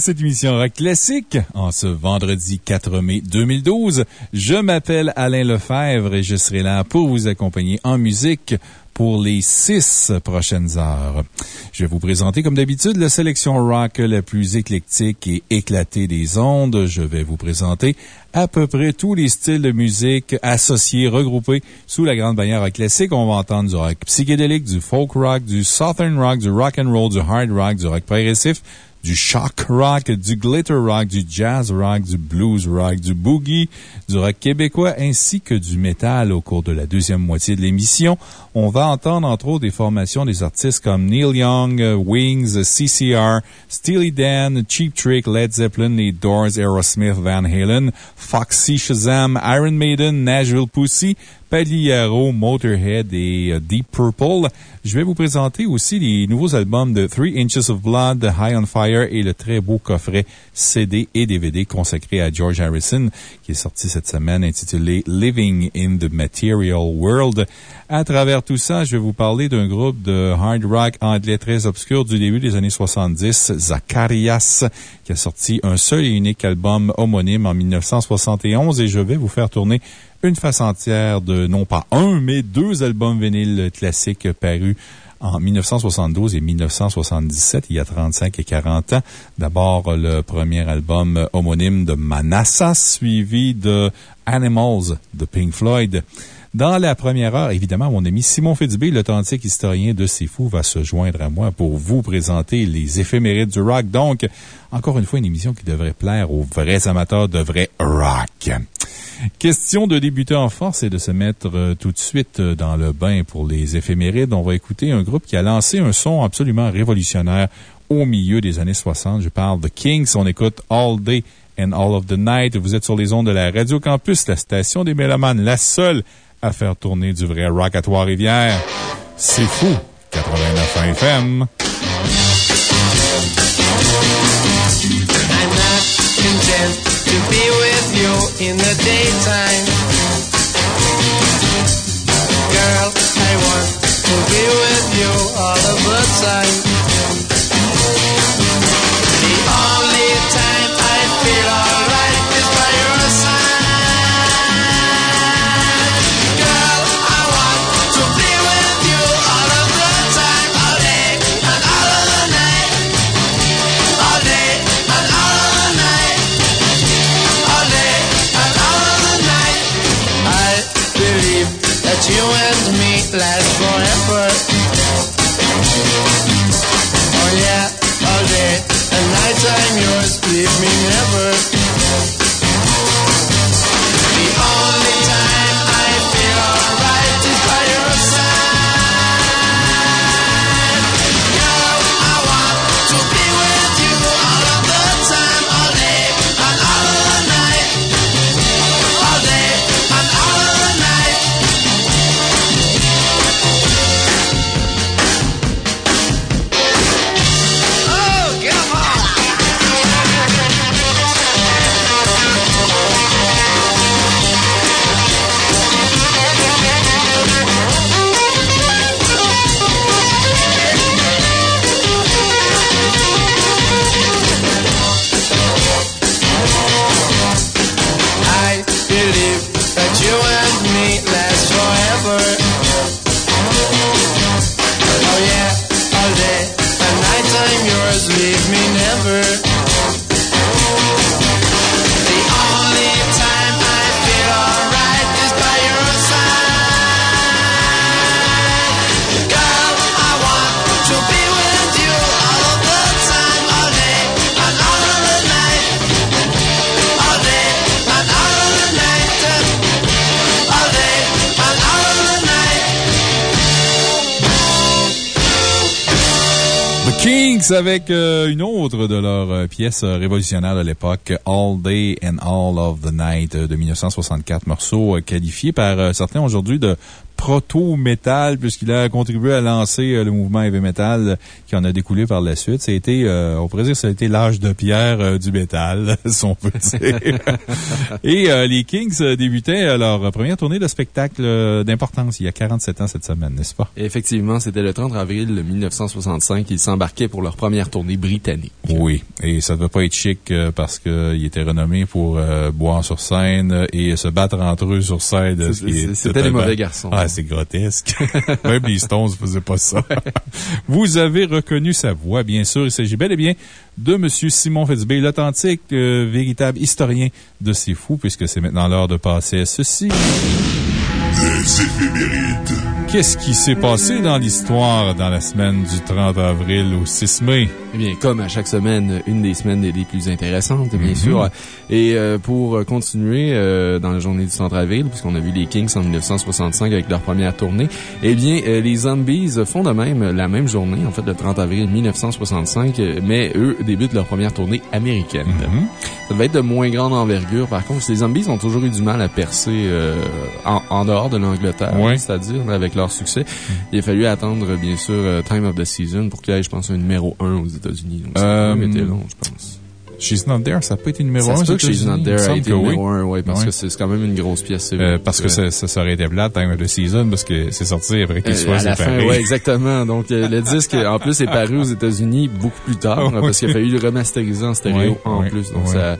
cette émission Rock Classique. En ce vendredi 4 mai 2012, je m'appelle Alain Lefebvre et je serai là pour vous accompagner en musique pour les six prochaines heures. Je vais vous présenter, comme d'habitude, la sélection rock la plus éclectique et éclatée des ondes. Je vais vous présenter à peu près tous les styles de musique associés, regroupés sous la grande bannière rock classique. On va entendre du rock psychédélique, du folk rock, du southern rock, du rock and roll, du hard rock, du rock progressif, du shock rock, du glitter rock, du jazz rock, du blues rock, du boogie, du rock québécois ainsi que du métal au cours de la deuxième moitié de l'émission. On va entendre entre autres des formations des artistes comme Neil Young, Wings, CCR, Steely Dan, Cheap Trick, Led Zeppelin, les Doors, Aerosmith, Van Halen, Foxy Shazam, Iron Maiden, Nashville Pussy, Pagliaro, Motorhead et euh, Deep Purple. Je vais vous présenter aussi les nouveaux albums de Three Inches of Blood, High on Fire et le très beau coffret CD et DVD consacré à George Harrison qui est sorti cette semaine intitulé Living in the Material World. À travers tout ça, je vais vous parler d'un groupe de hard rock anglais très obscur du début des années 70, Zacharias, qui a sorti un seul et unique album homonyme en 1971 et je vais vous faire tourner une face entière de non pas un, mais deux albums vinyles classiques parus en 1972 et 1977, il y a 35 et 40 ans. D'abord, le premier album homonyme de Manassas, suivi de Animals de Pink Floyd. Dans la première heure, évidemment, mon ami Simon Fitzbé, l'authentique historien de C'est Fou, va se joindre à moi pour vous présenter les éphémérides du rock. Donc, encore une fois, une émission qui devrait plaire aux vrais amateurs de vrai rock. Question de débuter en force et de se mettre euh, tout de suite euh, dans le bain pour les éphémérides. On va écouter un groupe qui a lancé un son absolument révolutionnaire au milieu des années 60. Je parle de Kings. On écoute All Day and All of the Night. Vous êtes sur les ondes de la Radio Campus, la station des Mélomanes, la seule à faire tourner du vrai rock à Trois-Rivières. C'est fou! 89 FM. In the daytime. Girl, I want to be with you all of the time. Last forever. Oh yeah, all day and night I'm yours, leave me never. leave me never. Avec euh, une autre de leurs euh, pièces euh, révolutionnaires de l'époque, All Day and All of the Night de 1964, morceau qualifié par certains aujourd'hui de proto-metal, puisqu'il a contribué à lancer euh, le mouvement heavy metal qui en a découlé par la suite. Ça a été, euh, on pourrait dire, ça a été l'âge de pierre euh, du métal, si on peut dire. Et les Kings débutaient leur première tournée de spectacle d'importance il y a 47 ans cette semaine, n'est-ce pas? Effectivement, c'était le 30 avril 1965. Ils s'embarquaient pour leur première tournée britannique. Oui, et ça ne devait pas être chic parce qu'ils étaient renommés pour boire sur scène et se battre entre eux sur scène. C'était les mauvais garçons. Ah, c'est grotesque. Même les Stones ne faisaient pas ça. Vous avez reconnu sa voix, bien sûr. Il s'agit bel et bien de M. Simon Fitzbay, l'authentique, euh, véritable historien de ces fous, puisque c'est maintenant l'heure de passer à ceci. Les éphémérides. Qu'est-ce qui s'est passé dans l'histoire dans la semaine du 30 avril au 6 mai? Eh bien, comme à chaque semaine, une des semaines les plus intéressantes, bien mhm. sûr. Et euh, pour continuer euh, dans la journée du centre-ville, puisqu'on a vu les Kings en 1965 avec leur première tournée, eh bien, euh, les Zombies font de même la même journée, en fait, le 30 avril 1965, mais eux débutent leur première tournée américaine. Mhm. Ça va être de moins grande envergure, par contre. Les Zombies ont toujours eu du mal à percer en, dehors de l'Angleterre, c'est-à-dire avec leur succès. Il a fallu attendre, bien sûr, Time of the Season pour qu'il y ait, je pense, un numéro 1 aux États-Unis. Donc, ça a euh, été long, je pense. She's Not There, ça n'a pas été numéro 1 Ça que She's Not There a été numéro 1, oui, parce que c'est quand même une grosse pièce. Euh, parce que ça, ça aurait été plate, Time of the Season, parce que c'est sorti après qu'il euh, soit séparé. Oui, exactement. Donc, euh, le disque, en plus, est paru aux États-Unis beaucoup plus tard, parce qu'il a fallu le remasteriser en stéréo en plus. Donc, ça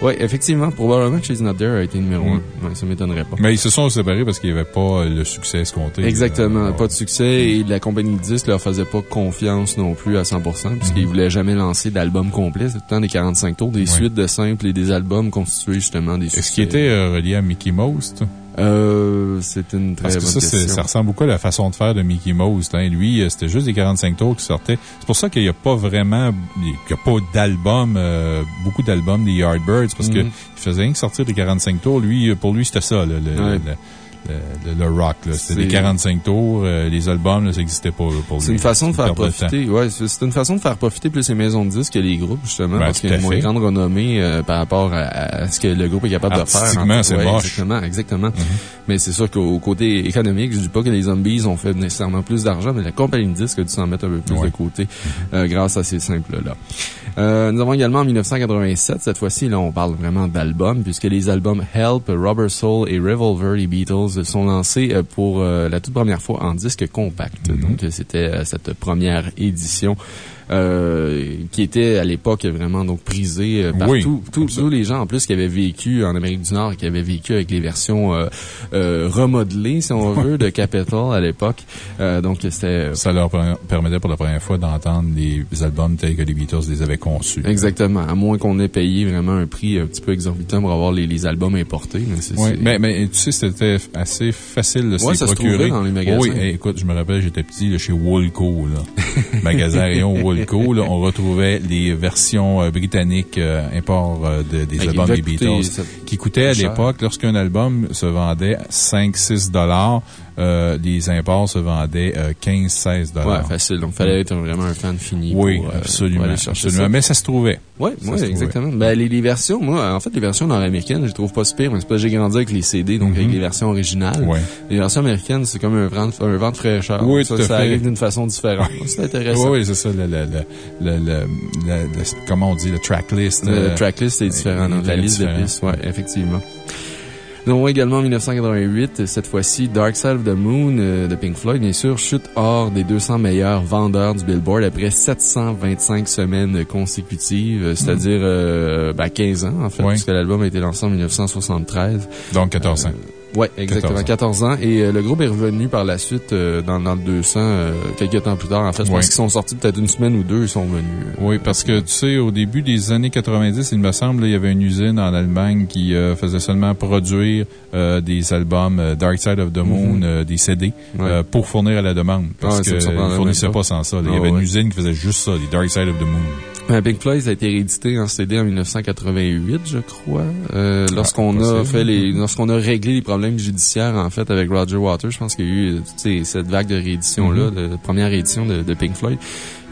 oui, effectivement. Probablement que She's Not There a été numéro 1. Mm. Ouais, ça m'étonnerait pas. Mais ils se sont séparés parce qu'il n'y avait pas le succès escompté. Exactement. Pas de succès et la compagnie de disques leur faisait pas confiance non plus à 100% puisqu'ils ne mm. voulaient jamais lancer d'album complet. C'était tout le temps des 45 tours, des suites de simples et des albums constitués justement des succès. Est-ce qui était euh, relié à Mickey Mouse, euh, c'est une très Parce que ça, ça ressemble beaucoup à la façon de faire de Mickey Mouse. Hein. Lui, euh, c'était juste des 45 tours qui sortaient. C'est pour ça qu'il n'y a pas vraiment, il n'y a pas d'album, euh, beaucoup d'albums des Yardbirds, parce qu'il -hmm. qu'il faisait rien que sortir des 45 tours. Lui, pour lui, c'était ça, le, le, le, rock. C'était des 45 tours. Euh, les albums, là, ça n'existait pas pour C'est une façon de faire profiter. Ouais, c'est une façon de faire profiter plus les maisons de disques que les groupes, justement, parce qu'il y a une moins grande renommée euh, par rapport à, ce que le groupe est capable de faire. c'est ouais, Exactement, exactement. Mm-hmm. Mais c'est sûr qu'au côté économique, je dis pas que les zombies ont fait nécessairement plus d'argent, mais la compagnie de disques a dû s'en mettre un peu plus de côté mm-hmm. euh, grâce à ces simples-là. Euh, nous avons également en 1987, cette fois-ci, là, on parle vraiment d'albums, puisque les albums Help, Rubber Soul et Revolver, les Beatles, sont lancés euh, pour euh, la toute première fois en disque compact. Mm-hmm. Donc, c'était cette première édition. Euh, qui était à l'époque vraiment donc prisé euh, par tous les gens en plus qui avaient vécu en Amérique du Nord, qui avaient vécu avec les versions euh, remodelées, si on veut, de Capitol à l'époque. donc c'était... Ça leur permettait pour la première fois d'entendre des albums tels que les Beatles les avaient conçus. Exactement, à moins qu'on ait payé vraiment un prix un petit peu exorbitant pour avoir les, les albums importés. Mais, oui, mais, mais, tu sais, c'était assez facile de ouais, s'y procurer. Se dans les magasins. Oui, écoute, je me rappelle, j'étais petit chez Woolco, là. magasin rayon On retrouvait les versions euh, britanniques euh, import euh, des albums des Beatles qui coûtaient à l'époque, lorsqu'un album se vendait 5-6 dollars, euh, les imports se vendaient 15-16 euh, Ouais, facile. Donc, il fallait être vraiment un fan fini. Oui, pour, euh, absolument. absolument. Mais ça se trouvait. Oui, ouais, exactement. Ben, les, les, versions, moi, en fait, les versions nord-américaines, je les trouve pas super. Mais c'est pas j'ai grandi avec les CD, donc avec mm-hmm. les versions originales. Les versions américaines, c'est comme un vent, un vent de fraîcheur. Oui, ça, ça arrive d'une façon différente. c'est intéressant. Oui, oui c'est ça. Le, le, le, le, comment on dit, le tracklist. Le tracklist est différent. La liste de pistes, oui, effectivement. Nous avons également en 1988, cette fois-ci, Dark Side of the Moon euh, de Pink Floyd, bien sûr, chute hors des 200 meilleurs vendeurs du Billboard après 725 semaines consécutives, euh, c'est-à-dire 15 euh, ben, ans, en fait, puisque l'album a été lancé en 1973. Donc 14 ans. Oui, exactement. 14 ans. Et euh, le groupe est revenu par la suite euh, dans, dans le 200 euh, quelques temps plus tard. En fait, je pense qu'ils sont sortis peut-être une semaine ou deux, ils sont venus. oui, parce que tu sais, au début des années 90, il me semble, il y avait une usine en Allemagne qui faisait seulement produire des albums Dark Side of the Moon, mhm. des CD, pour fournir à la demande. Parce qu'ils ne fournissaient pas sans ça. il y avait une usine qui faisait juste ça, les Dark Side of the Moon. Ben, Pink Floyd a été réédité en CD en 1988, je crois. Euh, lorsqu'on Ah, a fait les, lorsqu'on a réglé les problèmes judiciaires, en fait, avec Roger Waters, je pense qu'il y a eu, tu sais, cette vague de réédition-là, Mm-hmm. de, première réédition de, de Pink Floyd.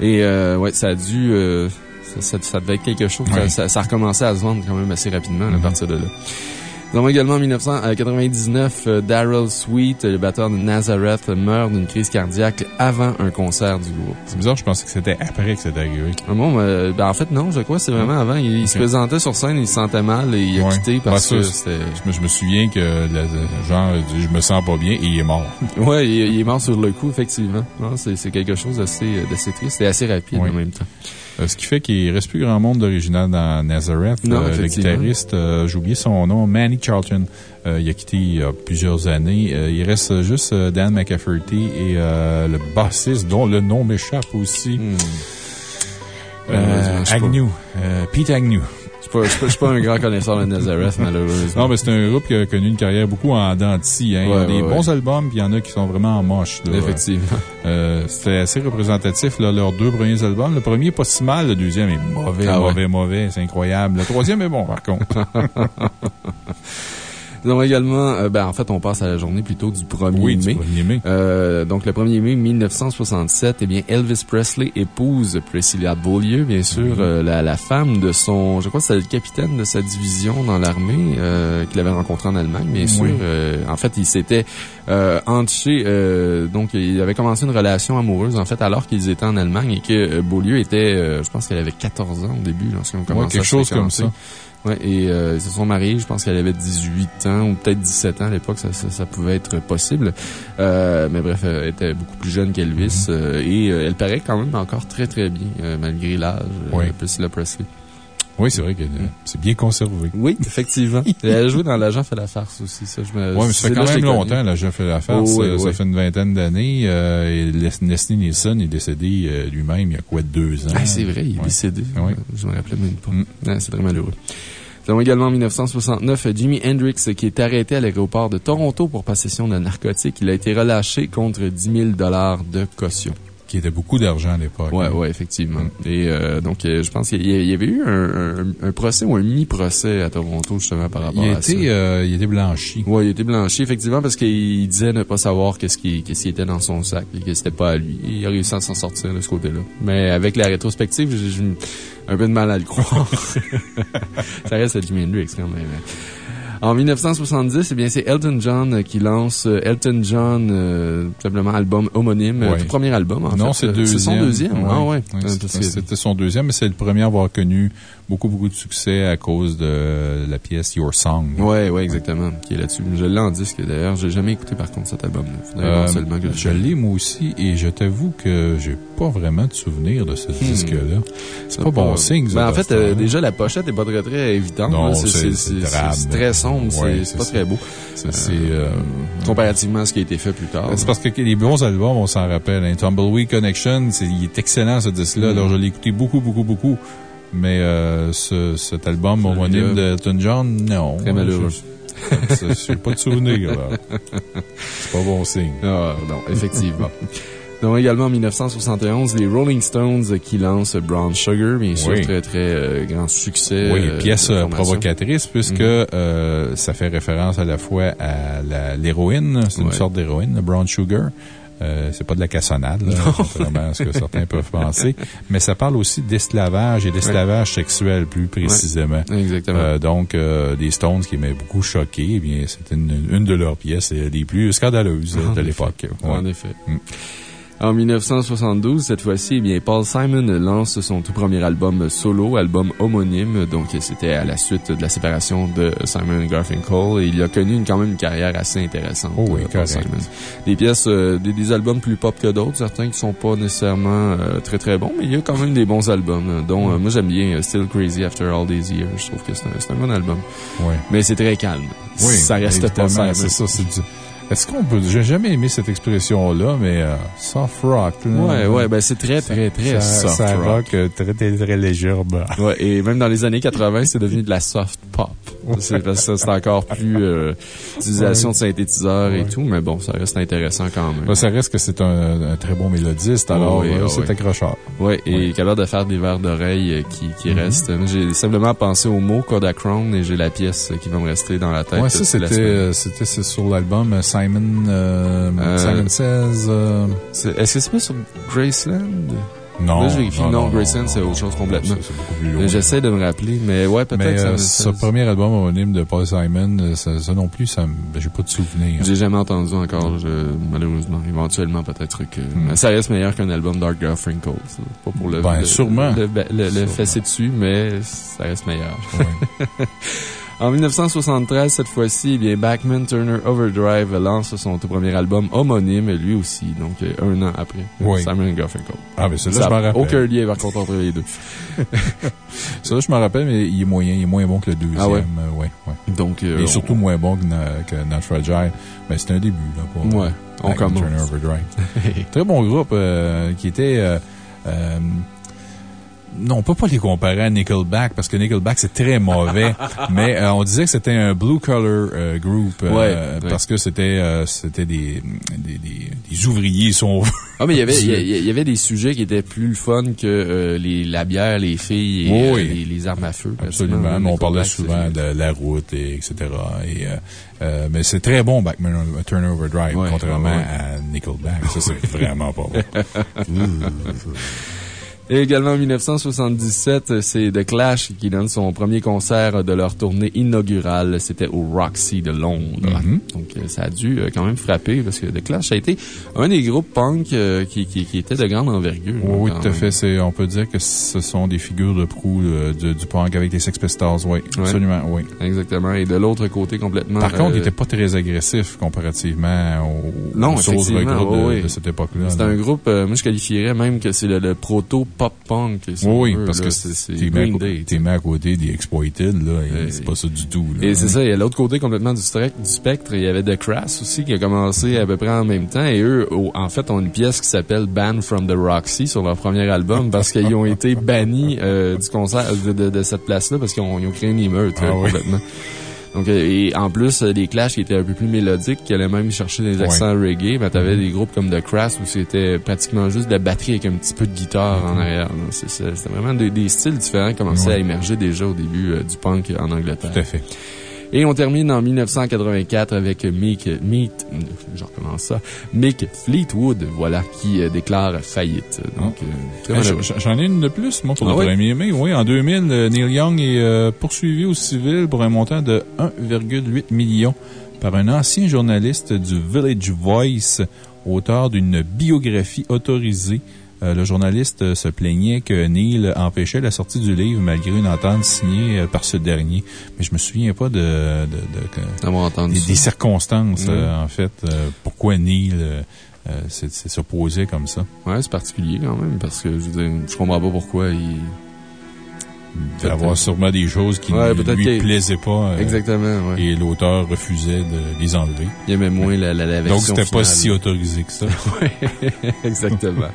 Et, euh, ouais, ça a dû, euh, ça, ça, ça devait être quelque chose. Ouais. Ça, ça a recommencé à se vendre quand même assez rapidement, à Mhm. partir de là. Nous avons également en 1999, euh, Daryl Sweet, le batteur de Nazareth, meurt d'une crise cardiaque avant un concert du groupe. C'est bizarre, je pensais que c'était après que c'était arrivé. Ah Bon, euh, ben, en fait, non, je crois que c'est vraiment avant. Il, il se présentait sur scène, il se sentait mal et il a Ouais. quitté parce Ouais, que ça. Je me, je me souviens que, le- genre, je me sens pas bien et il est mort. Ouais, il, il est mort sur le coup, effectivement. C'est quelque chose d'assez triste et assez rapide en même temps. Euh, ce qui fait qu'il reste plus grand monde d'original dans Nazareth. Non, Euh, le guitariste, euh, j'ai oublié son nom, Manny Charlton. Il a quitté il y a plusieurs années. Il reste juste Dan McCafferty et le bassiste dont le nom m'échappe aussi. Hmm. Agnew. Pete Agnew. Je suis pas- je suis pas- un grand connaisseur de Nazareth, malheureusement. Non, mais c'est un groupe qui a connu une carrière beaucoup en dents de scie, hein. Ils ont Ouais, des ouais, bons albums, puis il y en a qui sont vraiment en moche. là. Effectivement. Euh, C'était assez représentatif, là, leurs deux premiers albums. Le premier pas si mal, le deuxième est mauvais, Ah mauvais, mauvais. C'est incroyable. Le troisième est bon, par contre. Nous avons également, euh, ben, en fait, on passe à la journée plutôt du 1er oui, du mai. 1er mai. Euh, donc, le 1er mai 1967, eh bien, Elvis Presley épouse Priscilla Beaulieu, bien sûr, euh, la, la femme de son, je crois que c'est le capitaine de sa division dans l'armée, euh, qu'il avait rencontré en Allemagne, bien sûr. Oui. Euh, en fait, il s'était euh, donc il avait commencé une relation amoureuse, en fait, alors qu'ils étaient en Allemagne et que Beaulieu était, euh, je pense qu'elle avait 14 ans au début, lorsqu'ils ont Ouais, quelque à chose comme ça. Ouais, et euh, ils se sont mariés, je pense qu'elle avait 18 ans ou peut-être 17 ans à l'époque, ça, ça, ça pouvait être possible. Euh, mais bref, elle était beaucoup plus jeune qu'Elvis Mhm. euh, et euh, elle paraît quand même encore très très bien, malgré l'âge, Oui. Priscilla Presley. Oui, c'est vrai que euh, c'est bien conservé. Oui, effectivement. Elle a joué dans L'Agent fait la farce aussi, ça je me... Oui, mais ça fait quand même longtemps, j'ai fait la farce. Oh, oui, ça fait une vingtaine d'années. Euh, et Les- Leslie Nielsen est décédé euh, lui-même il y a quoi, deux ans? Ah, c'est vrai, il est Ouais. décédé. Je me rappelais même pas. Mm. Ah, c'est très malheureux. Nous avons également en 1969 Jimi Hendrix euh, qui est arrêté à l'aéroport de Toronto pour possession de narcotiques. Il a été relâché contre 10 000 de caution. Qui était beaucoup d'argent à l'époque. Ouais, hein. ouais, effectivement. Mm. Et euh, donc, euh, je pense qu'il y avait eu un, un- un procès ou un mi-procès à Toronto, justement, par rapport Il a à ça. été, euh, il été blanchi. Ouais, il été blanchi, effectivement, parce qu'il disait ne pas savoir qu'est-ce qui, qu'est-ce qui était dans son sac et que c'était pas à lui. Il a réussi à s'en sortir de ce côté-là. Mais avec la rétrospective, j'ai j'ai un peu de mal à le croire. ça reste à Jimi Hendrix, quand même. En 1970, eh bien, c'est Elton John euh, qui lance euh, Elton John, euh, tout simplement album homonyme, euh, Ouais. tout premier album, en non, fait. c'est le deuxième. C'est son deuxième. Ah ouais. C'était son deuxième, mais c'est le premier à avoir connu beaucoup, beaucoup de succès à cause de la pièce Your Song. Ouais, ouais, exactement, qui est là-dessus. Je l'ai en disque d'ailleurs. J'ai jamais écouté par contre cet voir Euh, seulement que je l'ai moi aussi et je t'avoue que j'ai pas vraiment de souvenir de ce disque-là. C'est pas bon signe, ça. Ben, en fait, euh, déjà, la pochette est pas très, très évidente. C'est- très sombre, c'est- Ouais, c'est pas ça. très beau. c'est. c'est, euh, Comparativement à ce qui a été fait plus tard. C'est parce que les bons albums, on s'en rappelle. Hein. Tumbleweed Connection, c'est, il est excellent ce disque-là. Mm. Alors, je l'ai écouté beaucoup, beaucoup, beaucoup. Mais euh, ce, cet album homonyme d'Elton John, non. Très malheureux. Je- J'ai pas de souvenir. C'est pas bon signe. Ah, non, effectivement. Donc, également en 1971, les Rolling Stones qui lancent Brown Sugar, bien sûr, Oui. très, très euh, grand succès. Oui, euh, pièce euh, provocatrice puisque Mhm. euh, ça fait référence à la fois à l'héroïne. C'est une sorte d'héroïne, le brown sugar. Euh, c'est pas de la cassonade, là, contrairement à ce que certains peuvent penser. Mais ça parle aussi d'esclavage et d'esclavage sexuel, plus précisément. Exactement. Euh, donc, euh, des Stones qui m'avaient beaucoup choqué, eh bien, c'était une, une de leurs pièces euh, les plus scandaleuses En de l'époque. Ouais. En effet. Mm. En 1972, cette fois-ci, eh bien, Paul Simon lance son tout premier album solo, album homonyme. Donc, c'était à la suite de la séparation de Simon Garfinkel. Et il a connu une, quand même une carrière assez intéressante. Oh oui, euh, Paul. Simon. Des pièces, euh, des, des albums plus pop que d'autres, certains qui sont pas nécessairement euh, très très bons, mais il y a quand même des bons albums, dont euh, moi j'aime bien Still Crazy After All These Years. Je trouve que c'est un, c'est un bon album. Ouais. Mais c'est très calme. Oui, ça reste pas. C'est ça, c'est du- Est-ce qu'on peut. J'ai jamais aimé cette expression-là, mais euh, soft rock. Ouais, ouais, ben c'est très, très, très ça, soft ça rock. rock euh, très, très, très légèrement. Ouais, et même dans les années 80, c'est devenu de la soft pop. C'est parce que ça, c'est encore plus euh, utilisation de synthétiseurs et tout, mais bon, ça reste intéressant quand même. Ben, ça reste que c'est un, un très bon mélodiste, alors Oui, euh, c'est accrocheur. Ouais, et capable de faire des verres d'oreille euh, qui, qui Mhm. restent. J'ai simplement pensé au mot Kodachrome et j'ai la pièce qui va me rester dans la tête. Ouais, ça, c'était sur l'album Simon, euh, Euh, Simon Says. euh, Est-ce que c'est pas sur Graceland? non. Là, je vérifie. Non, Graceland, c'est autre chose complètement. Euh, J'essaie de me rappeler, mais ouais, peut-être euh, ce premier album homonyme de Paul Simon, ça, ça non plus, ça, j'ai pas de souvenir. J'ai jamais entendu encore, je- malheureusement. Éventuellement, peut-être que. Hmm. Ça reste meilleur qu'un album d'Art Garfunkel. ça. Pas pour le. Ben, le- sûrement. Le, le, le- Sûrement. dessus, mais ça reste meilleur. Ouais. En 1973, cette fois-ci, eh bien, Backman Turner Overdrive lance son tout premier album homonyme, lui aussi, donc euh, un an après. Oui. Simon Garfunkel. Ah, ben, celui-là, Ça je m'en rappelle. aucun lien, par contre, entre les deux. Ça, je me rappelle, mais il est moyen. Il est moins bon que le deuxième. Ah ouais? euh, ouais, ouais. Donc, euh, Et on- surtout moins bon que, que Not Fragile. Ben, c'était un début, là, pour Ouais, on Backman commence. Turner Overdrive. Très bon groupe euh, qui était. Non, on peut pas les comparer à Nickelback parce que Nickelback c'est très mauvais, mais euh, on disait que c'était un blue collar euh, group euh, Ouais, parce que c'était c'était des, des, des, des ouvriers, si on veut. Ah, mais il y avait, il y, avait des sujets qui étaient plus le fun que les, la bière, les filles et Oui, les, les armes à feu. Absolument. Mais on parlait souvent de la route, et etc. Et, euh, mais c'est très bon, Backman Turner Overdrive, Ouais, contrairement ouais. à Nickelback. Ça, c'est vraiment pas bon. Et également en 1977, c'est The Clash qui donne son premier concert de leur tournée inaugurale. C'était au Roxy de Londres. Mhm. Donc, euh, ça a dû euh, quand même frapper parce que The Clash a été un des groupes punk euh, qui, qui, qui était de grande envergure. Oui, oui, tout à fait. C'est, on peut dire que ce sont des figures de proue de- du punk avec les Sex Pistols. Oui, absolument, oui. Exactement. Et de l'autre côté, complètement. Par contre, il euh, n'était pas très agressif comparativement aux, Non, aux autres groupes de, oui, oui. de cette époque-là. C'est un groupe, euh, moi je qualifierais même que c'est le, le si on Oui, veut, parce là. que c'est Green Day. t'es mis à côté des Exploited, là, c'est pas ça du tout. là. Et c'est ça, il y a l'autre côté complètement du, spectre. Il y avait The Crass aussi qui a commencé à peu près en même temps. Et eux, en fait, ont une pièce qui s'appelle Banned from the Roxy sur leur premier album parce qu'ils ont été bannis euh, du concert de, de- de cette place-là parce qu'ils ont, ont créé une émeute Ah oui. complètement. Donc, euh, et en plus, euh, les Clash qui étaient un peu plus mélodiques, qui allaient même chercher des Ouais. accents reggae, ben, t'avais des groupes comme The Crass où c'était pratiquement juste de la batterie avec un petit peu de guitare en arrière. C'était vraiment des, des styles différents qui commençaient Ouais. à émerger déjà au début euh, du punk en Angleterre. Tout à fait. Et on termine en 1984 avec Mick, Meet, je recommence ça, Mick Fleetwood, voilà, qui euh, déclare faillite. Donc, euh, J'en ai une de plus, moi, pour Ah le oui? 1er mai. Oui, en 2000, euh, Neil Young est poursuivi au civil pour un montant de 1,8 million par un ancien journaliste du Village Voice, auteur d'une biographie autorisée. Euh, le journaliste euh, se plaignait que Neil empêchait la sortie du livre malgré une entente signée euh, par ce dernier. Mais je me souviens pas de, D'avoir des, circonstances, Oui. en fait, pourquoi Neil s'opposait comme ça. Ouais, c'est particulier quand même, parce que, je dire, je comprends pas pourquoi il... Il devait avoir sûrement des choses qui Ouais, ne lui plaisaient pas. Exactement, ouais. Et l'auteur refusait de les enlever. Il aimait moins la, la, la Donc, c'était pas si autorisé que ça. Ouais, exactement.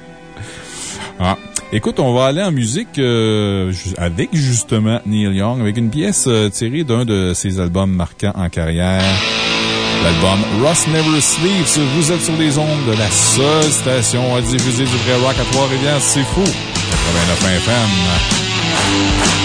Ah. Écoute, on va aller en musique euh, avec justement Neil Young, avec une pièce euh, tirée d'un de ses albums marquants en carrière. L'album Ross Never Sleeps. Vous êtes sur les ondes de la seule station à diffuser du vrai rock à Trois-Rivières. C'est fou. 89 FM.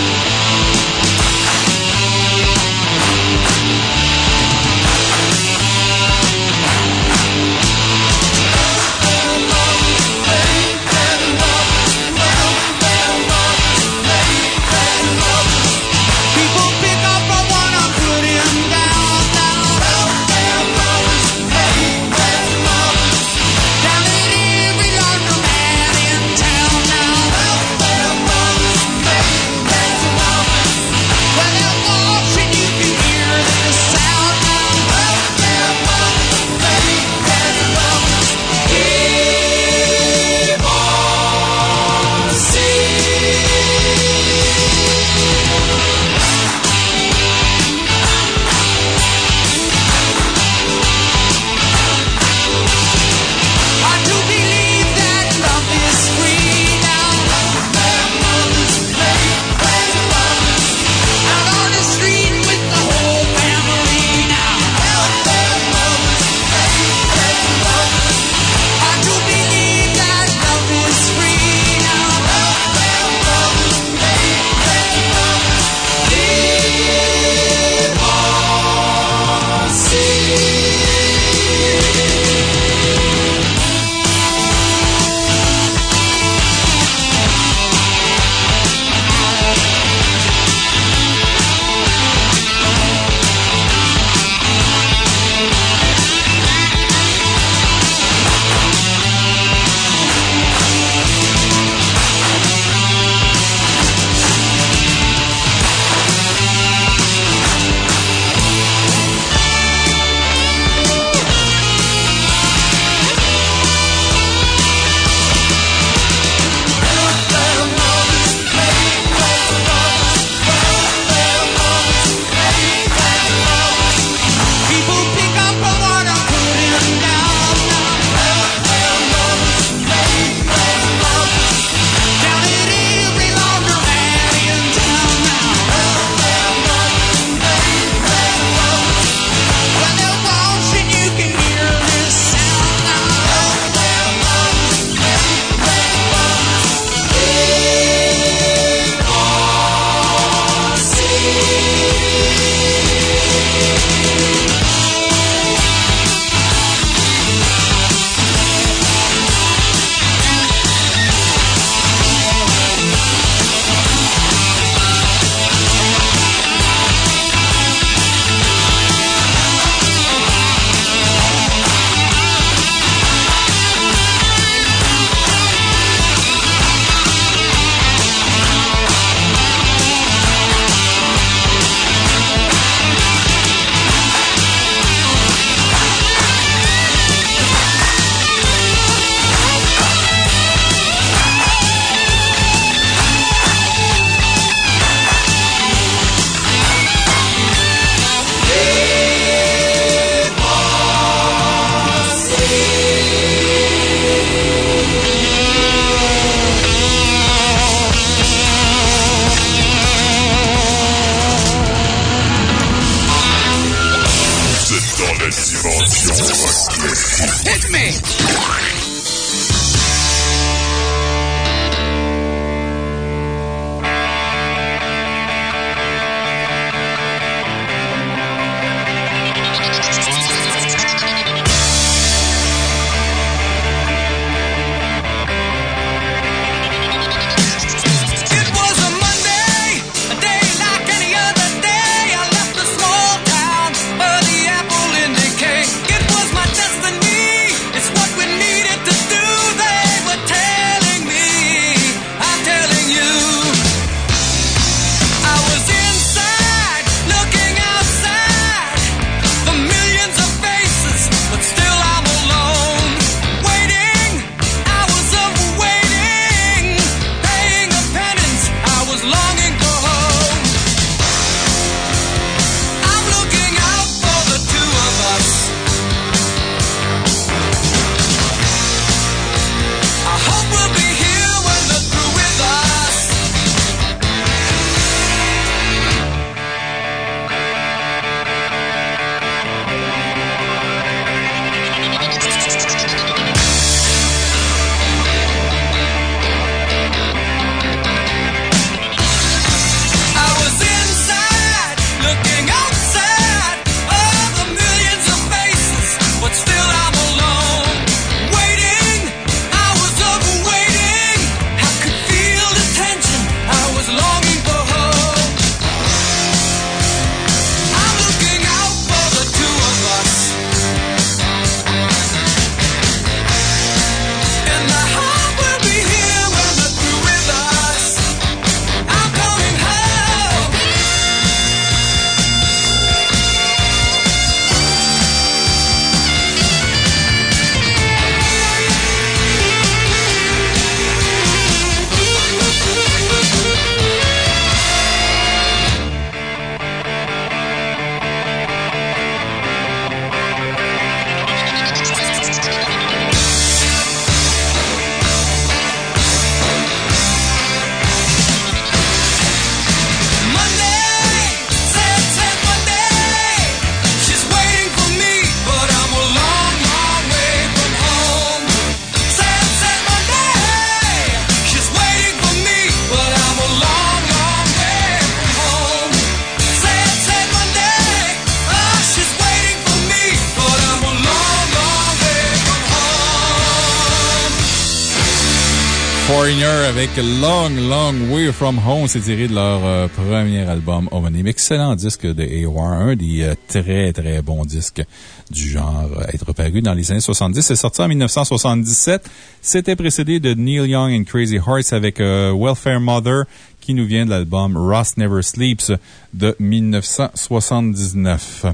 Long, Long Way From Home. C'est tiré de leur euh, premier album homonyme. Excellent disque de AOR. Un des euh, très, très bons disques du genre euh, être paru dans les années 70. C'est sorti en 1977. C'était précédé de Neil Young and Crazy Hearts avec Welfare Mother qui nous vient de l'album Ross Never Sleeps de 1979.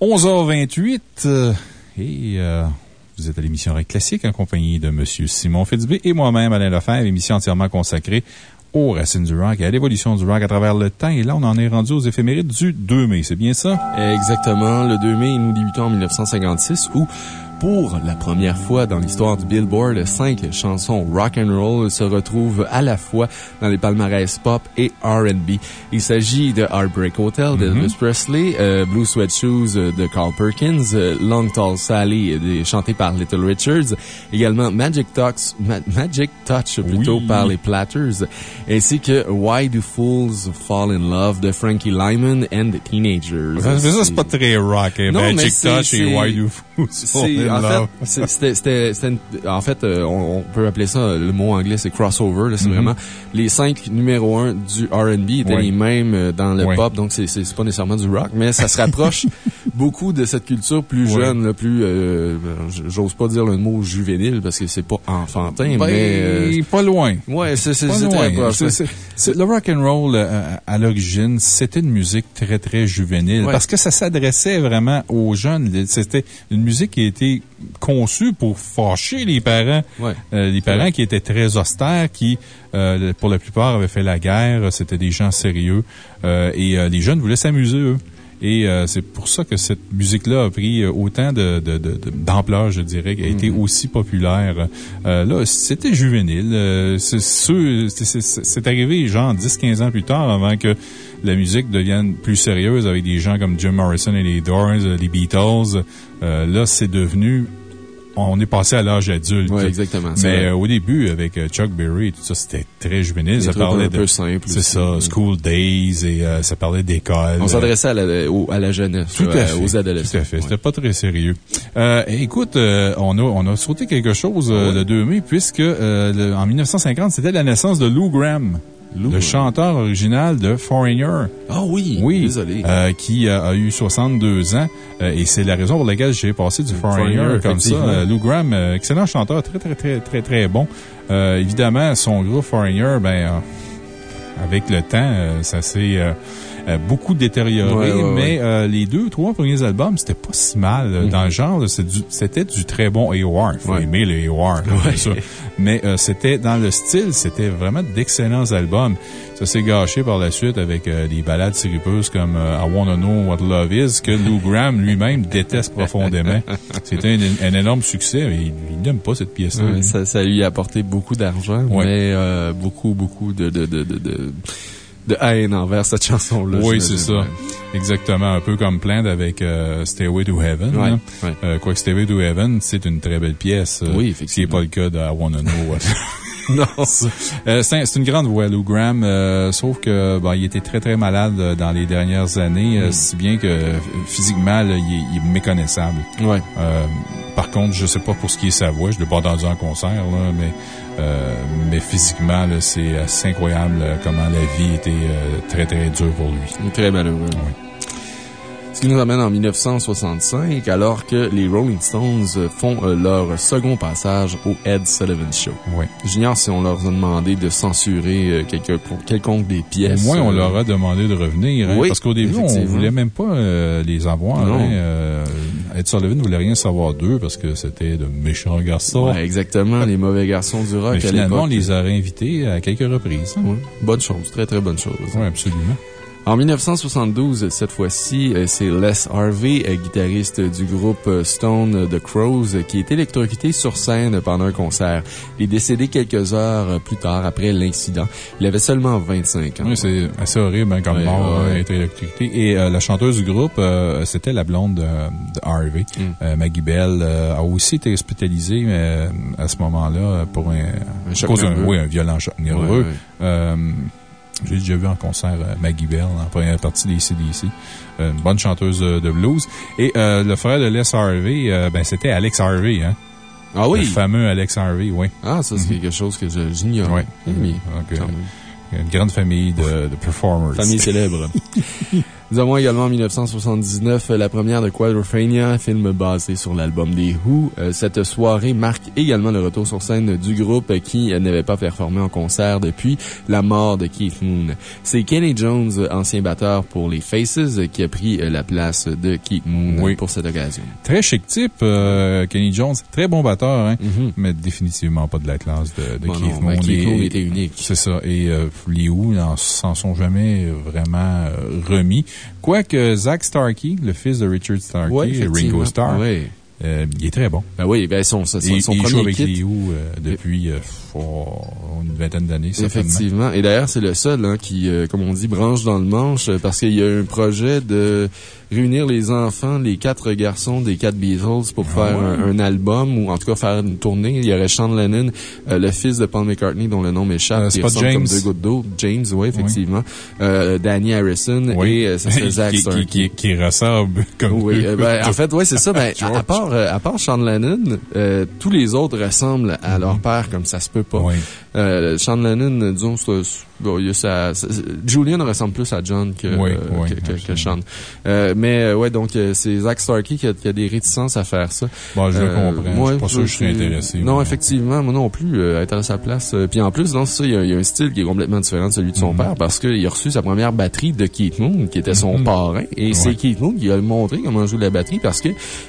11h28 euh, et vous êtes à l'émission Rock Classique en compagnie de M. Simon Fitzbé et moi-même, Alain Lefebvre, émission entièrement consacrée aux racines du rock et à l'évolution du rock à travers le temps. Et là, on en est rendu aux éphémérides du 2 mai. C'est bien ça? Exactement. Le 2 mai, nous débutons en 1956 où, pour la première fois dans l'histoire du Billboard, cinq chansons rock and roll se retrouvent à la fois dans les palmarès pop et R&B. Il s'agit de Heartbreak Hotel de Elvis Presley, euh, Blue Sweat Shoes de Carl Perkins, euh, Long Tall Sally chanté par Little Richards, également Magic Touch, Ma- Magic Touch plutôt Oui. par les Platters, ainsi que Why Do Fools Fall in Love de Frankie Lyman and the Teenagers. Ça, c'est pas très rock. hein? Non, Magic Touch et Why Do Fools Fall C'est, en Love. fait, c'était, en fait, euh, on, on peut appeler ça, le mot anglais, c'est crossover, c'est vraiment les cinq numéros un du R&B étaient les mêmes euh, dans le pop, donc c'est, pas nécessairement du rock, mais ça se rapproche beaucoup de cette culture plus jeune, là, plus, euh, j'ose pas dire le mot juvénile parce que c'est pas enfantin, Ben, mais, euh, pas loin. ouais, c'est, très proche. Le rock and roll euh, à l'origine, c'était une musique très très juvénile parce que ça s'adressait vraiment aux jeunes. C'était une musique qui a été conçue pour fâcher les parents, Ouais. Euh, les parents Ouais. qui étaient très austères, qui euh, pour la plupart avaient fait la guerre. C'était des gens sérieux euh, et les jeunes voulaient s'amuser eux. Et euh, c'est pour ça que cette musique-là a pris autant de, de- de- de- d'ampleur, je dirais, a été aussi populaire. Euh, là, c'était juvénile. Euh, c'est arrivé genre 10-15 ans plus tard avant que la musique devienne plus sérieuse avec des gens comme Jim Morrison et les Doors, les Beatles. Euh, là, c'est devenu... On est passé à l'âge adulte. Ouais, exactement. Mais euh, au début, avec euh, Chuck Berry et tout ça, c'était très juvénile. Ça parlait un de. peu simples C'est ça, School Days et euh, ça parlait d'école. on s'adressait à la, au- à la jeunesse, Tout à fait. aux adolescents. Tout à fait. Ouais. C'était pas très sérieux. Écoute, on, a, on a sauté quelque chose Ouais. le 2 mai, puisque le- en 1950, c'était la naissance de Lou Graham, Lou le chanteur original de Foreigner. Ah oui, Oui. désolé. Euh, qui euh, a eu 62 ans. euh, et c'est la raison pour laquelle j'ai passé du Foreigner, Foreigner, comme ça. Lou Graham, excellent chanteur, très, très, très, très, très bon. Évidemment, son groupe Foreigner, ben, avec le temps, ça s'est euh, beaucoup détérioré, Ouais, ouais, mais euh, les deux, trois premiers albums, c'était pas si mal. euh, Dans le genre, c'est du- c'était du très bon AOR. Faut Mhm. Aimer le AOR. Mais euh, c'était dans le style, c'était vraiment d'excellents albums. Ça s'est gâché par la suite avec euh, des balades sirupeuses comme euh, I Wanna Know What Love Is, que Lou Graham lui-même déteste profondément. C'était un, un énorme succès, mais il, il n'aime pas cette pièce-là. Ouais, ça, ça lui a apporté beaucoup d'argent, Ouais. mais euh, beaucoup, beaucoup de, de, de, de, de, haine envers cette chanson-là. Oui, c'est ça. Exactement. Un peu comme Plant avec euh, Stairway to Heaven. Ouais, hein. ouais. Euh, Quoique Stairway to Heaven, c'est une très belle pièce. euh, Oui, Ce qui n'est pas le cas de I Wanna Know What. Non. Euh, c'est un- c'est une grande voix, Lou Graham, euh, sauf que bon, il était très très malade dans les dernières années, Mm. euh, si bien que physiquement, là, il, est, il est méconnaissable. Ouais. Euh, par contre, je sais pas pour ce qui est sa voix, je l'ai pas entendu en concert, là, mais, euh, mais physiquement, c'est assez incroyable euh, comment la vie était euh, très très dure pour lui. Très malheureux. Ce qui nous amène en 1965, alors que les Rolling Stones font euh, leur second passage au Ed Sullivan Show. Ouais. J'ignore si on leur a demandé de censurer euh, quelque, quelconque des Au pièces. moins, on euh, leur a demandé de revenir, hein, Oui, parce qu'au début, on effectivement. voulait même pas euh, les avoir. Non. Hein, euh, Ed Sullivan ne voulait rien savoir d'eux parce que c'était de méchants garçons. Ouais, exactement, les mauvais garçons du rock Mais à finalement, on les aurait invités à quelques reprises. hein. Ouais. Bonne chose, très très bonne chose. Oui, absolument. En 1972, cette fois-ci, euh, c'est Les Harvey, euh, guitariste du groupe euh, Stone The Crows, qui est électrocuté sur scène pendant un concert. Il est décédé quelques heures plus tard après l'incident. Il avait seulement 25 ans. Oui, c'est assez horrible hein, comme Ouais, mort, ouais. être électrocuté. Et euh, la chanteuse du groupe, euh, c'était la blonde de, de Harvey. Mm. Euh, Maggie Bell euh, a aussi été hospitalisée euh, à ce moment-là pour un, Un choc cause d'un- nerveux. oui, un violent choc nerveux. Ouais. Euh, J'ai déjà vu en concert euh, Maggie Bell en première partie des CDC. Euh, une bonne chanteuse euh, de blues. Et euh, le frère de Les Harvey, ben, c'était Alex Harvey. Hein? Ah Le oui? fameux Alex Harvey, oui. Ah, ça, c'est quelque chose que j'ignore. Oui. Donc, euh, même. une grande famille de, de performers. Famille célèbre. Nous avons également en 1979 la première de Quadrophenia, film basé sur l'album des Who. Euh, Cette soirée marque également le retour sur scène du groupe qui euh, n'avait pas performé en concert depuis la mort de Keith Moon. C'est Kenny Jones, ancien batteur pour les Faces, qui a pris euh, la place de Keith Moon Oui. pour cette occasion. Très chic type, euh, Kenny Jones. Très bon batteur, hein, Mhm. mais définitivement pas de la classe de, de Bon, Keith non, Moon. ben, Keith Moon était unique. C'est ça. Et euh, les Who n'en- s'en sont jamais vraiment euh, remis. Quoique Zach Starkey, le fils de Richard Starkey, Ouais, Ringo. Starr, Ouais. euh, il est très bon. Ben oui, ben son, son, Et, son il joue premier avec kit. les Who euh, depuis euh, oh, une vingtaine d'années. Effectivement. Et d'ailleurs, c'est le seul hein, qui, euh, comme on dit, branche dans le manche parce qu'il y a un projet de réunir les enfants, les quatre garçons des quatre Beatles pour Ah faire un, un album ou en tout cas faire une tournée. Il y aurait Sean Lennon, euh, le fils de Paul McCartney dont le nom m'échappe, Euh, c'est pas ressemble comme James. deux gouttes d'eau. James, oui, effectivement. Euh, Danny Harrison Oui. et euh, ça serait Zach qui, qui, qui, qui ressemble comme Oui, ben, en fait, oui, c'est ça. Ben, à, part, à part Sean Lennon, euh, tous les autres ressemblent à leur père comme ça se peut pas. Oui. Euh, Sean Lennon, disons, bon, il sa- sa- Julian ressemble plus à John que, Oui, euh, oui, que, que- que. Sean. Euh, mais, euh, ouais, donc, c'est Zach Starkey qui a, qui a des réticences à faire ça. Bon, je le comprends. moi, je suis pas sûr que je suis intéressé. Non, effectivement, moi non plus, euh, être à sa place. Puis en plus, c'est ça, il y, a, il y a un style qui est complètement différent de celui de son Mhm. père parce qu'il a reçu sa première batterie de Keith Moon, qui était son Mhm. parrain. Et c'est. Keith Moon qui a montré comment jouer la batterie parce que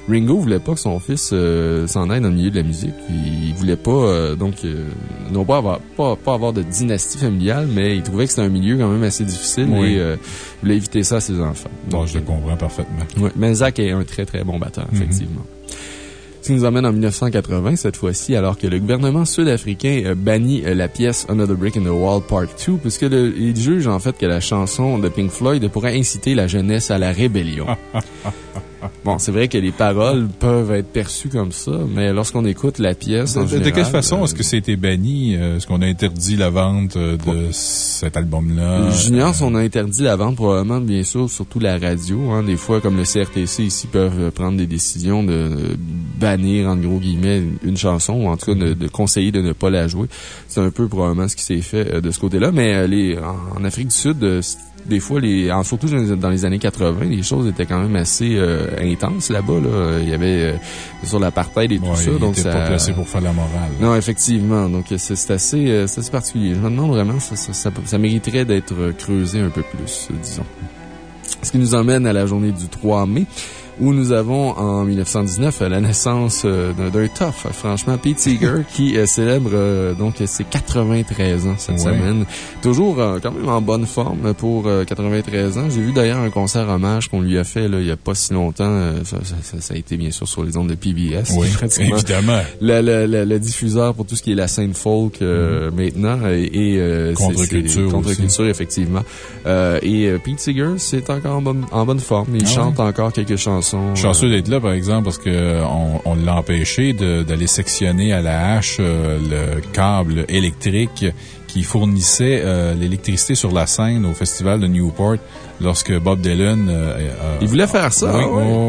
Ringo voulait pas que son fils euh, s'en aille dans le milieu de la musique. Il voulait pas, euh, donc, euh, non pas avoir, pas, pas avoir de dynastie familiale, mais il trouvait que c'était un milieu quand même assez difficile Oui. et euh, il voulait éviter ça à ses enfants. Bon, Donc, je le comprends parfaitement. Ouais, mais Zach est un très très bon batteur, Mhm. effectivement. Ce qui nous amène en 1980, cette fois-ci, alors que le gouvernement sud-africain bannit euh, la pièce Another Brick in the Wall Part 2, puisque le, il juge en fait que la chanson de Pink Floyd pourrait inciter la jeunesse à la rébellion. bon, c'est vrai que les paroles peuvent être perçues comme ça, mais lorsqu'on écoute la pièce, en De, quelle façon euh, est-ce que c'était banni? euh, Est-ce qu'on a interdit la vente euh, de cet album-là? Junior, Euh, on a interdit la vente, probablement, bien sûr, surtout la radio. Hein. Des fois, comme le CRTC ici, peuvent euh, prendre des décisions de euh, bannir, en gros guillemets, une, chanson, ou en tout cas de, de conseiller de ne pas la jouer. C'est un peu probablement ce qui s'est fait euh, de ce côté-là. Mais euh, les, en, en Afrique du Sud, euh, des fois, les, en, surtout dans les- années 80, les choses étaient quand même assez euh, intenses là-bas. Là. Il y avait euh, sur l'apartheid et tout ouais, ça. il donc ça, pas placé pour faire la morale. non, effectivement. Donc, c'est assez, euh, c'est assez particulier. Je me demande vraiment, ça, ça, ça, ça mériterait d'être euh, creusé un peu plus, disons. Ce qui nous emmène à la journée du 3 mai où nous avons en 1919 la naissance euh, d'un tough, franchement, Pete Seeger, qui euh, célèbre euh, donc ses 93 ans cette Ouais. semaine. Toujours quand même en bonne forme pour euh, 93 ans. J'ai vu d'ailleurs un concert hommage qu'on lui a fait là, il n'y a pas si longtemps. Ça, ça- ça- a été bien sûr sur les ondes de PBS. Oui, Pratiquement évidemment. le, le- le- le diffuseur pour tout ce qui est la scène folk euh, maintenant et, et, Contre-culture contre-culture effectivement euh, et Pete Seeger c'est encore en bonne, en bonne forme il Ah chante encore quelques chansons Chanceux euh, d'être là, par exemple, parce que on, on l'a empêché d'aller sectionner à la hache euh, le câble électrique qui fournissait euh, l'électricité sur la scène au festival de Newport lorsque Bob Dylan... euh, euh, il voulait faire ça? Oui,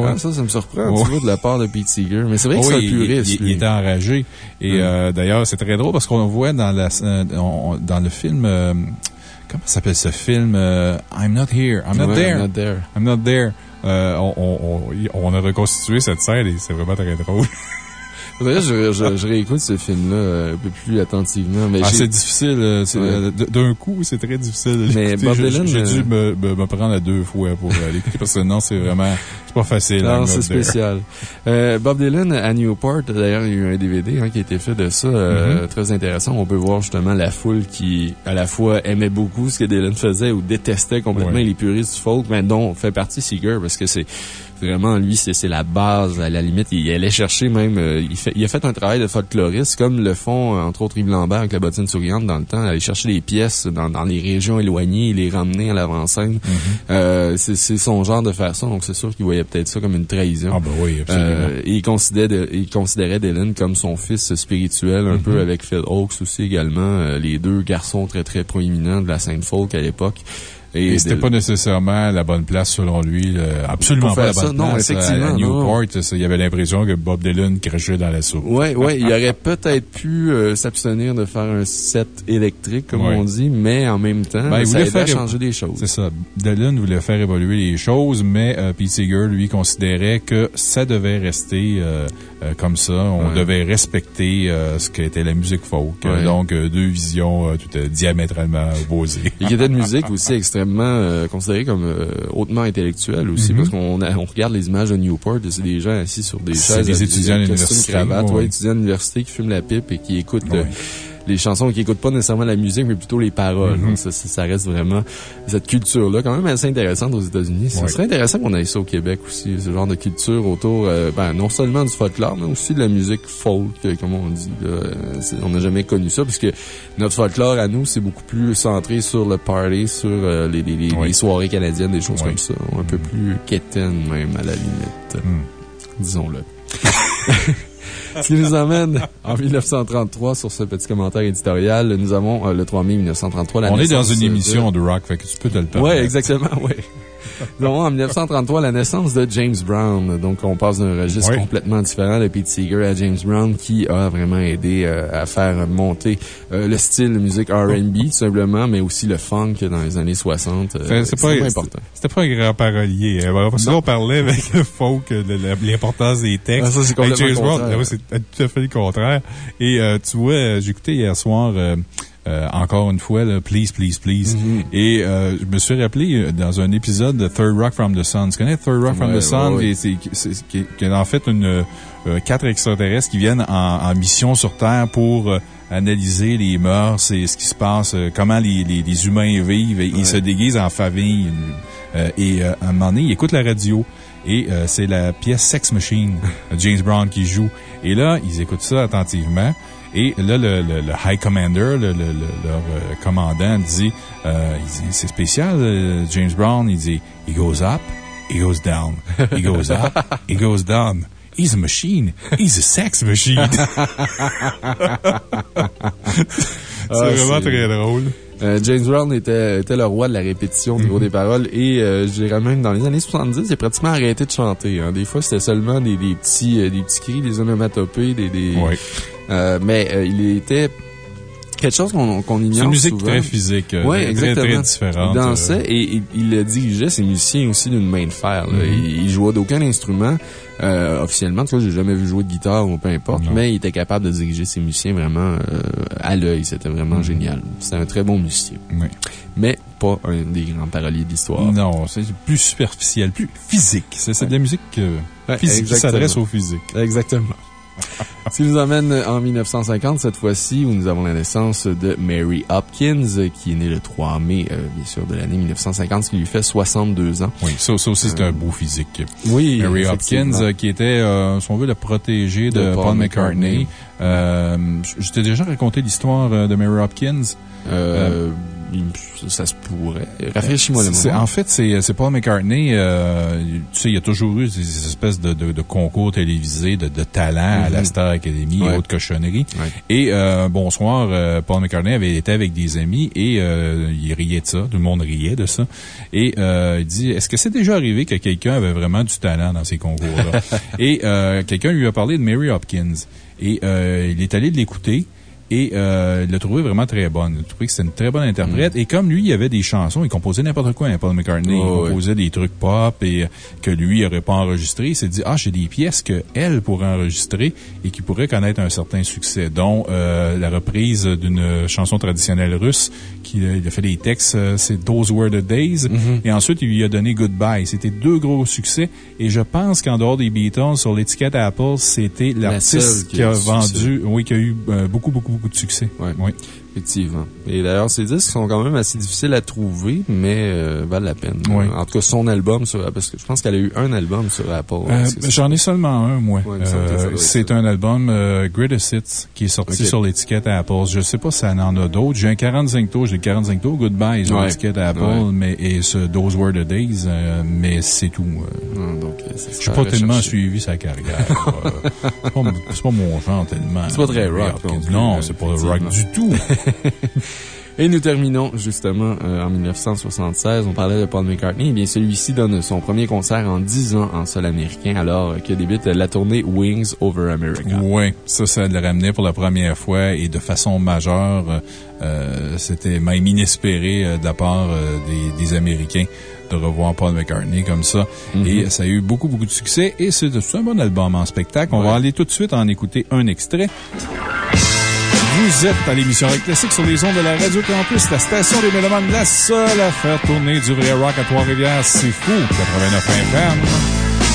ah Ah, ça ça me surprend Oui. tu vois de la part de Pete Seeger mais c'est vrai que c'est un puriste il, était enragé. Et Mm. euh, d'ailleurs, c'est très drôle parce qu'on voit dans, la, euh, on- dans le film... euh, comment s'appelle ce film? euh, I'm not here. I'm not Ouais, there. I'm not there. I'm not there. Euh, on, on, on- on a reconstitué cette scène et c'est vraiment très drôle. Que je, je, je réécoute ce film-là euh, un peu plus attentivement. Mais Ah, c'est difficile. euh, Ouais. euh, D'un coup, c'est très difficile. Mais. Bob J'ai- Dylan, J'ai dû me, me, me prendre à deux fois pour l'écouter parce que non, c'est vraiment, c'est pas facile. Non, I'm c'est spécial. Euh, Bob Dylan à Newport, d'ailleurs, il y a eu un DVD hein, qui a été fait de ça, euh, Mm-hmm. très intéressant. On peut voir justement la foule qui, à la fois, aimait beaucoup ce que Dylan faisait ou détestait complètement Ouais. les puristes du folk, mais dont fait partie Seeger parce que c'est vraiment, lui, c'est la base. À la limite, il allait chercher même, euh, il, fait, il a fait un travail de folkloriste, comme le font, euh, entre autres, Yves Lambert avec la bottine souriante dans le temps, aller chercher des pièces dans, dans les régions éloignées et les ramener à l'avant-scène. Mm-hmm. Euh, c'est c'est son genre de faire ça, donc c'est sûr qu'il voyait peut-être ça comme une trahison. Ah, ben oui, absolument. Euh, et il considérait, il considérait Dylan comme son fils spirituel, Mm-hmm. un peu avec Phil Oakes aussi également, euh, les deux garçons très très proéminents de la scène folk à l'époque. Et c'était Dylan- pas nécessairement la bonne place selon lui. là. absolument pas la bonne ça, non, place. effectivement, À. Newport, il y avait l'impression que Bob Dylan crachait dans la soupe. Ouais, ouais, il aurait peut-être pu euh, s'abstenir de faire un set électrique, comme Ouais. on dit, mais en même temps, Ben, il ça faire- changer des choses. C'est ça. Dylan voulait faire évoluer les choses, mais euh, Pete Seeger, lui, considérait que ça devait rester euh, euh, comme ça. On Ouais. devait respecter euh, ce qu'était la musique folk. Euh, Ouais. donc, euh, deux visions euh, tout, euh, diamétralement opposées. Et qui était une musique aussi extrêmement euh, considérée comme euh, hautement intellectuelle aussi, Mhm. parce qu'on on regarde les images de Newport c'est des gens assis sur des chaises. des étudiants à l'université, ouais. ouais, étudiants à l'université qui fument la pipe et qui écoutent euh, Ouais. Les chansons, qui écoutent pas nécessairement la musique, mais plutôt les paroles. Mhm. Donc, ça, ça- reste vraiment cette culture-là, quand même assez intéressante aux États-Unis. Ce serait intéressant qu'on ait ça au Québec aussi, ce genre de culture autour, euh, ben, non seulement du folklore, mais aussi de la musique folk, euh, comme on dit. là. Euh, on n'a jamais connu ça, parce que notre folklore à nous, c'est beaucoup plus centré sur le party, sur euh, les, les- les- Oui. les soirées canadiennes, des choses Oui. comme ça. Un peu plus quétaines même, à la limite. Hmm. Disons-le. Ce qui nous emmène en 1933 sur ce petit commentaire éditorial. Nous avons euh, le 3 mai 1933 la On est dans une émission de rock, fait que tu peux te le permettre. Ouais, exactement, ouais. Nous avons en 1933 la naissance de James Brown. Donc, on passe d'un registre Oui. complètement différent de Pete Seeger à James Brown qui a vraiment aidé euh, à faire monter euh, le style de musique R&B, tout simplement, mais aussi le funk dans les années 60. euh, C'est pas, important. C'était pas un grand parolier. hein. Parce que là, on parlait avec le folk de l'importance des textes. Ah, ça, James Brown, ouais, c'est tout à fait le contraire. Et tu vois, j'ai écouté hier soir, euh, encore une fois, là, Please, Please, Please. Mm-hmm. Et euh, je me suis rappelé euh, dans un épisode de Third Rock from the Sun. Tu connais Third Rock from the Sun? ouais, ouais. C'est- Qui qui est en fait une, euh, quatre extraterrestres qui viennent en, en mission sur Terre pour analyser les mœurs et ce qui se passe, euh, comment les, les, les humains vivent. Et Ils se déguisent en famille. Euh, et euh, à un moment donné, ils écoutent la radio. Et euh, c'est la pièce Sex Machine, James Brown qui joue. Et là, ils écoutent ça attentivement. Et là, le, le, le High Commander, le, le- le- leur euh, commandant, dit, euh, dit, c'est spécial, euh, James Brown, il dit, he goes up, he goes down, he goes up, he goes down. He's a machine. He's a sex machine. c'est vraiment très drôle. Euh, James Brown était, était le roi de la répétition au Mhm. niveau des paroles et euh, je dirais même dans les années 70, il a pratiquement arrêté de chanter. hein. Des fois, c'était seulement des, des petits, euh, des petits cris, des onomatopées, des, des, Oui. euh, mais euh, il était quelque chose qu'on qu'on ignore C'est une musique souvent. très physique, euh, Ouais, très, exactement. très différente. Il euh, dansait et il, il dirigeait ses musiciens aussi d'une main de fer. Mhm. il, jouait d'aucun instrument euh, officiellement. Tu vois, j'ai jamais vu jouer de guitare ou peu importe, Non. mais il était capable de diriger ses musiciens vraiment euh, à l'œil. C'était vraiment génial. C'était un très bon musicien. oui. Mais pas un des grands paroliers d'histoire. Non, c'est plus superficiel, plus physique. C'est de la musique euh, Ouais, physique qui s'adresse au physique. Exactement. Ce qui nous amène en 1950, cette fois-ci, où nous avons la naissance de Mary Hopkins, euh, qui est née le 3 mai, euh, bien sûr, de l'année 1950, ce qui lui fait 62 ans. Oui, ça, ça aussi, c'est un beau physique. Oui, Mary. Hopkins, euh, qui était, euh, si on veut, la protégée de, De Paul Paul McCartney. McCartney. Euh, je t'ai déjà raconté l'histoire euh, de Mary Hopkins. Euh, ça se pourrait. Rafraîchis-moi le moment. En fait, c'est Paul McCartney. euh, tu sais, il y a toujours eu ces espèces de, de, de concours télévisés de, de talent à la Star Academy Mhm. Ouais. et autres cochonneries. Ouais. Et euh, bonsoir, euh, Paul McCartney avait été avec des amis et euh, il riait de ça. Tout le monde riait de ça. Et euh, il dit, est-ce que c'est déjà arrivé que quelqu'un avait vraiment du talent dans ces concours-là? et euh, quelqu'un lui a parlé de Mary Hopkins. Et euh, il est allé l'écouter. Et euh, il l'a trouvé vraiment très bonne. Il a trouvé que c'était une très bonne interprète. Et comme lui, il avait des chansons, il composait n'importe quoi, hein, Paul McCartney. Oh, il composait des trucs pop et euh, que lui n'aurait pas enregistré. Il s'est dit, ah, j'ai des pièces que elle pourrait enregistrer et qui pourraient connaître un certain succès, dont euh, la reprise d'une chanson traditionnelle russe qui il a fait des textes, c'est Those Were the Days. Et ensuite, il lui a donné Goodbye. C'était deux gros succès. Et je pense qu'en dehors des Beatles, sur l'étiquette Apple, c'était l'artiste qui qui a vendu, oui, qui a eu euh, beaucoup, beaucoup, beaucoup de succès. Ouais. Oui. Effectivement. Et d'ailleurs, ces disques sont quand même assez difficiles à trouver, mais euh, valent la peine. Oui. En tout cas, son album sur parce que je pense qu'elle a eu un album sur Apple. Euh, c'est- J'en ai seulement un, moi. Ouais, Euh, c'est un album euh, Greatest Hits qui est sorti sur l'étiquette Apple. Je sais pas si ça en a d'autres. J'ai un 45 tours, j'ai le 45 tours Goodbye sur Ouais. l'étiquette Apple, Ouais. mais, et ce Those Were the Days, euh, mais c'est tout. Ah, donc, Je suis pas tellement suivi sa carrière. c'est pas, pas mon genre tellement. C'est pas très rock non Non, c'est pas rock du tout. Et nous terminons justement euh, en 1976. On parlait de Paul McCartney. Eh bien, celui-ci donne son premier concert en 10 ans en sol américain alors que débute la tournée Wings Over America. Oui, ça, ça le ramenait pour la première fois et de façon majeure. euh, C'était même inespéré euh, de la part des, des Américains de revoir Paul McCartney comme ça. Mhm. Et ça a eu beaucoup, beaucoup de succès et c'est c'est un bon album en spectacle. On Ouais. va aller tout de suite en écouter un extrait. Vous êtes à l'émission Rock Classique sur les ondes de la Radio Campus, la station des Mélomanes, la seule à faire tourner du vrai rock à Trois-Rivières. C'est fou, 89 FM.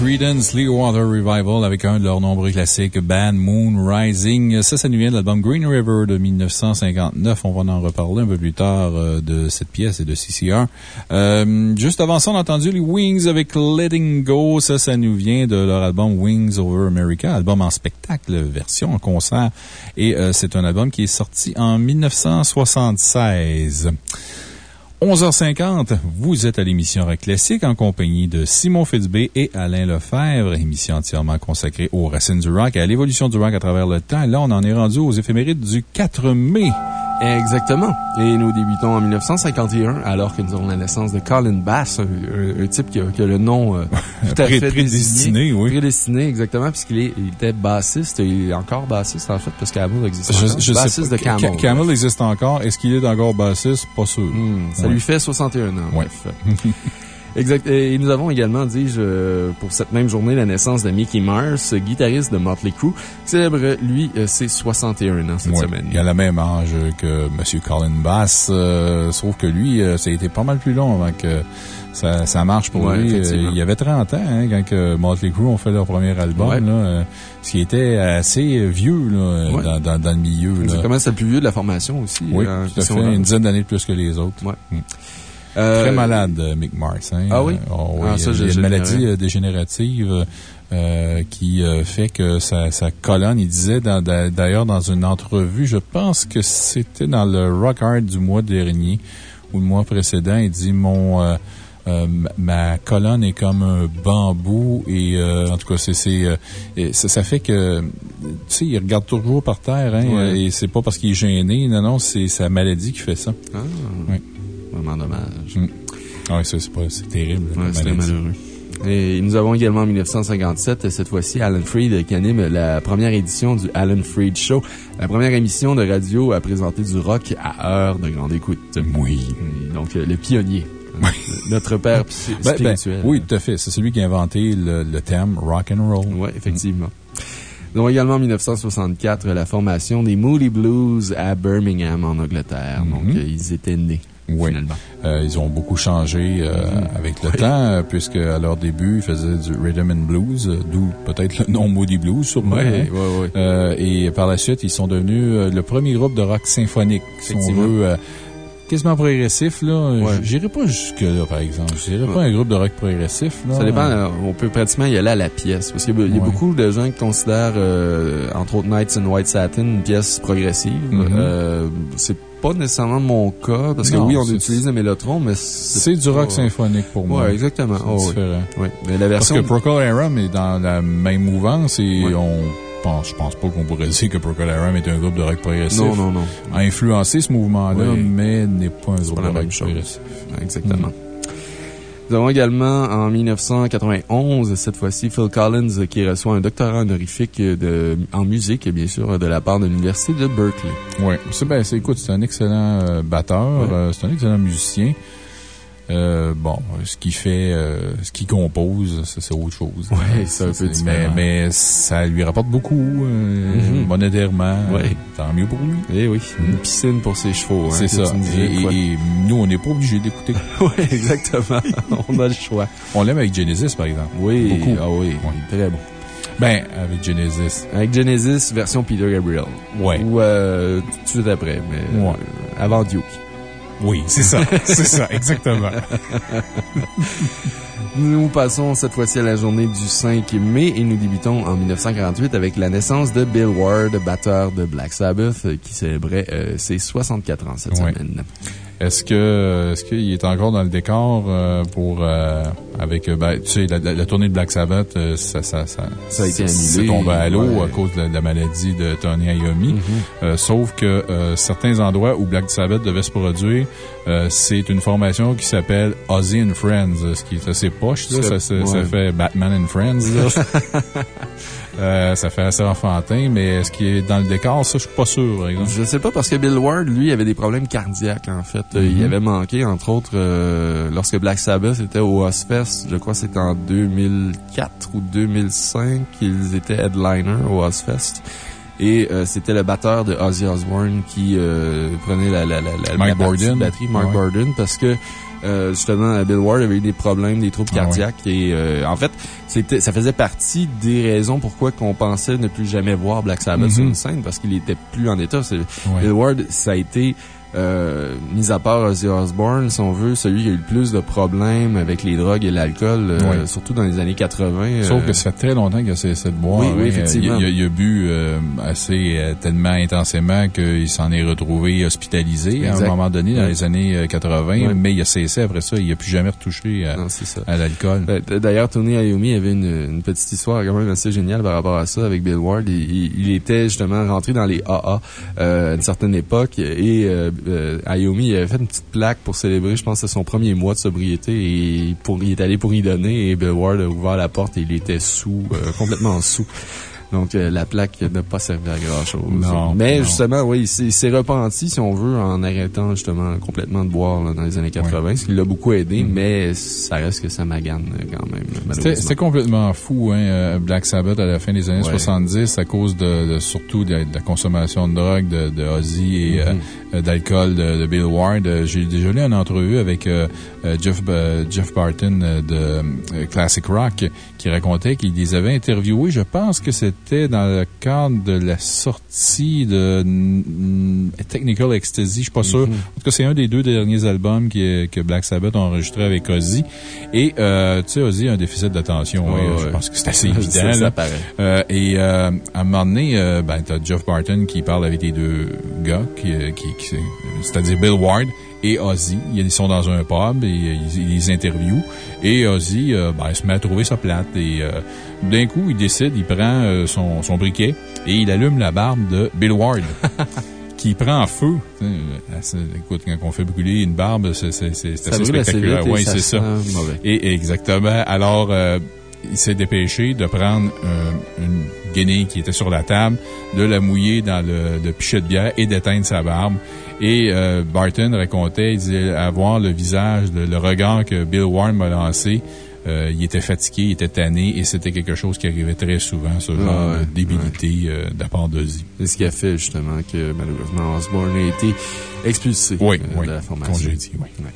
CCR, Credence Clearwater Revival, avec un de leurs nombreux classiques, Band Moon Rising. Ça, ça nous vient de l'album Green River de 1959. On va en reparler un peu plus tard euh, de cette pièce et de CCR. Euh, juste avant ça, on a entendu les Wings avec Letting Go. Ça, ça nous vient de leur album Wings Over America, album en spectacle, version en concert. Et euh, c'est un album qui est sorti en 1976. 11h50, vous êtes à l'émission Rock Classique en compagnie de Simon Fitzbé et Alain Lefebvre, émission entièrement consacrée aux racines du rock et à l'évolution du rock à travers le temps. Là, on en est rendu aux éphémérides du 4 mai. Exactement. Et nous débutons en 1951, alors que nous avons la naissance de Colin Bass, un, type qui a, qui a le nom euh, tout à fait prédestiné, oui. Prédestiné, exactement, puisqu'il il était bassiste. Il est encore bassiste, en fait, parce qu'Amel existe Je, encore. je sais bassiste pas. de Camel. Ca- Camel existe encore. Est-ce qu'il est encore bassiste? Pas sûr. Hmm, ça Ouais. lui fait 61 ans. Ouais. bref. Exact. Et nous avons également, dis-je, euh, pour cette même journée, la naissance de Mickey Mars, guitariste de Motley Crue, célèbre, lui, euh, ses 61 ans cette Ouais. semaine. Il a le même âge que M. Colin Bass, euh, sauf que lui, euh, ça a été pas mal plus long avant que ça, ça marche pour Ouais, lui. il avait 30 ans hein, quand Motley Crue ont fait leur premier album, Ouais. là, ce qui était assez vieux là, dans, dans, dans le milieu. Là. Exactement, c'est le plus vieux de la formation aussi. Oui, euh, tout à fait. Une dizaine d'années de plus que les autres. Ouais. Euh, Très malade, euh, Mick Mars. Hein? Ah oui? Euh, oh, oui. Ah, ça, il y a une maladie dégénérative euh, qui euh, fait que sa, sa colonne, il disait dans- d'ailleurs dans une entrevue, je pense que c'était dans le Rock Hard du mois dernier ou le mois précédent, il dit mon... euh, ma- colonne est comme un bambou et euh, en tout cas c'est euh, ça, ça fait que tu sais il regarde toujours par terre hein, Ouais. et c'est pas parce qu'il est gêné non non c'est sa maladie qui fait ça Ah, Oui. Vraiment dommage. Mm. ah oui ça c'est pas c'est terrible Ouais, c'est malheureux. Et nous avons également en 1957, cette fois-ci, Alan Freed qui anime la première édition du Alan Freed Show, la première émission de radio à présenter du rock à heure de grande écoute. oui Et Donc, euh, le pionnier. Notre père pi- Ben, ben, spirituel. oui, tout à fait. C'est celui qui a inventé le, le thème rock and roll. Oui, effectivement. Nous avons également en 1964 la formation des Moody Blues à Birmingham, en Angleterre. Donc, Mhm. euh, ils étaient nés, Oui. Euh, ils ont beaucoup changé euh, avec le temps, puisque à leur début, ils faisaient du rhythm and blues, euh, d'où peut-être le nom Moody Blues, sûrement. Oui, hein. oui. Euh, et par la suite, ils sont devenus le premier groupe de rock symphonique, si on veut. quasiment progressif, là. Ouais. J'irai pas jusque-là, par exemple. J'irai pas un groupe de rock progressif, là. Ça dépend, euh, on peut pratiquement y aller à la pièce. Parce qu'il y a, y beaucoup de gens qui considèrent, euh, entre autres, Nights in White Satin une pièce progressive. Mhm. Euh, c'est pas nécessairement mon cas, parce que oui, on utilise le mélotron, mais C'est du rock pas- symphonique pour moi. Ouais, exactement. Oh, différent. Oui. Mais la Parce version. que Procol Harum est dans la même mouvance et on pense, je pense pas qu'on pourrait dire que Procol Harum est un groupe de rock progressif. non, non, non. A influencé ce mouvement-là, Oui. mais n'est pas un groupe pas de rock progressif. Exactement. Mm. Nous avons également, en 1991, cette fois-ci, Phil Collins, qui reçoit un doctorat honorifique de, en musique, bien sûr, de la part de l'Université de Berkeley. Oui. C'est, ben, c'est, écoute, c'est un excellent euh, batteur, Ouais. euh, c'est un excellent musicien. Euh, bon, ce qu'il fait, euh, ce qu'il compose, ça, c'est autre chose. Ouais, c'est un peu mais, mais ça lui rapporte beaucoup, euh, Mhm. monétairement. Ouais. Tant mieux pour lui. Eh oui, une piscine pour ses chevaux. hein, c'est ça. Et, nous, on n'est pas obligé d'écouter. Oui, exactement. On a le choix. On l'aime avec Genesis, par exemple. Oui, Beaucoup. ah oui, très bon. Ben, avec Genesis. Avec Genesis, version Peter Gabriel. Ouais. Ou tout de suite après, mais Ouais. avant Duke. Oui, c'est ça. c'est ça, exactement. Nous passons cette fois-ci à la journée du 5 mai et nous débutons en 1948 avec la naissance de Bill Ward, batteur de Black Sabbath, qui célébrait euh, ses 64 ans cette Ouais. semaine. Est-ce que, est-ce qu'il est encore dans le décor euh, pour, euh, avec, euh, ben, tu sais, la, la- la tournée de Black Sabbath, euh, ça, ça, ça, Ça a été annulé, tombé à l'eau ouais. à cause de la, de la maladie de Tony Iommi. Mhm. Euh, sauf que euh, certains endroits où Black Sabbath devait se produire, euh, c'est une formation qui s'appelle Ozzy and Friends, euh, ce qui est assez poche. Ça, ça, ça ouais. fait Batman and Friends. là. Euh, ça fait assez enfantin, mais est-ce qu'il est dans le décor? Ça, je suis pas sûr, par exemple. Je sais pas parce que Bill Ward, lui, avait des problèmes cardiaques, en fait. Euh, Il Mhm. avait manqué, entre autres, euh, lorsque Black Sabbath était au Ozfest, je crois que c'était en 2004 ou 2005 qu'ils étaient headliner au Ozfest. Et euh, c'était le batteur de Ozzy Osbourne qui euh, prenait la, la, la, la, Mike batterie, Mark Ouais. Borden, parce que euh, justement, Bill Ward avait eu des problèmes, des troubles Ah ouais. cardiaques. Et euh, en fait, c'était, ça faisait partie des raisons pourquoi qu'on pensait ne plus jamais voir Black Sabbath sur Mhm. une scène, parce qu'il était plus en état. Ouais. Bill Ward, ça a été, euh, mis à part Ozzy Osbourne, si on veut, celui qui a eu le plus de problèmes avec les drogues et l'alcool, euh, surtout dans les années 80. Sauf euh, que ça fait très longtemps qu'il a cessé de boire. Oui, oui, hein. effectivement. Il, a- il a bu euh, assez tellement intensément qu'il s'en est retrouvé hospitalisé à Exact. un moment donné dans les années euh, 80, Ouais. mais il a cessé après ça. Il a plus jamais retouché à, à l'alcool. D'ailleurs, Tony Iommi avait une, une petite histoire quand même assez géniale par rapport à ça avec Bill Ward. Il, il- était justement rentré dans les AA euh, à une certaine époque et euh, il avait fait une petite plaque pour célébrer, je pense, son premier mois de sobriété et pour, il est allé pour y donner et Bill Ward a ouvert la porte et il était sous, euh, complètement sous. Donc, euh, la plaque n'a pas servi à grand-chose. Non, Mais non. justement, oui, il s'est- repenti, si on veut, en arrêtant justement complètement de boire là, dans les années 80, ce qui l'a beaucoup aidé, mais ça reste que ça magane euh, quand même, C'était complètement fou, hein, euh, Black Sabbath à la fin des années Ouais. 70 à cause de, de- surtout de, de la consommation de drogue de, de Ozzy et Mhm. euh, d'alcool de, de Bill Ward. J'ai déjà lu une entrevue avec euh, Jeff, euh, Jeff Barton euh, de euh, Classic Rock qui racontait qu'il les avait interviewés. Je pense que c'était dans le cadre de la sortie de Technical Ecstasy. Je suis pas sûr. Mhm. En tout cas, c'est un des deux derniers albums qui- que Black Sabbath a enregistré avec Ozzy. Et, euh, tu sais, Ozzy a un déficit d'attention. Hein, ouais. Je pense que c'est assez Ça, évident. ça. Euh, et euh, à un moment donné, euh, ben, t'as Jeff Barton qui parle avec les deux gars, qui, euh, qui, qui- c'est-à-dire Bill Ward et Ozzy. Ils sont dans un pub et euh, ils, les interviewent. Et Ozzy, euh, ben, il se met à trouver ça plate. Et euh, d'un coup, il décide, il prend euh, son, son briquet et il allume la barbe de Bill Ward. qui prend feu. Écoute, quand on fait brûler une barbe, c'est assez spectaculaire. Oui, c'est ça. mauvais. Et exactement. Alors, il s'est dépêché de prendre une guenille qui était sur la table, de la mouiller dans le, le pichet de bière et d'éteindre sa barbe. Et euh, Barton racontait, il disait avoir le visage, le, le regard que Bill Warren m'a lancé. euh, il était fatigué, il était tanné et c'était quelque chose qui arrivait très souvent, ce genre ouais, de débilité euh, de la part d'Ozzy. C'est ce qui a fait justement que malheureusement Osborne a été expulsé Oui, euh, oui, de la formation. congédié, oui. Ouais.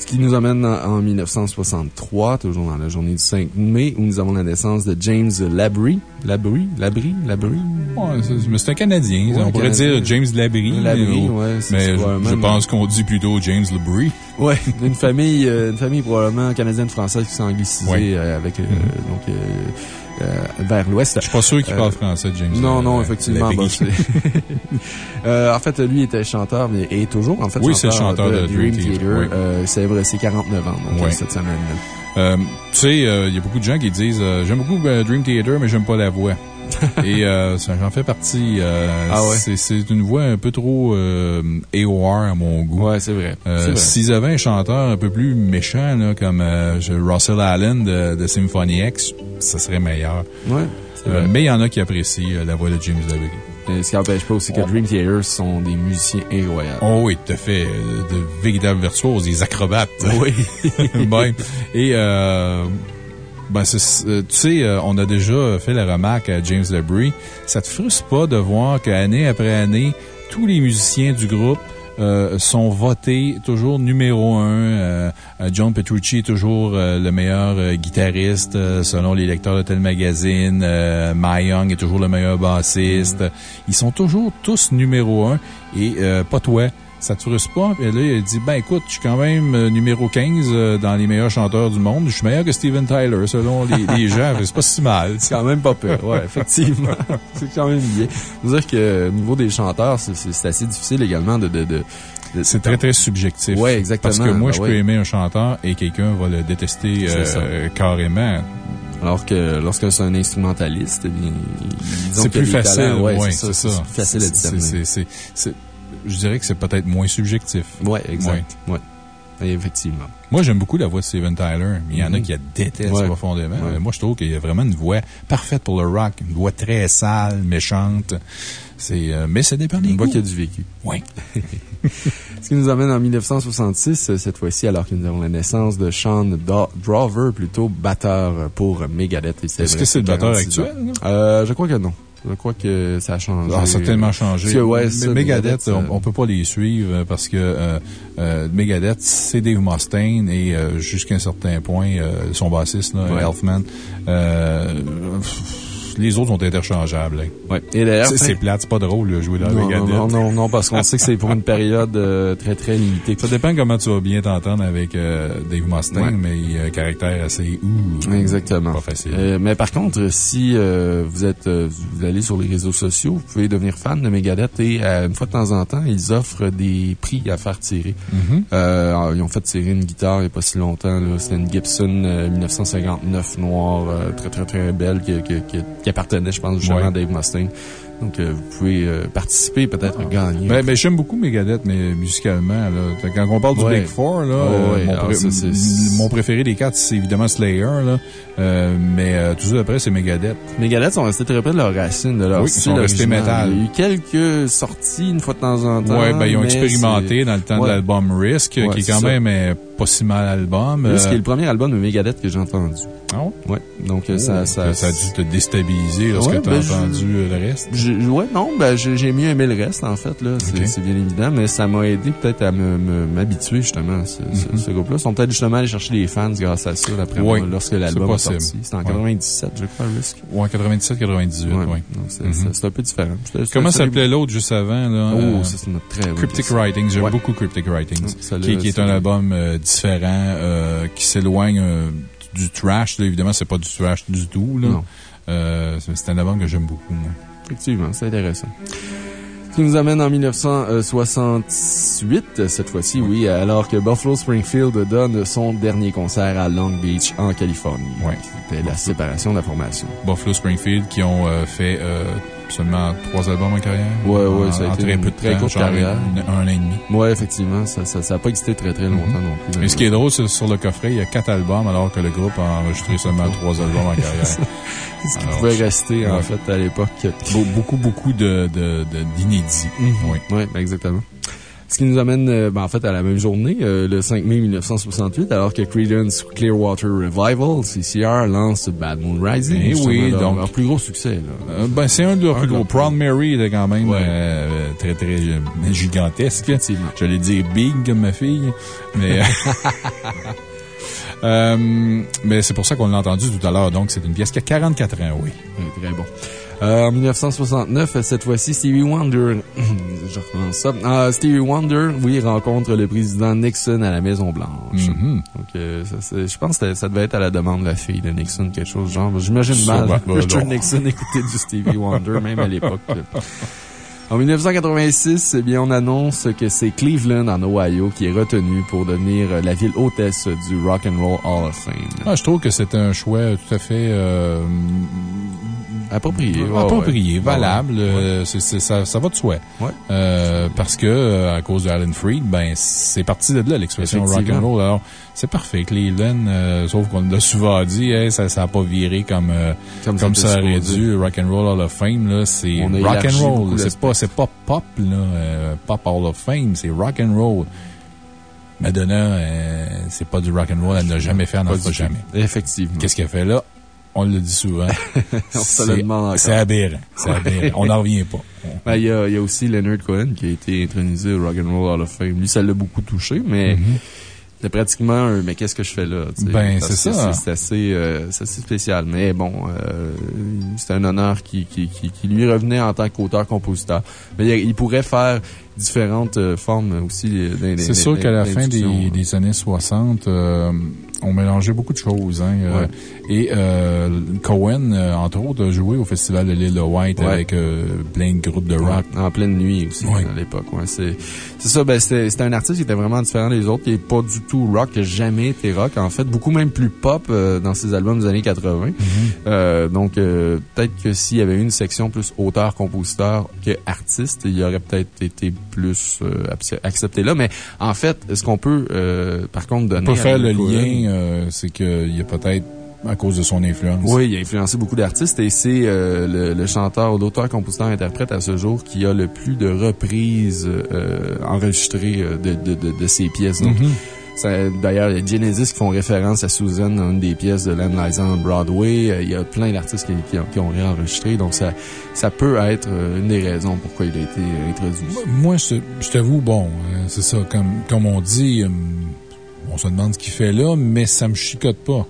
Ce qui nous amène en, en 1963, toujours dans la journée du 5 mai, où nous avons la naissance de James Labrie. Labrie? Labrie? Labrie? Ouais, c'est- mais c'est un Canadien. Ouais, on pourrait Canadien. dire James Labrie. Labrie, ou- ouais, Mais je, une- pense qu'on dit plutôt James Labrie. Ouais, d'une famille, euh, une famille probablement canadienne-française qui s'est anglicisée Ouais. euh, avec, euh, Mhm. donc, euh, euh, vers l'ouest. Je suis pas sûr qu'il Euh, parle français, James. Non, non, euh, effectivement. Euh, en fait, lui était chanteur, mais est toujours, en fait, Oui, c'est le chanteur de Dream Dream Theater, oui. Célèbre ses 49 ans, donc, cette semaine-là. Euh, tu sais, il y a beaucoup de gens qui disent J'aime beaucoup Dream Theater, mais j'aime pas la voix. Et euh, ça, j'en fais partie. euh, Ah ouais? c'est- une voix un peu trop euh, AOR à mon goût. Ouais, c'est vrai. Euh, C'est vrai. S'ils avaient un chanteur un peu plus méchant, là, comme Russell Allen de, de Symphony X, ça serait meilleur. Ouais, vrai. mais il y en a qui apprécient la voix de James. Et ce qui n'empêche pas aussi que. Dream Theater sont des musiciens incroyables. Oh oui, tout à fait. De véritables virtuoses, des acrobates. Oui. ben, et, euh, ben, euh, tu sais, euh, on a déjà fait la remarque à James Labrie. Ça te frustre pas de voir qu'année après année, tous les musiciens du groupe euh, sont votés toujours numéro un. John Petrucci est toujours le meilleur guitariste selon les lecteurs de tel magazine. Mae Young est toujours le meilleur bassiste. Ils sont toujours tous numéro un et pas toi. Ça te frustre pas? Et là, il dit, ben écoute, je suis quand même euh, numéro 15 euh, dans les meilleurs chanteurs du monde. Je suis meilleur que Steven Tyler, selon les, les gens. C'est pas si mal. C'est quand même pas peur. Ouais, effectivement. c'est quand même bien. Je veux dire que, au niveau des chanteurs, c'est- assez difficile également de, de, de, de- C'est très, très subjectif. Ouais, exactement. Parce que moi, Ben je ouais. peux aimer un chanteur et quelqu'un va le détester euh, carrément. Alors que lorsque c'est un instrumentaliste, eh C'est plus facile. Ouais, ouais, c'est ça. C'est plus facile à Je dirais que c'est peut-être moins subjectif. Ouais, exact. Ouais. Et Effectivement. Moi, j'aime beaucoup la voix de Steven Tyler, il y en a Mhm. qui la détestent Ouais. profondément. Ouais. Moi, je trouve qu'il y a vraiment une voix parfaite pour le rock. Une voix très sale, méchante. Euh, mais ça dépend des goûts. qu'il y a du vécu. Oui. Ce qui nous amène en 1966, euh, cette fois-ci, alors que nous avons la naissance de Sean Drover, plutôt batteur pour Megadeth. Et Est-ce que c'est le batteur actuel? Euh, je crois que non. Je crois que ça a changé. Ah, ça a tellement changé. Que, ouais, Mais ça, Megadeth, on, on peut pas les suivre euh, parce que euh, euh, Megadeth, c'est Dave Mustaine et euh, jusqu'à un certain point, euh, son bassiste, là, Ouais. Elfman, euh, pff, les autres sont interchangeables. hein. Ouais. Et d'ailleurs, C'est c'est plate, c'est pas drôle de jouer dans non, Megadeth. non, non, non, parce qu'on sait que c'est pour une période euh, très, très limitée. Ça dépend comment tu vas bien t'entendre avec euh, Dave Mustaine, Ouais. mais il a un caractère assez ouh. Exactement. Pas facile. Euh, mais par contre, si euh, vous êtes, euh, vous allez sur les réseaux sociaux, vous pouvez devenir fan de Megadeth et euh, une fois de temps en temps, ils offrent des prix à faire tirer. Alors, ils ont fait tirer une guitare il n'y a pas si longtemps. là. C'était une Gibson euh, 1959 noire, euh, très très très belle, qui, qui- qui- qui appartenait, je pense, justement Ouais. à Dave Mustaine. Donc, euh, vous pouvez euh, participer, peut-être gagner. Ben, ben, j'aime beaucoup Megadeth, mais musicalement, là. Quand on parle du Ouais. Big Four, là, Oh, euh, ouais. mon, Alors, pré- ça, c'est- mon préféré des quatre, c'est évidemment Slayer, là. Euh, mais euh, tout ça après, c'est Megadeth. Megadeth sont restés très près de leurs racines, de leur Oui, ils sont restés métal. Il y a eu quelques sorties une fois de temps en temps. ouais, ben, ils ont expérimenté dans le temps Ouais. de l'album Risk, qui est quand ça. même pas si mal album. Risk, qui est le premier album de Megadeth que j'ai entendu. ah ouais? Ouais. Donc, ça, Oh, ça, ça a dû te déstabiliser lorsque tu as ben, entendu le reste. Ouais, non, ben, j'ai mieux aimé le reste, en fait, là. C'est bien évident, mais ça m'a aidé peut-être à m'habituer, justement, à ce, Mhm. ce groupe-là. Ils sont peut-être justement allés chercher des fans grâce à ça, d'après Ouais, moi, lorsque l'album est possible. sorti. C'était en Ouais. 97, je crois, Risk. Ouais, 97-98, ouais. Donc, c'est Mhm. c'est- un peu différent. Comment s'appelait l'autre juste avant, là? Oh, Euh, c'est une très Cryptic question. Writings. J'aime Ouais. beaucoup Cryptic Writings. Qui, est un album euh, différent, euh, qui s'éloigne du trash. Là, évidemment, c'est pas du trash du tout. Là. Euh, c'est un album que j'aime beaucoup. moi. Effectivement, c'est intéressant. Ce qui nous amène en 1968, cette fois-ci, oui, alors que Buffalo Springfield donne son dernier concert à Long Beach, en Californie. Ouais. C'était la séparation de la formation. Buffalo Springfield qui ont euh, fait euh, seulement trois albums en carrière. Ouais, ouais, En- ça a en été très une peu de très temps, courte genre carrière. un an et demi. Ouais, effectivement, ça ça, ça a pas existé très très longtemps non plus. Mais ce qui est drôle, c'est sur le coffret, il y a quatre albums, alors que le groupe a enregistré seulement trois albums en carrière. ce qui pouvait rester, en fait, à l'époque. Be- beaucoup, beaucoup de, de, de- d'inédits. Oui. Oui, exactement. Ce qui nous amène, euh, ben, en fait, à la même journée, euh, le 5 mai 1968, alors que Creedence Clearwater Revival, CCR, lance Bad Moon Rising. Eh justement, oui, leur, donc- leur plus gros succès, là. Euh, ben, c'est un de leurs plus gros. Proud Mary était quand même Ouais. très, très gigantesque. J'allais dire big comme ma fille, mais... Euh, mais c'est pour ça qu'on l'a entendu tout à l'heure. Donc, c'est une pièce qui a 44 ans, oui. Oui, très bon. Euh, en 1969, cette fois-ci, Stevie Wonder, je recommence ça. Ah, Stevie Wonder, oui, rencontre le président Nixon à la Maison Blanche. Mhm. Donc, euh, ça, je pense que ça- devait être à la demande de la fille de Nixon, quelque chose genre. J'imagine mal Richard. Nixon écouter du Stevie Wonder, même à l'époque. En 1986, eh bien, on annonce que c'est Cleveland, en Ohio, qui est retenu pour devenir la ville hôtesse du Rock and Roll Hall of Fame. Ah, je trouve que c'est un choix tout à fait euh, Approprié. ouais, approprié, ouais. valable. Ouais. euh, ça, ça va de soi. Euh, parce que, euh, à cause de Alan Freed, ben, c'est parti de là, l'expression rock Effectivement. and roll. Alors, c'est parfait. Cleveland, euh, sauf qu'on l'a souvent dit, hey, ça, ça a pas viré comme, comme, ça aurait dû. Rock and Roll Hall of Fame, là, c'est On a rock élargi and beaucoup roll. C'est pas, pas pop, là, pop Hall of Fame, c'est rock and roll. Madonna, euh, c'est pas du rock and roll, elle n'a jamais fait, elle n'en Pas fera jamais. Effectivement. Qu'est-ce qu'elle fait là? On le dit souvent. On se le C'est- demande encore. C'est aberrant. C'est aberrant. On n'en revient pas. Ben, il y, a, y a aussi Leonard Cohen qui a été intronisé au Rock and Roll Hall of Fame. Lui, ça l'a beaucoup touché, mais Mhm. c'est pratiquement un, mais qu'est-ce que je fais là? Ben, c'est ça. C'est assez, euh, c'est assez spécial. Mais bon, euh, c'est un honneur qui, qui, qui, qui lui revenait en tant qu'auteur-compositeur. Mais il, il pourrait faire différentes euh, formes aussi. C'est sûr qu'à la fin des, années 60, euh, on mélangeait beaucoup de choses. Hein, euh, Ouais. Et euh, Cohen, entre autres, a joué au Festival de l'île de White Ouais. avec plein de groupes de rock. Ouais, en pleine nuit aussi, à l'époque. C'est ça, ben, c'était un artiste qui était vraiment différent des autres, qui n'est pas du tout rock, qui n'a jamais été rock, en fait. Beaucoup même plus pop euh, dans ses albums des années 80. Mm-hmm. Euh, donc, euh, peut-être que s'il y avait eu une section plus auteur-compositeur que artiste, il aurait peut-être été plus euh, accepté là. Mais en fait, ce qu'on peut, euh, par contre, On donner... peut à faire le lien, euh, c'est qu'il y a peut-être, à cause de son influence. Oui, il a influencé beaucoup d'artistes et c'est euh, le, le chanteur, l'auteur, compositeur, interprète à ce jour qui a le plus de reprises euh, enregistrées de, de, de, de ses pièces. Donc, Mhm. Ça- D'ailleurs, il y a Genesis qui font référence à Susan dans une des pièces de Len Liza on Broadway. Euh, Il y a plein d'artistes qui, qui ont, qui ont réenregistré. Donc, ça, ça peut être euh, une des raisons pourquoi il a été introduit. Moi, je, je t'avoue, bon, euh, c'est ça, comme, comme on dit, on se demande ce qu'il fait là, mais ça me chicote pas.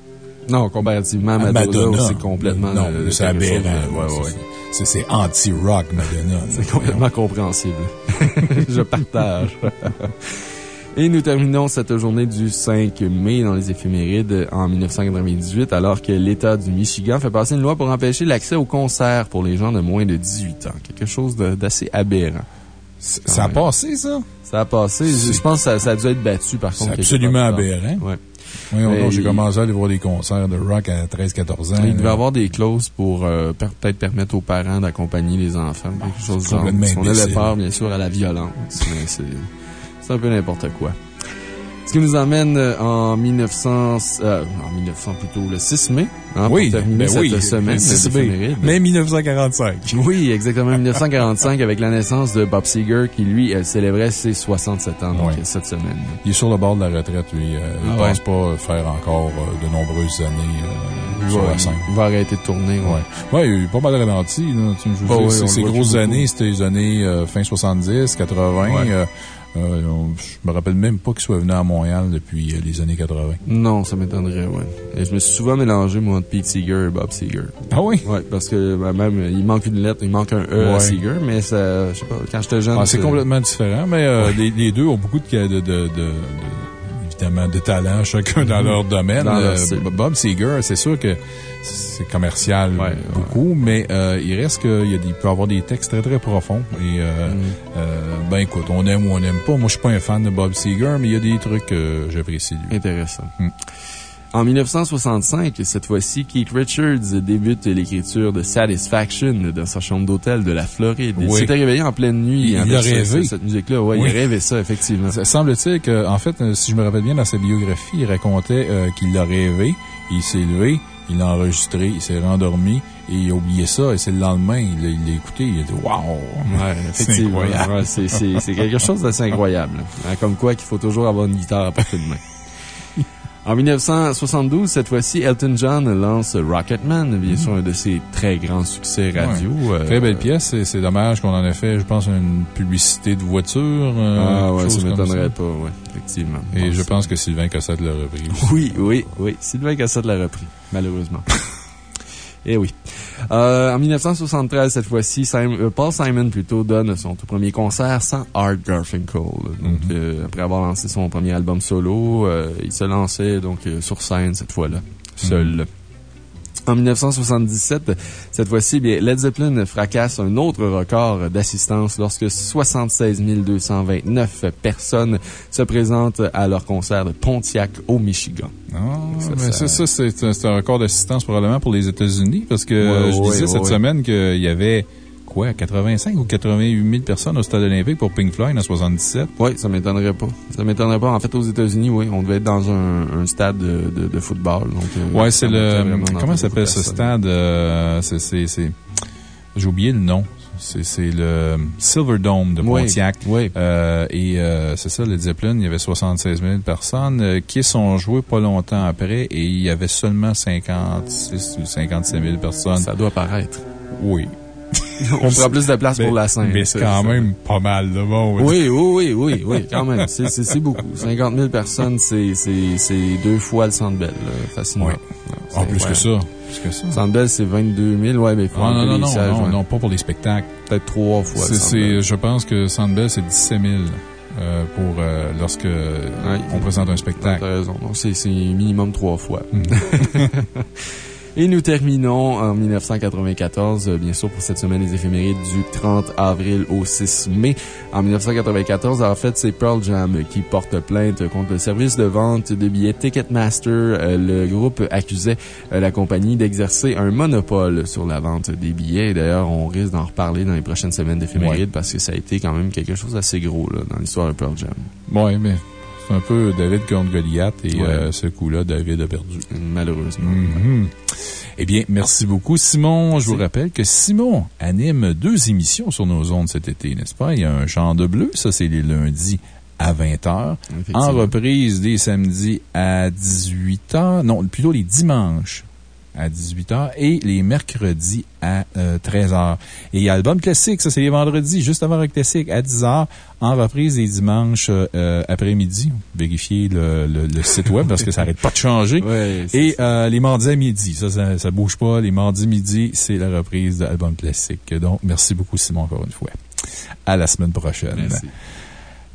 Non, comparativement à Madonna, c'est complètement... Non, aberrant. ouais, ouais, C'est anti-rock, Madonna. C'est complètement compréhensible. Je partage. Et nous terminons cette journée du 5 mai dans les éphémérides en 1998, alors que l'État du Michigan fait passer une loi pour empêcher l'accès aux concerts pour les gens de moins de 18 ans. Quelque chose d'assez aberrant. Ça a passé, ça? Ça a passé. Je pense que ça, ça a dû être battu, par C'est contre. quelque absolument aberrant. Ouais. Oui, on- j'ai commencé à aller voir des concerts de rock à 13-14 ans. Il devait là. avoir des clauses pour euh, peut-être permettre aux parents d'accompagner les enfants. quelque chose du genre. qu'on avait peur, bien sûr, à la violence. C'est un peu n'importe quoi. Ce qui nous emmène euh, en 1900, euh, en 1900 plutôt, le 6 mai, hein, Oui, pour terminer ben cette oui, semaine. le 6 des mai. Mais 1945. Oui, exactement. 1945 avec la naissance de Bob Seger qui, lui, célébrait ses 67 ans, donc Oui. cette semaine. Il est sur le bord de la retraite, lui. Euh, il Ah pense ouais. pas faire encore euh, de nombreuses années Il sur va, la scène. il va arrêter de tourner. ouais. Ouais. Il est pas mal ralenti, là. Tu oui, ces- grosses années, c'était les années fin 70, 80. Ouais. Euh, euh, je me rappelle même pas qu'il soit venu à Montréal depuis euh, les années 80. Non, ça m'étonnerait, ouais. Et je me suis souvent mélangé, moi, entre Pete Seeger et Bob Seeger. Ah oui? Ouais, parce que ben, même, il manque une lettre, il manque un E à. Seeger, mais ça, je sais pas, quand j'étais jeune. Ah, c'est complètement différent, mais euh, Ouais. les, les deux ont beaucoup de, de, de, de- de- évidemment, de talent, chacun dans leur domaine. Dans leur Euh, style. Bob Seger, c'est sûr que c'est commercial Ouais, beaucoup, mais euh, il reste qu'il y a peut avoir des textes très, très profonds. Et, euh, Mm. euh, ben écoute, on aime ou on n'aime pas. Moi, je suis pas un fan de Bob Seger, mais il y a des trucs que j'apprécie lui. Intéressant. Mm. En 1965, cette fois-ci, Keith Richards débute l'écriture de Satisfaction dans sa chambre d'hôtel de la Floride. Il Oui. s'était réveillé en pleine nuit. Il- il a ce- rêvé. Cette musique-là, ouais, Oui. il a rêvé ça, effectivement. Ça Semble-t-il que, en fait, euh, si je me rappelle bien, dans sa biographie, il racontait qu'il l'a rêvé, il s'est levé, il l'a enregistré, il s'est rendormi et il a oublié ça. Et c'est le lendemain, il l'a écouté, il a dit! Ouais, C'est effectivement. incroyable. C'est quelque chose d'assez incroyable. Hein, Comme quoi qu'il faut toujours avoir une guitare à portée de main. En 1972, cette fois-ci, Elton John lance Rocketman, bien sûr, un de ses très grands succès radio. euh, Très belle pièce. C'est- C'est dommage qu'on en ait fait, je pense, une publicité de voiture. euh, Ah ouais, ça m'étonnerait pas, ouais, effectivement. Et Bon, je pense que Sylvain Cossette l'a repris. Oui, oui, oui. Sylvain Cassette l'a repris, malheureusement. Eh oui. Euh, en 1973, cette fois-ci, euh, Paul Simon plutôt donne son tout premier concert sans Art Garfinkel. Donc, Mhm. euh, après avoir lancé son premier album solo, euh, il se lançait donc sur scène cette fois-là, seul. Mhm. En 1977, cette fois-ci, bien, Led Zeppelin fracasse un autre record d'assistance lorsque 76 229 personnes se présentent à leur concert de Pontiac au Michigan. Ah, Ça, mais ça- ça, ça, c'est un- record d'assistance probablement pour les États-Unis parce que Ouais, je ouais, disais ouais, cette semaine qu'il y avait, quoi, 85 ou 88 000 personnes au stade olympique pour Pink Floyd en 77. Oui, ça m'étonnerait pas. Ça m'étonnerait pas. En fait, aux États-Unis, oui, on devait être dans un, un stade de, de, de football. Euh, Ouais, ça c'est le. Comment s'appelle de ce stade? euh, c'est- J'ai oublié le nom. C'est le Silverdome de Oui, Pontiac. Oui. Euh, et euh, c'est ça, le Zeppelin, il y avait 76 000 personnes euh, qui sont jouées pas longtemps après et il y avait seulement 56 ou 57 000 personnes. Ça doit paraître. Oui. On prend plus de place pour la scène. Mais c'est quand même pas mal de monde. Oui, oui, oui, oui, oui, quand même. C'est- C'est c'est beaucoup. 50 000 personnes, c'est c'est- c'est deux fois le Centre Bell, là, facilement. Oui. En plus que ça. Plus que ça. Centre Bell, c'est 22 000. Ouais, mais il faut Ah, non, non, non, sièges, non, ouais. non, pas pour les spectacles. Peut-être trois fois. C'est, Centre je pense que Sandbell, c'est 17 000 euh, pour euh, lorsque on présente un spectacle. T'as raison. Donc, c'est c'est minimum trois fois. Mhm. Et nous terminons en 1994, euh, bien sûr, pour cette semaine des éphémérides du 30 avril au 6 mai. En 1994, en fait, c'est Pearl Jam qui porte plainte contre le service de vente de billets Ticketmaster. Euh, Le groupe accusait euh, la compagnie d'exercer un monopole sur la vente des billets. Et D'ailleurs, on risque d'en reparler dans les prochaines semaines d'éphémérides Ouais. parce que ça a été quand même quelque chose d'assez gros là, dans l'histoire de Pearl Jam. Oui, mais c'est un peu David contre Goliath et Ouais. euh, ce coup-là, David a perdu. Malheureusement. Mhm. Eh bien, merci beaucoup, Simon. Je vous rappelle que Simon anime deux émissions sur nos ondes cet été, n'est-ce pas? Il y a un champ de bleu, ça c'est les lundis à 20h. Effectivement. En reprise les samedis à 18h. Non, plutôt les dimanches à 18h et les mercredis à euh, 13h. Et il y a Album Classique, ça c'est les vendredis, juste avant Rock Classique, à 10h, en reprise les dimanches euh, après-midi. Vérifiez le, le- le site web parce que ça n'arrête pas de changer. Ouais, Et euh, les mardis à midi, ça, ça, ça bouge pas. Les mardis midi, c'est la reprise de Album Classique. Donc, merci beaucoup Simon encore une fois. À la semaine prochaine. Merci.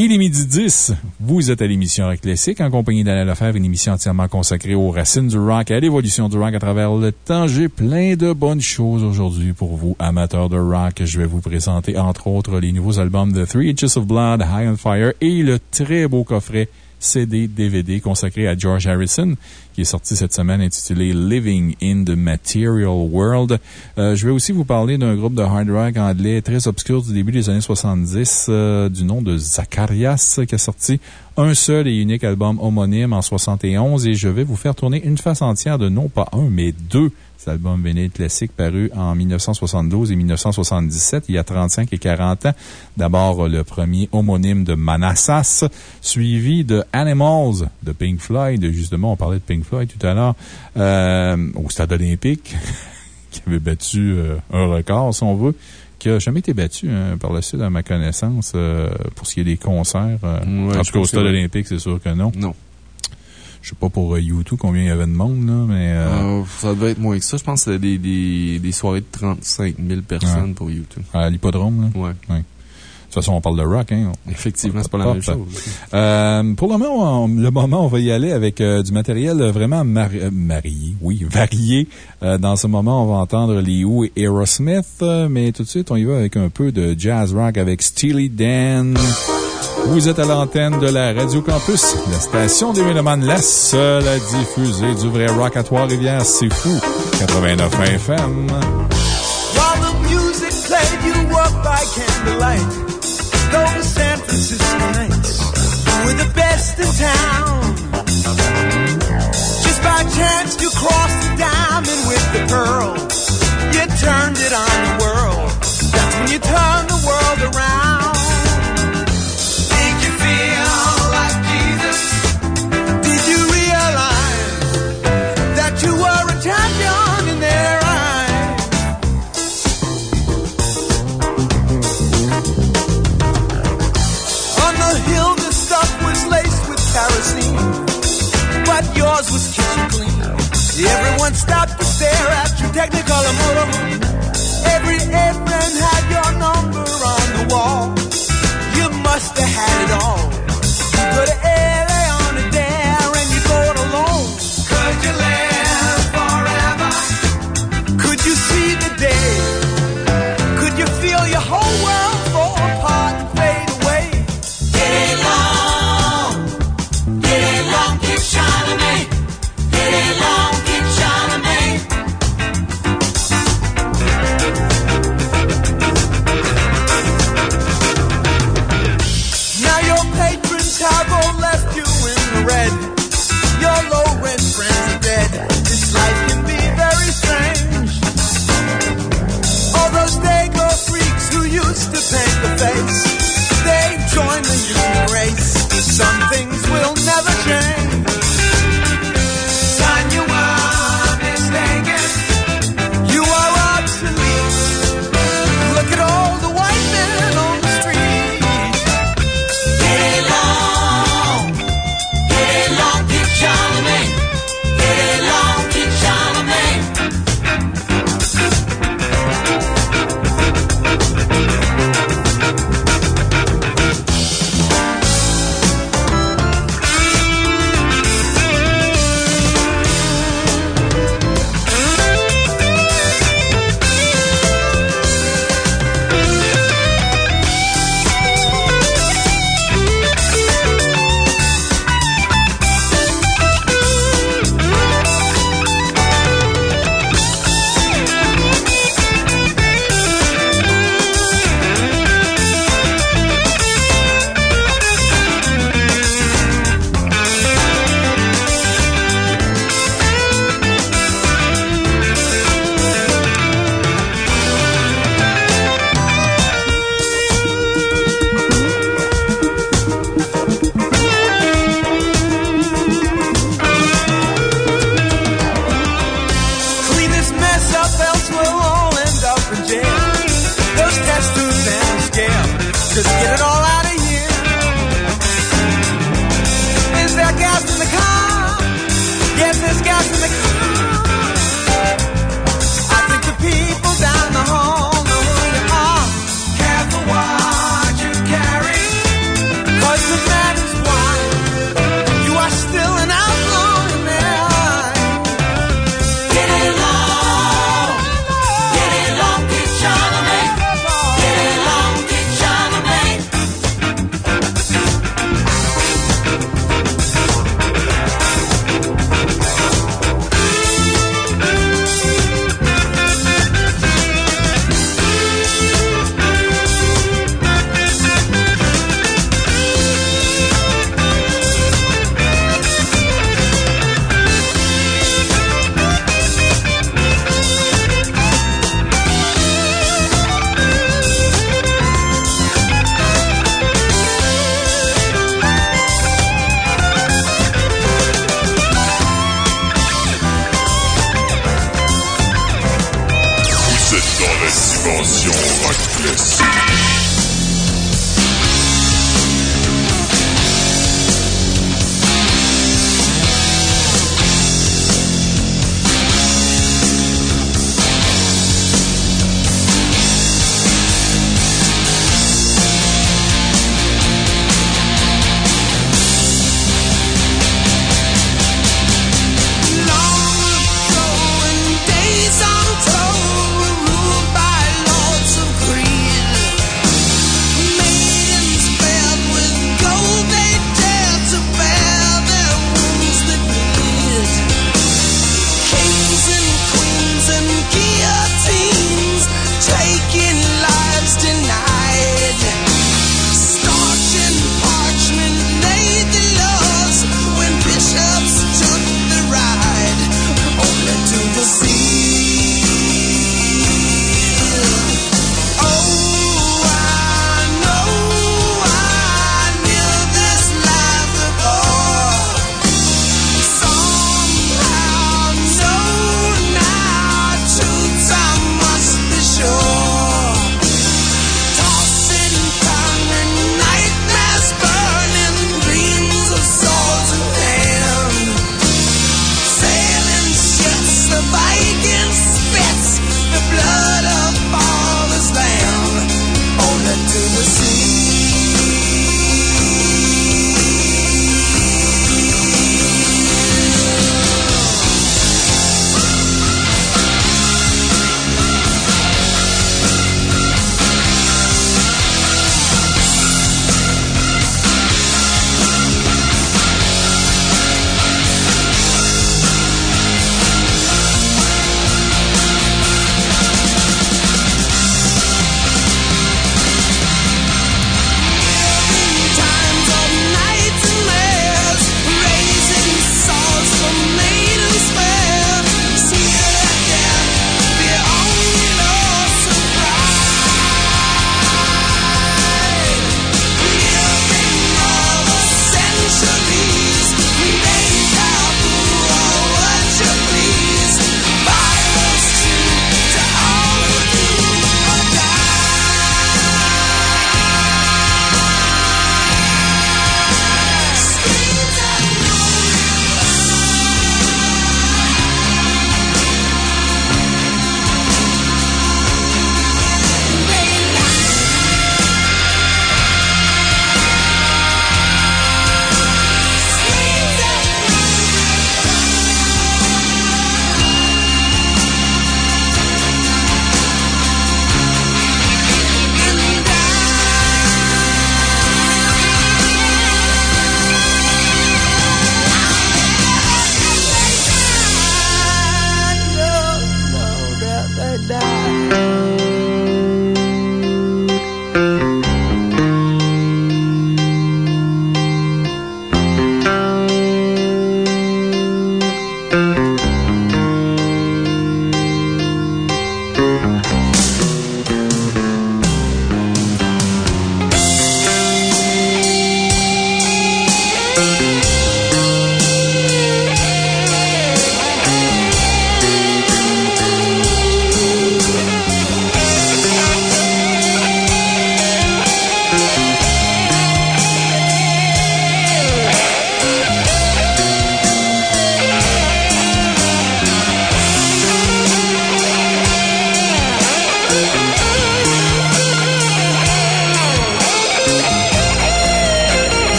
Il est midi 10. Vous êtes à l'émission Rock en compagnie d'Alain Lefebvre, une émission entièrement consacrée aux racines du rock et à l'évolution du rock à travers le temps. J'ai plein de bonnes choses aujourd'hui pour vous, amateurs de rock. Je vais vous présenter, entre autres, les nouveaux albums de Three Inches of Blood, High on Fire et le très beau coffret CD, DVD consacré à George Harrison, qui est sorti cette semaine intitulé Living in the Material World. Euh, je vais aussi vous parler d'un groupe de hard rock anglais très obscur du début des années 70, euh, du nom de Zacharias, qui a sorti un seul et unique album homonyme en 71 et je vais vous faire tourner une face entière de non pas un, mais deux albums vinyle classiques parus en 1972 et 1977, il y a 35 et 40 ans. D'abord, le premier homonyme de Manassas, suivi de Animals de Pink Floyd. Justement, on parlait de Pink Floyd tout à l'heure, euh, au stade olympique, qui avait battu euh, un record, si on veut, qui n'a jamais été battu hein, par la suite, à ma connaissance, euh, pour ce qui est des concerts. euh, Ouais, en tout cas, au stade olympique, c'est sûr que non. Non. Je sais pas pour euh, YouTube combien il y avait de monde, là, mais... euh, Euh, ça devait être moins que ça. Je pense que c'était des, des, des soirées de 35 000 personnes Ouais. pour YouTube. à l'hippodrome, là? Ouais. De toute façon, on parle de rock, hein. Effectivement, c'est pas la même chose. Euh, pour le moment, on, le moment, on va y aller avec euh, du matériel vraiment mari- marié, oui, varié. Euh, dans ce moment, on va entendre les Who et Aerosmith, mais tout de suite, on y va avec un peu de jazz rock avec Steely Dan. Vous êtes à l'antenne de la Radio Campus, la station des Mélomanes, la seule à diffuser du vrai rock à Trois-Rivières. C'est fou. 89 FM. While the music played, you walk by candlelight. Those San Francisco nights were the best in town. Just by chance, you crossed the diamond with the pearl. You turned it on the world. That's when you turned the world around. Everyone stopped to stare at your Technicolor motorhome. Every apron had your number on the wall. You must have had it all.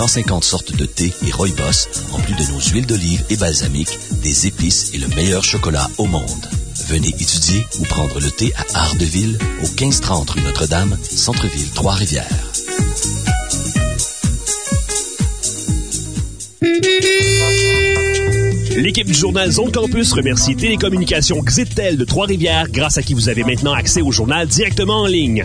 150 sortes de thé et rooibos, en plus de nos huiles d'olive et balsamique, des épices et le meilleur chocolat au monde. Venez étudier ou prendre le thé à Art de Ville au 1530 rue Notre-Dame, Centre-Ville, Trois-Rivières. L'équipe du journal Zone Campus remercie Télécommunications Xitel de Trois-Rivières, grâce à qui vous avez maintenant accès au journal directement en ligne.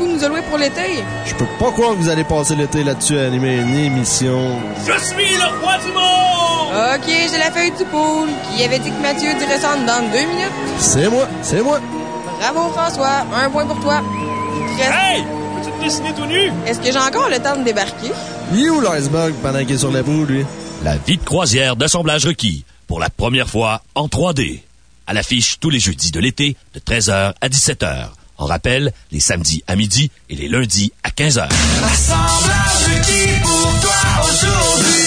Nous a loué pour l'été? Je peux pas croire que vous allez passer l'été là-dessus à animer une émission. Je suis le roi du monde! Ok, j'ai la feuille du pool. Qui avait dit que Mathieu dirait ça en dedans de deux minutes? C'est moi, c'est moi. Bravo François, un point pour toi. Reste- Hey! Peux-tu te dessiner tout nu? Est-ce que j'ai encore le temps de débarquer? Il est où l'iceberg pendant qu'il est sur la poule, lui? La vie de croisière d'assemblage requis pour la première fois en 3D. À l'affiche tous les jeudis de l'été de 13h à 17h. En rappel, les samedis à midi et les lundis à 15h. Assemblage requis pour toi aujourd'hui.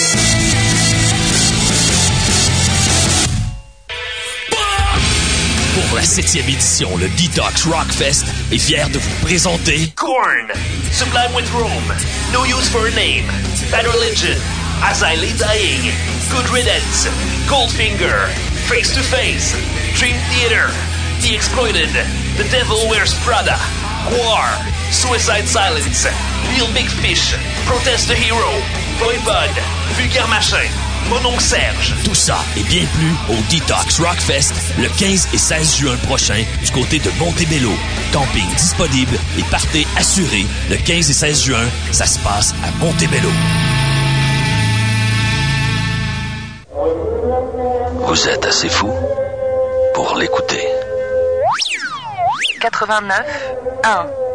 Pour la septième édition, le Detox Rockfest est fier de vous présenter Korn, Sublime with Rome, No Use for a Name, Bad Religion, As I Lay Dying, Good Riddance, Goldfinger, Face to Face, Dream Theater, The Exploited, The Devil Wears Prada, War, Suicide Silence, Real Big Fish, Protest the Hero, Boy Bud, Vulgaire Machin, Mon oncle Serge. Tout ça et bien plus au Detox Rockfest le 15 et 16 juin prochain du côté de Montebello. Camping disponible et partez assuré le 15 et 16 juin. Ça se passe à Montebello. Vous êtes assez fou pour l'écouter. 89 1.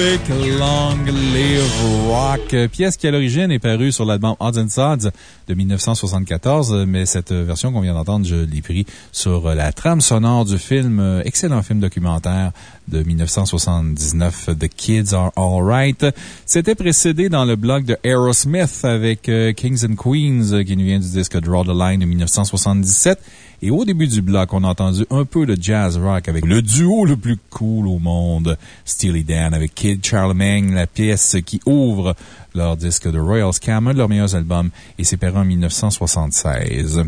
Avec Long Live Rock, pièce qui à l'origine est parue sur l'album Odds and Sods de 1974, mais cette version qu'on vient d'entendre, je l'ai pris sur la trame sonore du film, excellent film documentaire de 1979, The Kids Are Alright. C'était précédé dans le blog de Aerosmith avec euh, Kings and Queens qui nous vient du disque Draw the Line de 1977. Et au début du bloc, on a entendu un peu de jazz rock avec le duo le plus cool au monde, Steely Dan avec Kid Charlemagne, la pièce qui ouvre leur disque de Royal Scam, un de leurs meilleurs albums, et c'est paru en 1976.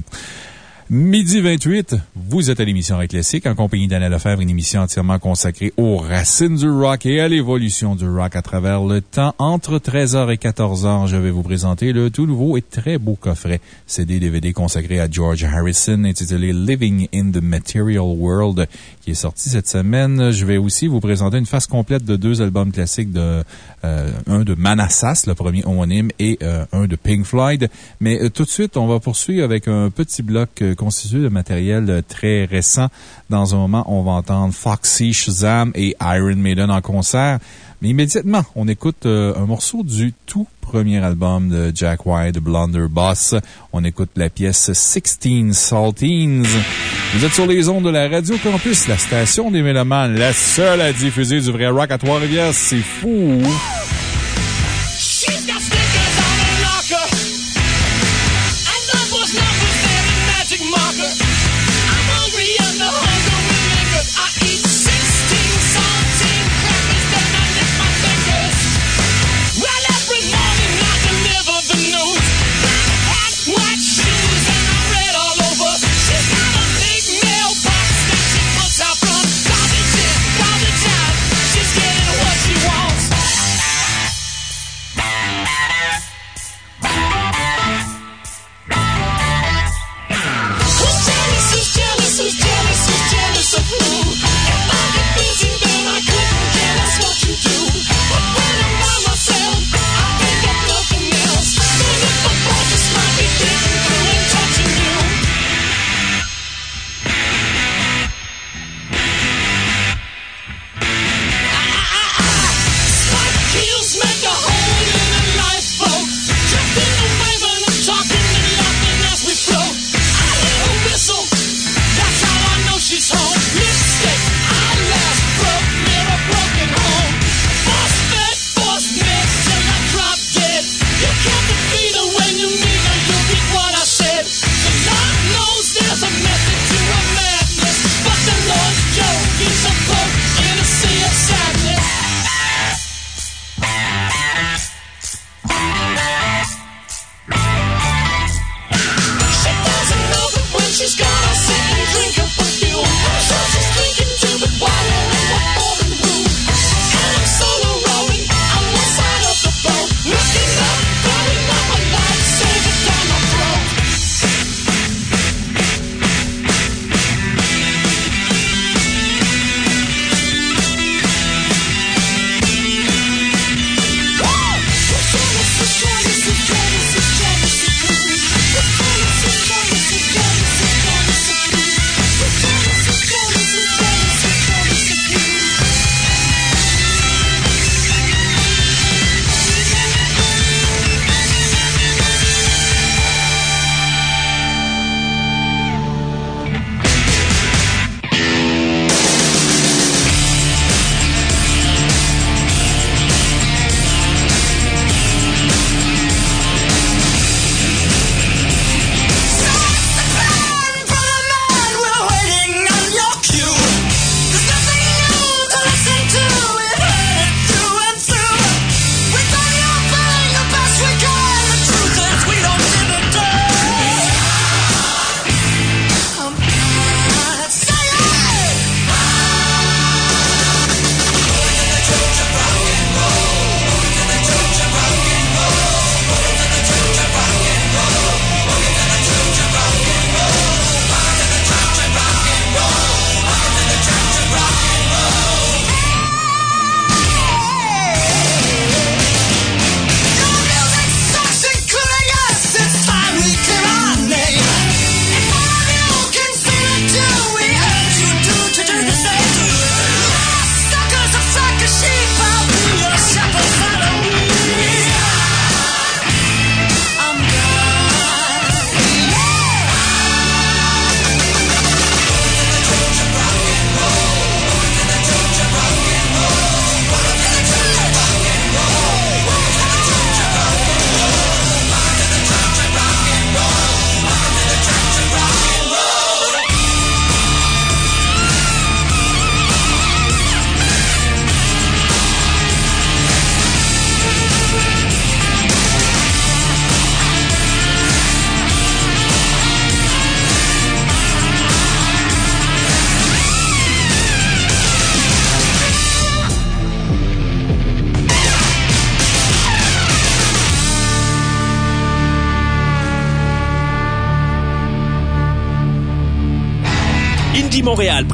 Midi 28, vous êtes à l'émission Rock Classique en compagnie d'Anna Lefebvre, une émission entièrement consacrée aux racines du rock et à l'évolution du rock à travers le temps. Entre 13h et 14h, je vais vous présenter le tout nouveau et très beau coffret CD-DVD consacré à George Harrison intitulé Living in the Material World qui est sorti cette semaine. Je vais aussi vous présenter une face complète de deux albums classiques de, euh, un de Manassas, le premier homonyme, et euh, un de Pink Floyd. Mais euh, tout de suite, on va poursuivre avec un petit bloc constitué de matériel très récent. Dans un moment, on va entendre Foxy, Shazam et Iron Maiden en concert. Mais immédiatement, on écoute un morceau du tout premier album de Jack White, Blunderbuss. On écoute la pièce 16 Saltines. Vous êtes sur les ondes de la Radio Campus, la station des Mélomanes, la seule à diffuser du vrai rock à Trois-Rivières. C'est fou!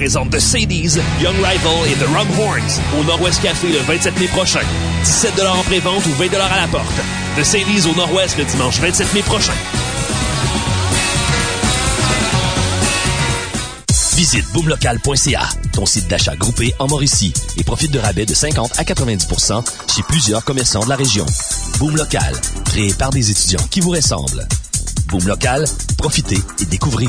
Présente The Sadies, Young Rival et The Horns au Nord-Ouest Café le 27 mai prochain. 17 en pré-vente ou 20 à la porte. The Sadies au Nord-Ouest le dimanche 27 mai prochain. Visite boomlocal.ca, ton site d'achat groupé en Mauricie, et profite de rabais de 50 à 90 chez plusieurs commerçants de la région. Boom Local, créé par des étudiants qui vous ressemblent. Boom Local, profitez et découvrez.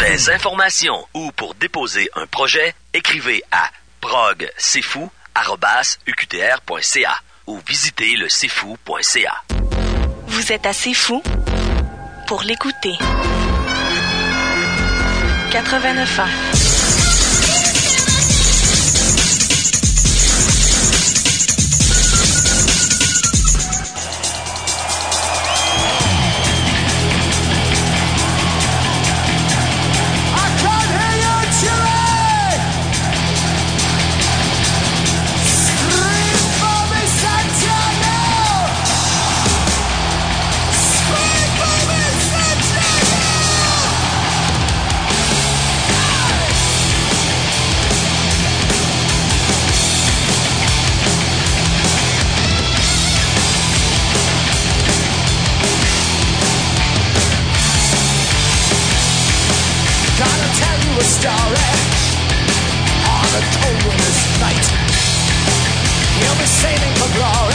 Des informations ou pour déposer un projet, écrivez à progcfou.uqtr.ca ou visitez le cfou.ca. Vous êtes assez fou pour l'écouter. 89 ans. A cold winter's night. You'll be sailing for glory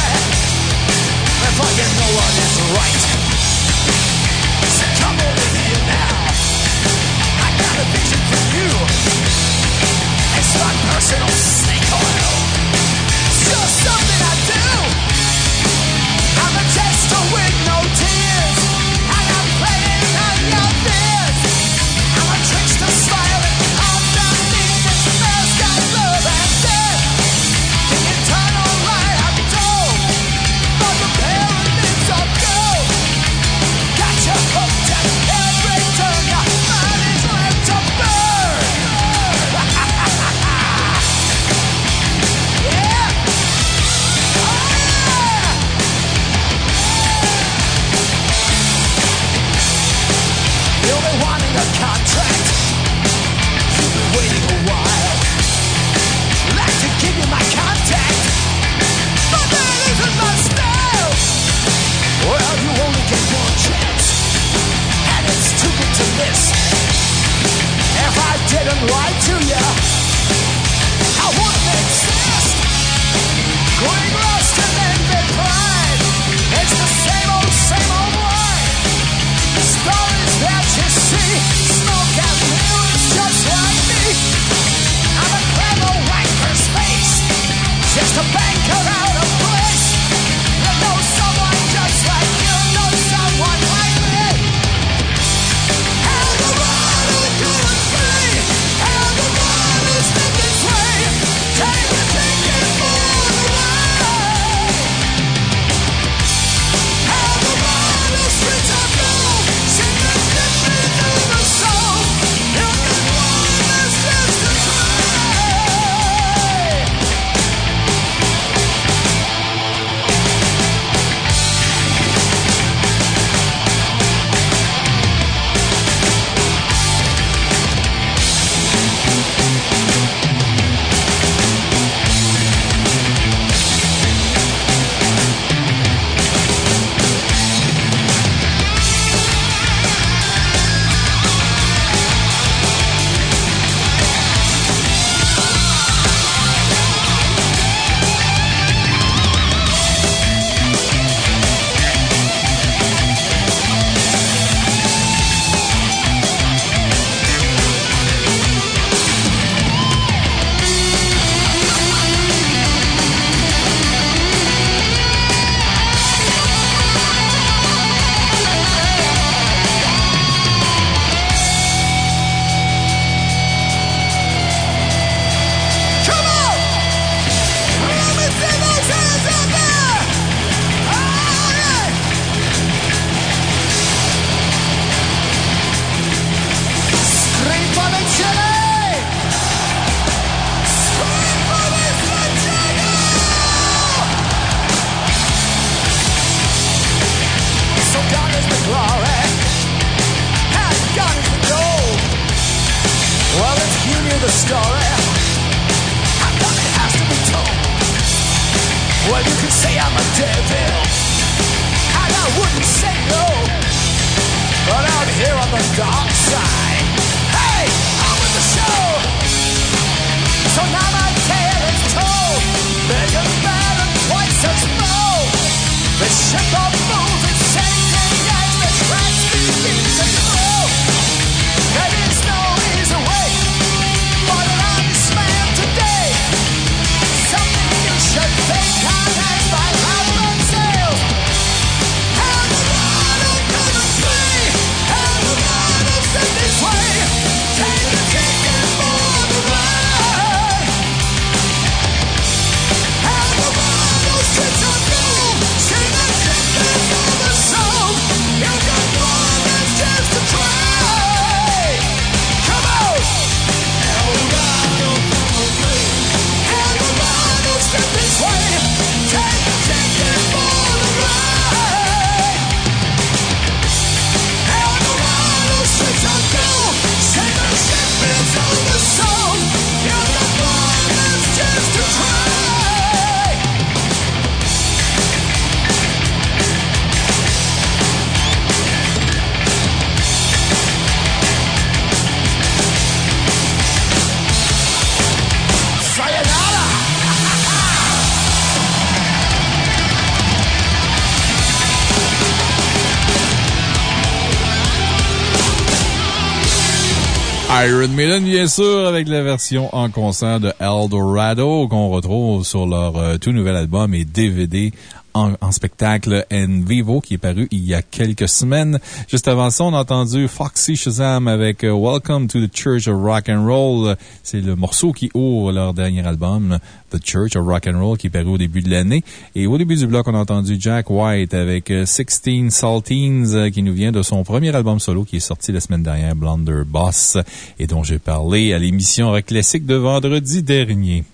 Iron Maiden, bien sûr, avec la version en concert de Eldorado qu'on retrouve sur leur euh, tout nouvel album et DVD en, en spectacle en vivo qui est paru il y a quelques semaines. Juste avant ça, on a entendu Foxy Shazam avec euh, Welcome to the Church of Rock and Roll. C'est le morceau qui ouvre leur dernier album, The Church of Rock and Roll, qui est paru au début de l'année. Et au début du bloc, on a entendu Jack White avec euh, 16 Saltines euh, qui nous vient de son premier album solo qui est sorti la semaine dernière, Blunderboss, et dont j'ai parlé à l'émission Rock Classique de vendredi dernier.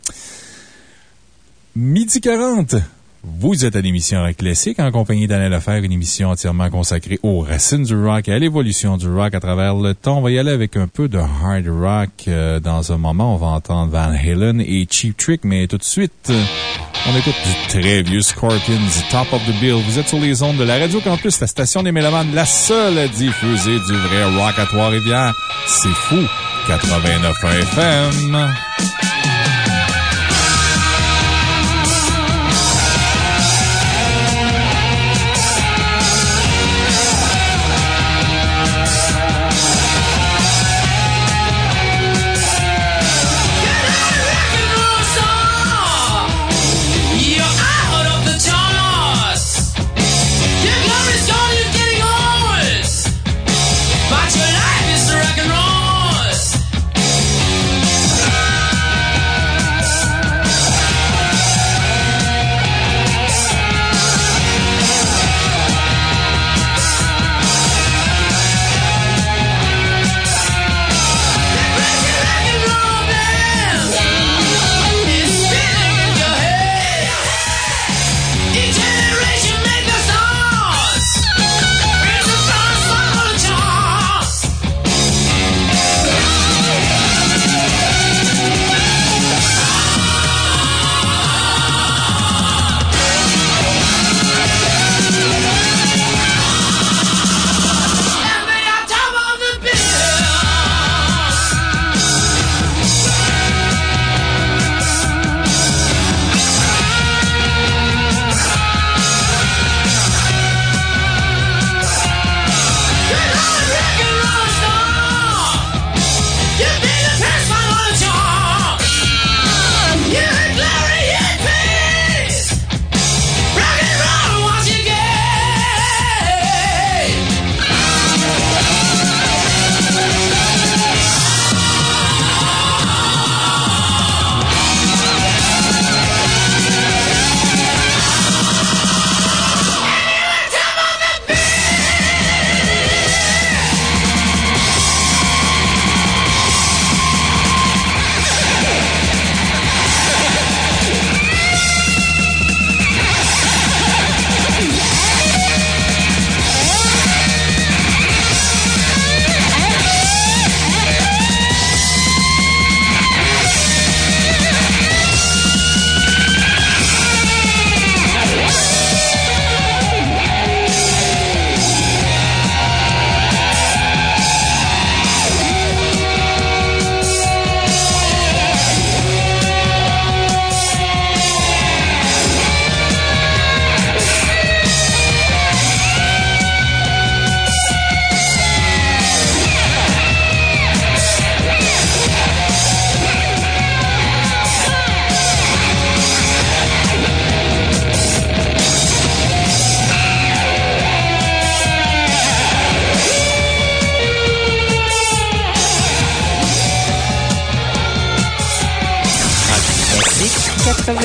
Midi 40. Vous êtes à l'émission Rock Classique en compagnie d'Alain Lefebvre, une émission entièrement consacrée aux racines du rock et à l'évolution du rock à travers le temps. On va y aller avec un peu de hard rock. Euh, dans un moment, on va entendre Van Halen et Cheap Trick, mais tout de suite, on écoute du très vieux Scorpions, Top of the Bill. Vous êtes sur les ondes de la Radio Campus, la station des Mélomanes, la seule à diffuser du vrai rock à Trois-Rivières. C'est fou! 89 FM.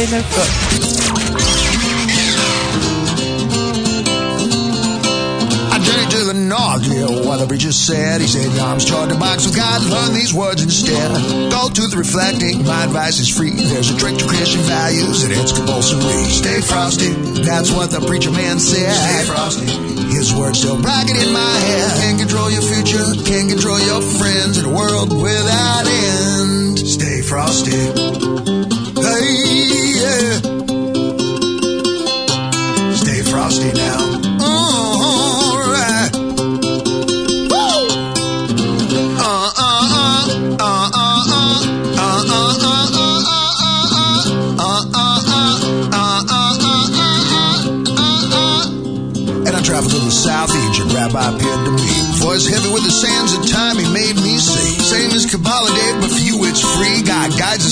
I journeyed to the north, yeah, what the preacher said. He said, Your arms toward the box of God, learn these words instead. Go to the reflecting, my advice is free. There's a trick to Christian values, and it's compulsory. Stay frosty, that's what the preacher man said. Stay frosty. His words still bragging in my head. Can't control your future, can't control your friends in a world without end. Stay frosty.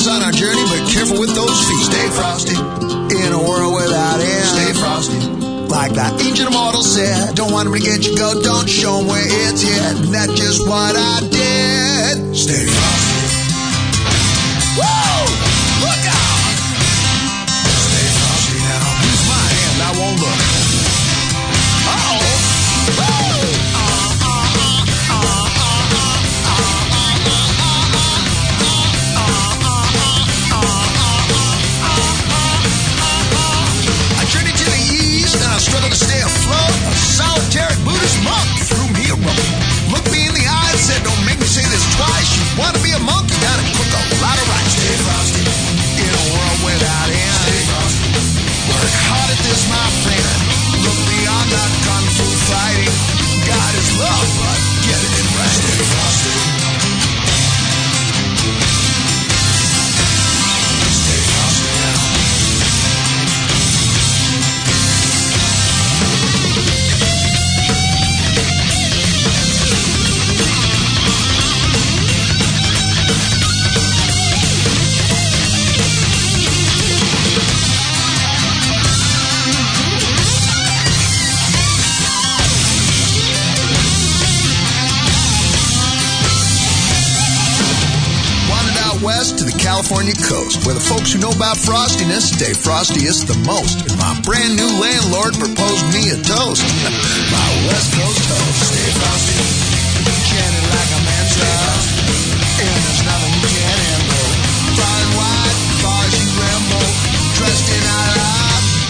Us on our journey, but careful with those feet. Stay frosty in a world without end. Stay frosty. Like that ancient immortal said, don't want to get you go, don't show him where it's. And that's just what I did. Frostiness stay frostiest the most. And my brand new landlord proposed me a toast. my West Coast toast. Stay frosty. Chanting like a mantra. And there's nothing you can't handle. Far and wide, far as you ramble. Dressed in our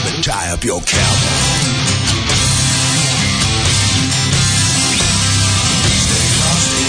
but tie up your camel. Stay frosty.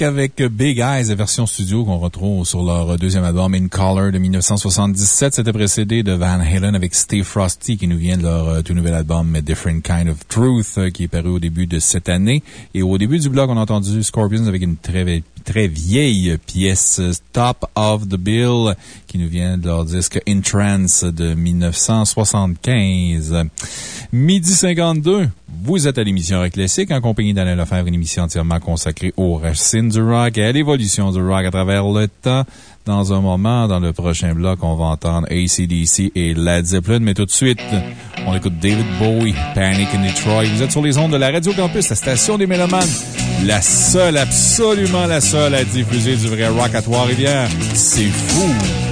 Avec Big Eyes, la version studio qu'on retrouve sur leur deuxième album In Color de 1977. C'était précédé de Van Halen avec Stay Frosty qui nous vient de leur euh, tout nouvel album Different Kind of Truth euh, qui est paru au début de cette année. Et au début du blog, on a entendu Scorpions avec une très, très vieille pièce Top of the Bill qui nous vient de leur disque In Trance de 1975. Midi 52. Vous êtes à l'émission Rock Classique en compagnie d'Alain Lefebvre, une émission entièrement consacrée aux racines du rock et à l'évolution du rock à travers le temps. Dans un moment, dans le prochain bloc, on va entendre ACDC et Led Zeppelin, mais tout de suite, on écoute David Bowie, Panic in Detroit. Vous êtes sur les ondes de la Radio Campus, la station des Mélomanes, la seule, absolument la seule à diffuser du vrai rock à Trois-Rivières. C'est fou!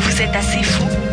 Vous êtes assez fou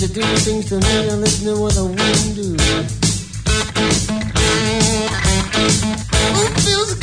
she do things to me and listen to what the wind do. It feels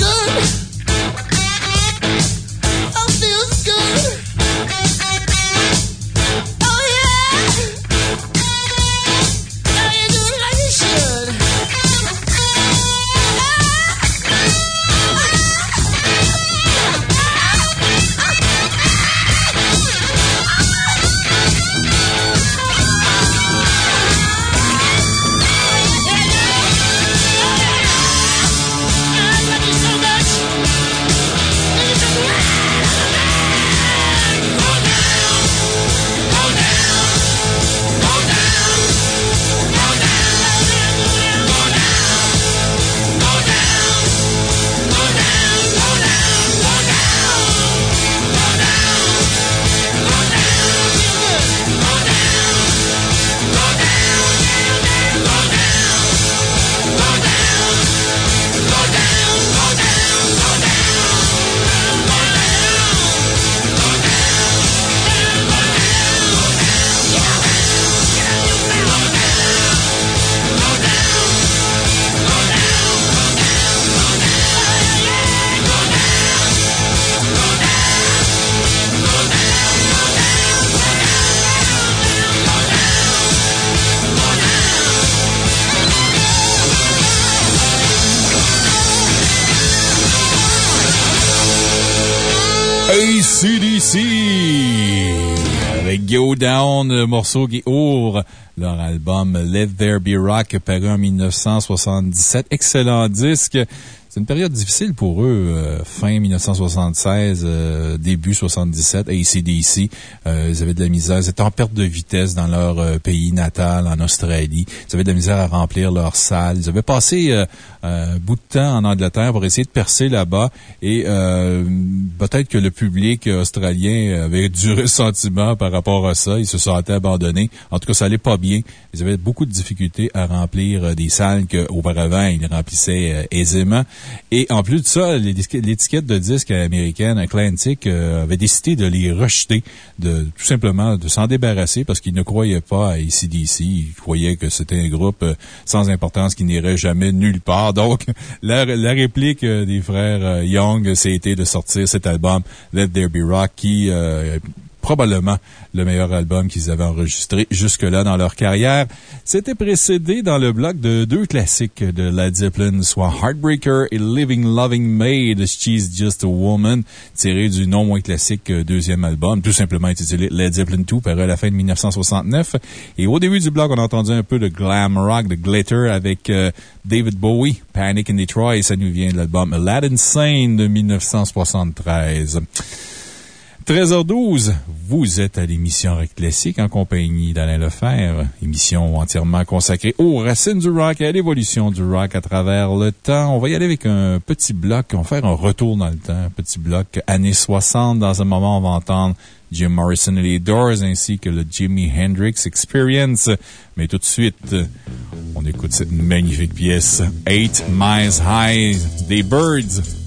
le morceau qui ouvre leur album Let There Be Rock paru en 1977. Excellent disque. C'est une période difficile pour eux, euh, fin 1976, euh, début 77, ACDC. Euh, ils avaient de la misère, ils étaient en perte de vitesse dans leur euh, pays natal, en Australie. Ils avaient de la misère à remplir leur salle. Ils avaient passé un bout de temps en Angleterre pour essayer de percer là-bas et peut-être que le public australien avait du ressentiment par rapport à ça. Ils se sentaient abandonnés. En tout cas, ça allait pas bien. Ils avaient beaucoup de difficultés à remplir des salles qu'auparavant, ils remplissaient aisément. Et en plus de ça, l'étiquette de disque américaine, Atlantic, euh, avait décidé de les rejeter, de tout simplement de s'en débarrasser parce qu'ils ne croyaient pas à ACDC. Ils croyaient que c'était un groupe euh, sans importance qui n'irait jamais nulle part. Donc, la, la réplique euh, des frères Young, c'était de sortir cet album Let There Be Rock qui probablement le meilleur album qu'ils avaient enregistré jusque-là dans leur carrière. C'était précédé dans le bloc de deux classiques de Led Zeppelin, soit Heartbreaker et Living Loving Maid, She's Just a Woman, tiré du non moins classique euh, deuxième album, tout simplement intitulé Led Zeppelin 2, paru à la fin de 1969. Et au début du bloc, on a entendu un peu de glam rock, de glitter avec euh, David Bowie, Panic in Detroit, et ça nous vient de l'album Aladdin Sane de 1973. 13h12, vous êtes à l'émission Rock Classique en compagnie d'Alain Lefebvre, émission entièrement consacrée aux racines du rock et à l'évolution du rock à travers le temps. On va y aller avec un petit bloc, on va faire un retour dans le temps, un petit bloc années 60. Dans un moment, on va entendre Jim Morrison et les Doors ainsi que le Jimi Hendrix Experience. Mais tout de suite, on écoute cette magnifique pièce, Eight Miles High des Birds.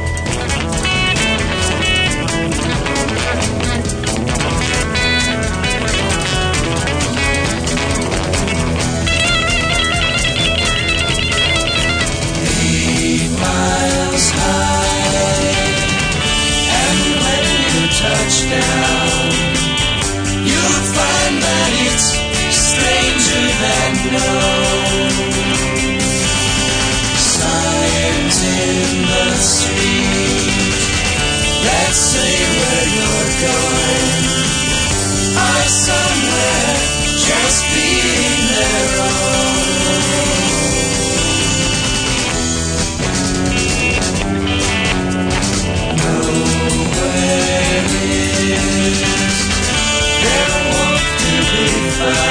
Bye.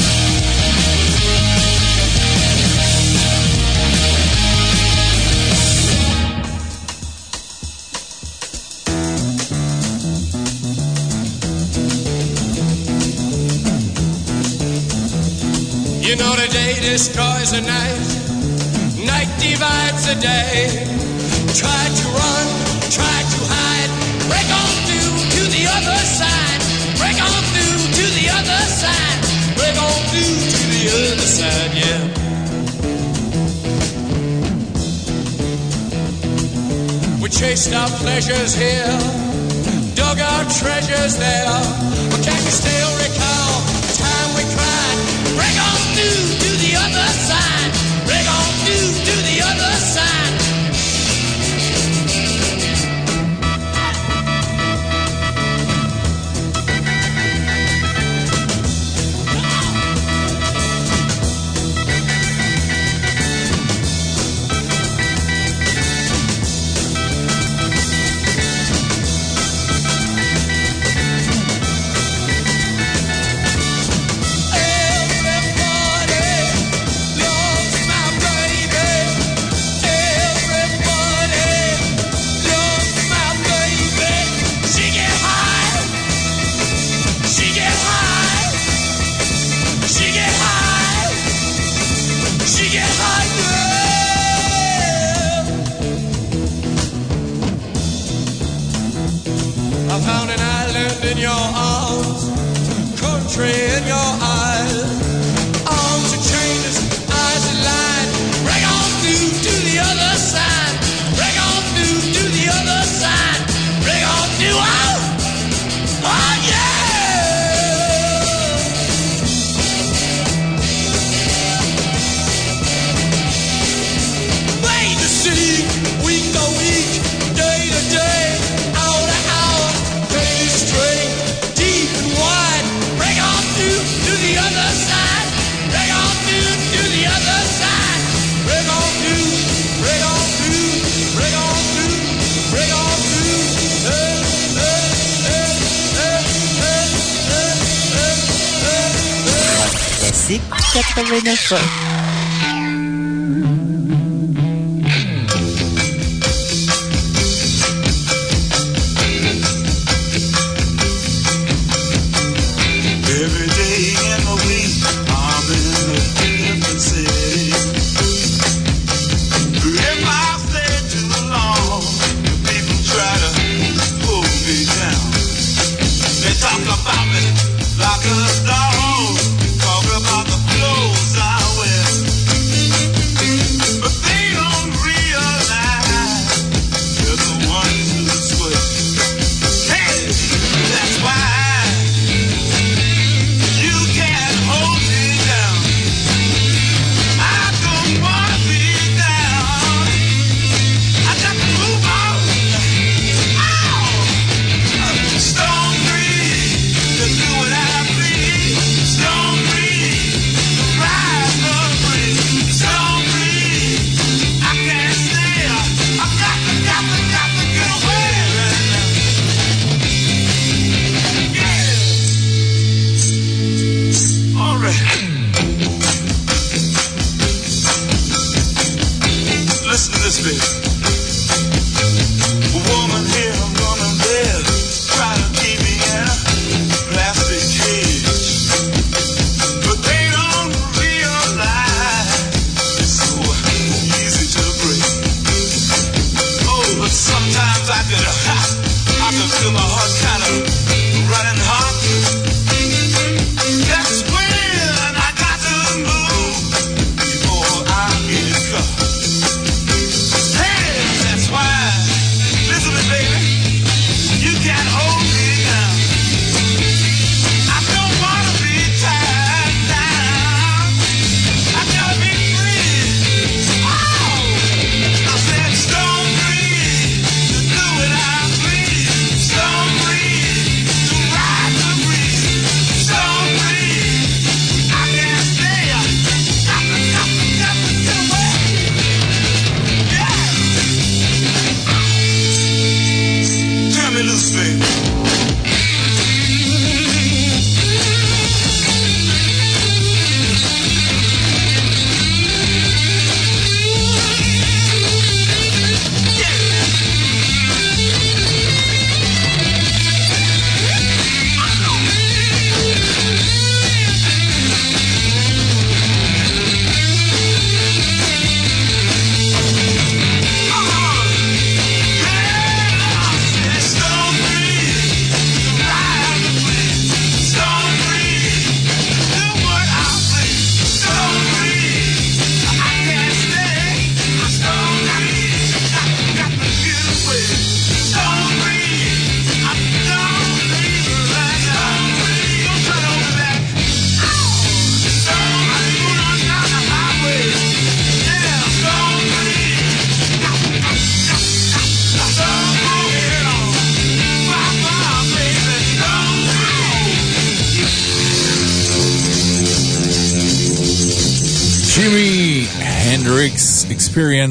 You know the day destroys the night, night divides the day. Try to run, try to hide, break on through to the other side, break on through to the other side, break on through to the other side, yeah. We chased our pleasures here, dug our treasures there, but can you still recall check the winners first.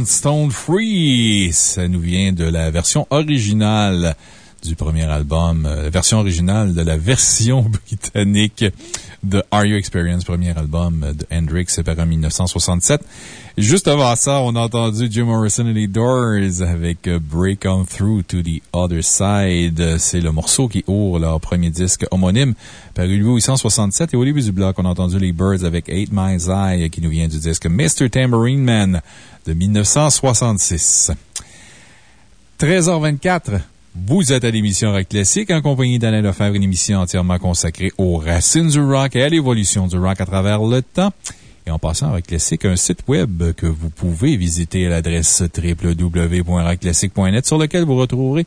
Stone Free. Ça nous vient de la version originale du premier album, euh, la version originale de la version britannique de Are You Experience, premier album de Hendrix, paru en 1967. Juste avant ça, on a entendu Jim Morrison et les Doors avec Break On Through to the Other Side. C'est le morceau qui ouvre leur premier disque homonyme, paru en 1867. Et au début du bloc, on a entendu les Birds avec Eight Miles High, qui nous vient du disque Mr. Tambourine Man de 1966. 13h24. Vous êtes à l'émission Rock Classique en compagnie d'Alain Lefebvre, une émission entièrement consacrée aux racines du rock et à l'évolution du rock à travers le temps. Et en passant à Rock Classique, un site web que vous pouvez visiter à l'adresse www.rockclassique.net sur lequel vous retrouverez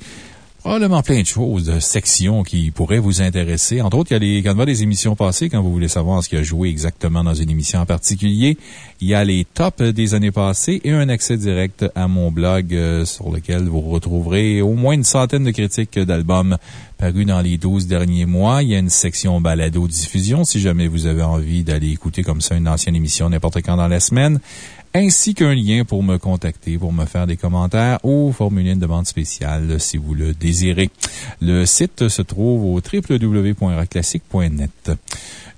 probablement plein de choses, de sections qui pourraient vous intéresser. Entre autres, il y a les, voit des émissions passées, quand vous voulez savoir ce qui a joué exactement dans une émission en particulier, il y a les tops des années passées et un accès direct à mon blog euh, sur lequel vous retrouverez au moins une centaine de critiques d'albums parus dans les 12 derniers mois. Il y a une section balado-diffusion si jamais vous avez envie d'aller écouter comme ça une ancienne émission n'importe quand dans la semaine ainsi qu'un lien pour me contacter, pour me faire des commentaires ou formuler une demande spéciale si vous le désirez. Le site se trouve au www.rockclassique.net.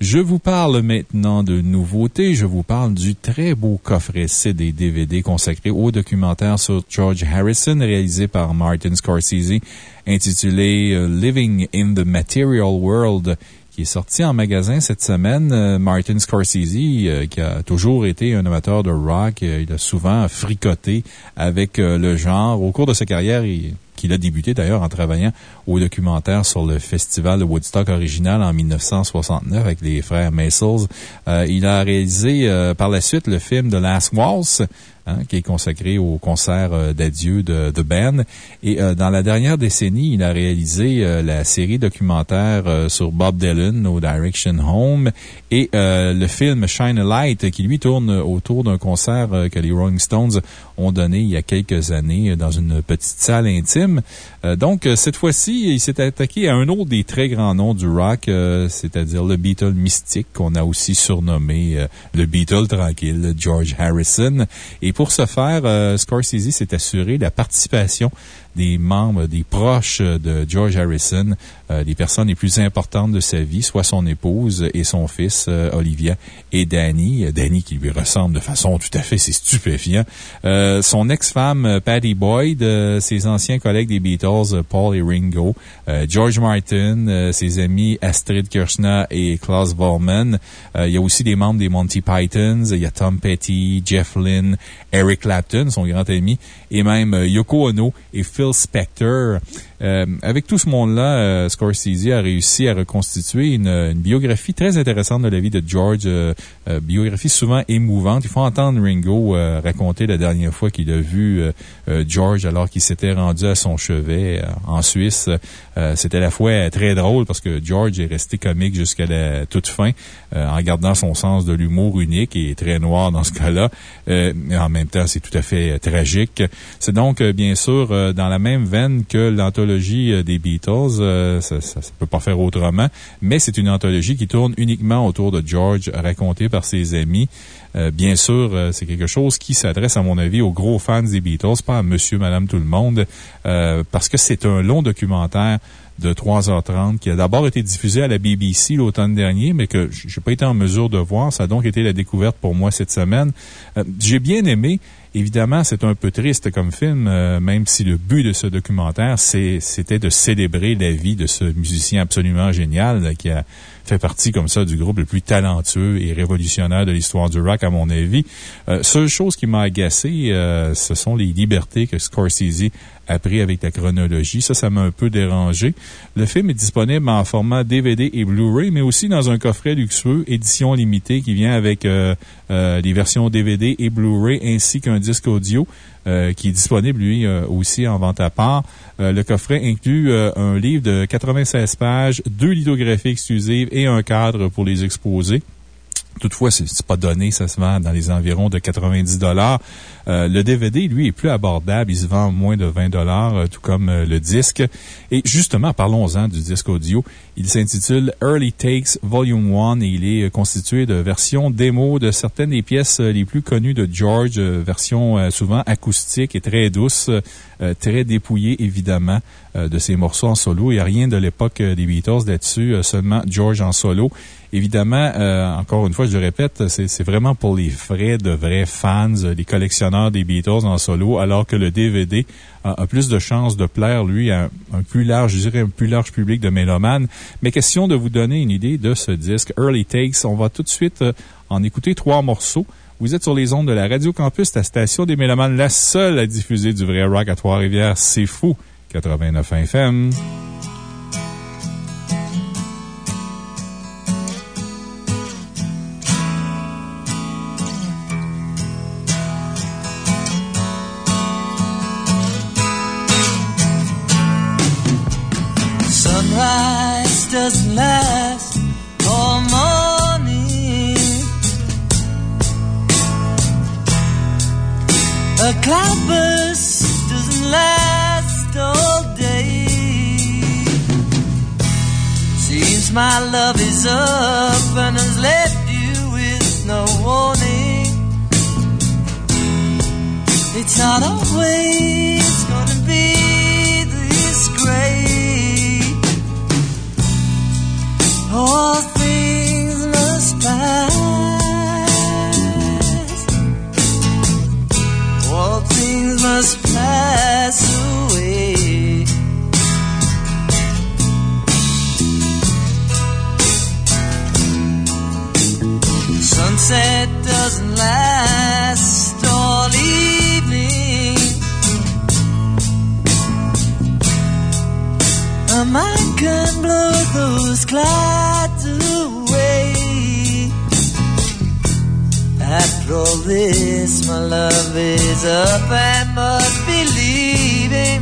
Je vous parle maintenant de nouveautés. Je vous parle du très beau coffret CD DVD consacré au documentaire sur George Harrison réalisé par Martin Scorsese intitulé euh, Living in the Material World qui est sorti en magasin cette semaine. Euh, Martin Scorsese, euh, qui a toujours été un amateur de rock, euh, il a souvent fricoté avec le genre. Au cours de sa carrière, il qu'il a débuté d'ailleurs en travaillant au documentaire sur le festival Woodstock original en 1969 avec les frères Maisels. Euh, il a réalisé par la suite le film The Last Waltz, hein, qui est consacré au concert euh, d'adieu de The Band. Et euh, dans la dernière décennie, il a réalisé euh, la série documentaire sur Bob Dylan, No Direction Home, et le film Shine a Light, qui lui tourne autour d'un concert que les Rolling Stones ont donné il y a quelques années dans une petite salle intime. Euh, donc, euh, cette fois-ci, il s'est attaqué à un autre des très grands noms du rock, euh, c'est-à-dire le Beatle mystique, qu'on a aussi surnommé le Beatle tranquille, George Harrison. Et pour ce faire, Scorsese s'est assuré la participation des membres, des proches de George Harrison, euh, les personnes les plus importantes de sa vie, soit son épouse et son fils, euh, Olivia, et Danny. Euh, Danny qui lui ressemble de façon tout à fait, c'est stupéfiant. Euh, son ex-femme, Patty Boyd, ses anciens collègues des Beatles, Paul et Ringo, George Martin, ses amis Astrid Kirchner et Klaus. Euh, il y a aussi des membres des Monty Pythons. Il y a Tom Petty, Jeff Lynne, Eric Clapton, son grand ami, et même Yoko Ono et Phil Phil Spector. Euh, avec tout ce monde-là, euh, Scorsese a réussi à reconstituer une, une biographie très intéressante de la vie de George, euh, euh, biographie souvent émouvante. Il faut entendre Ringo euh, raconter la dernière fois qu'il a vu George alors qu'il s'était rendu à son chevet en Suisse. C'était à la fois très drôle parce que George est resté comique jusqu'à la toute fin en gardant son sens de l'humour unique et très noir dans ce cas-là. Mais en même temps, c'est tout à fait tragique. C'est donc, bien sûr, dans la même veine que l'anthologie euh, des Beatles. Euh, ça ne peut pas faire autrement. Mais c'est une anthologie qui tourne uniquement autour de George, racontée par ses amis. Euh, bien sûr, c'est quelque chose qui s'adresse, à mon avis, aux gros fans des Beatles, pas à monsieur, madame, tout le monde, parce que c'est un long documentaire de 3h30 qui a d'abord été diffusé à la BBC l'automne dernier, mais que je n'ai pas été en mesure de voir. Ça a donc été la découverte pour moi cette semaine. J'ai bien aimé. Évidemment, c'est un peu triste comme film, euh, même si le but de ce documentaire, c'était de célébrer la vie de ce musicien absolument génial qui a fait partie comme ça du groupe le plus talentueux et révolutionnaire de l'histoire du rock, à mon avis. Euh, seule chose qui m'a agacé, euh, ce sont les libertés que Scorsese a pris avec la chronologie. Ça, ça m'a un peu dérangé. Le film est disponible en format DVD et Blu-ray, mais aussi dans un coffret luxueux, édition limitée, qui vient avec euh, euh, les versions DVD et Blu-ray ainsi qu'un disque audio. Euh, qui est disponible, lui, euh, aussi en vente à part. Euh, le coffret inclut un livre de 96 pages, deux lithographies exclusives et un cadre pour les exposer. Toutefois, c'est pas donné, ça se vend dans les environs de 90 dollars. Euh, le DVD, lui, est plus abordable. Il se vend moins de 20 dollars, euh, tout comme euh, le disque. Et justement, parlons-en du disque audio. Il s'intitule Early Takes Volume 1 et il est constitué de versions démo de certaines des pièces les plus connues de George, versions souvent acoustiques et très douces, très dépouillées, évidemment, de ses morceaux en solo. Il n'y a rien de l'époque des Beatles là-dessus, seulement George en solo. Évidemment, encore une fois, je le répète, c'est vraiment pour les vrais, de vrais fans, les collectionneurs des Beatles en solo, alors que le DVD a, plus de chances de plaire, lui, à un, plus large, je un plus large public de mélomanes. Mais question de vous donner une idée de ce disque, Early Takes, on va tout de suite euh, en écouter trois morceaux. Vous êtes sur les ondes de la Radio Campus, la station des Mélomanes, la seule à diffuser du vrai rock à Trois-Rivières. C'est fou! 89 FM. My love is up and has left you with no warning. It's not always gonna be this great. All things must pass. All things must pass away. Sunset doesn't last all evening. My mind can blow those clouds away. After all this, my love is up. I must be leaving.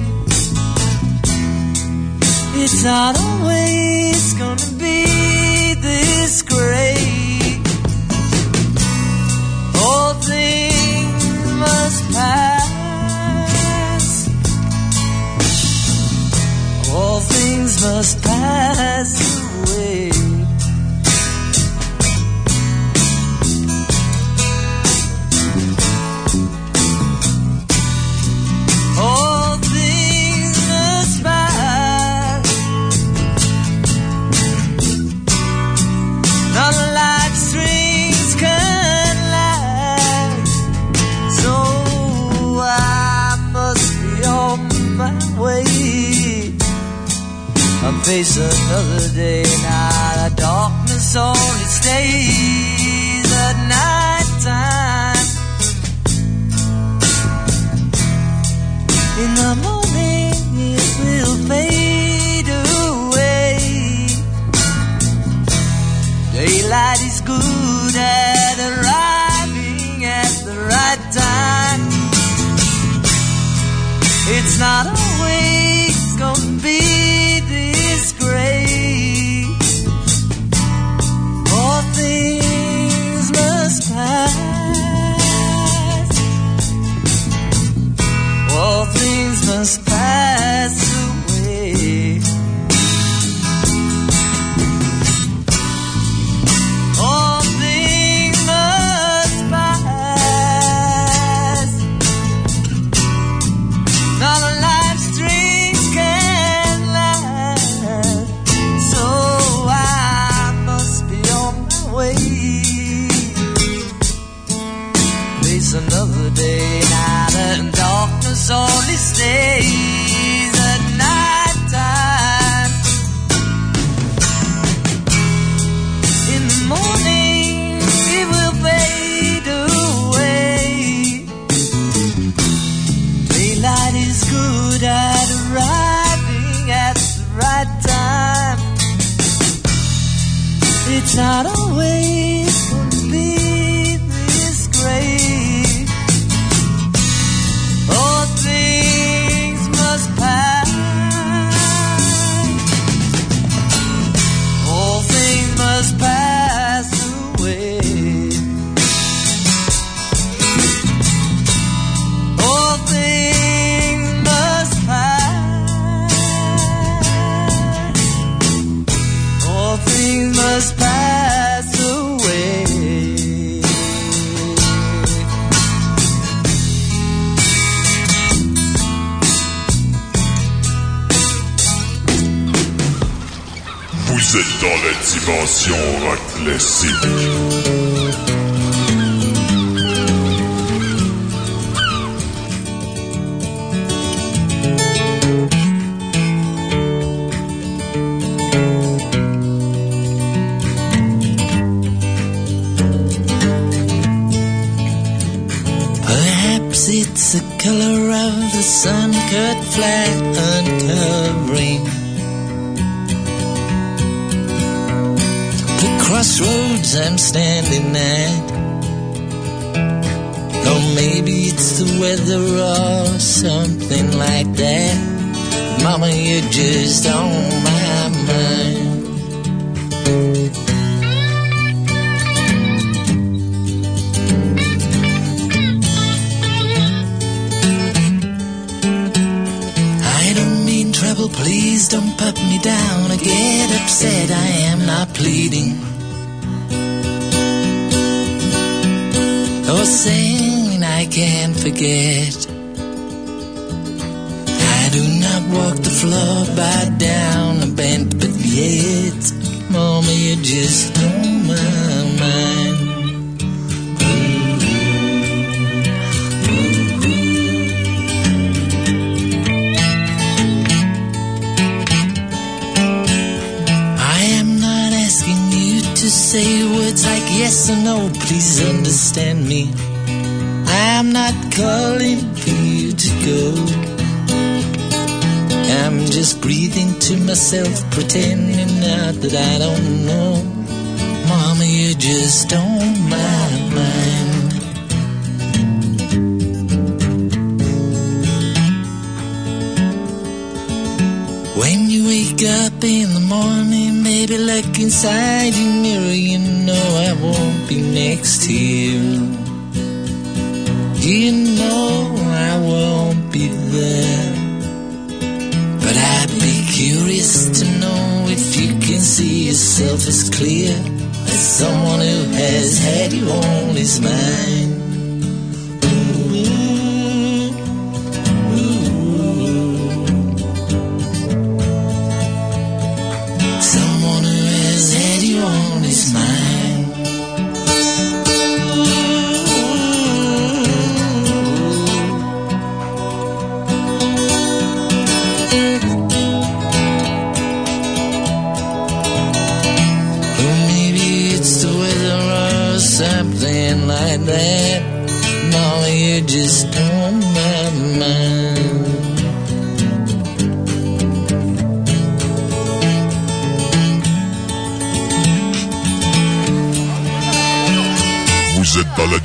It's not always gonna be this great. All things must pass. All things must pass away. All face another day. Now the darkness only stays Perhaps it's the color of the sun cut flat I'm standing at. Or maybe it's the weather or something like that. Mama, you're just on my mind. I don't mean trouble, please don't put me down. I get upset, I am not pleading. Or saying I can't forget. I do not walk the floor, bow down, or bend, but yet, Mama, you're just on yes or no, please understand me. I am not calling for you to go. I'm just breathing to myself, pretending not that I don't know. Mama, you're just on my mind. When you wake up in the morning, maybe look inside your mirror, you know I won't be next to you. You know I won't be there. But I'd be curious to know if you can see yourself as clear as someone who has had you on his mind.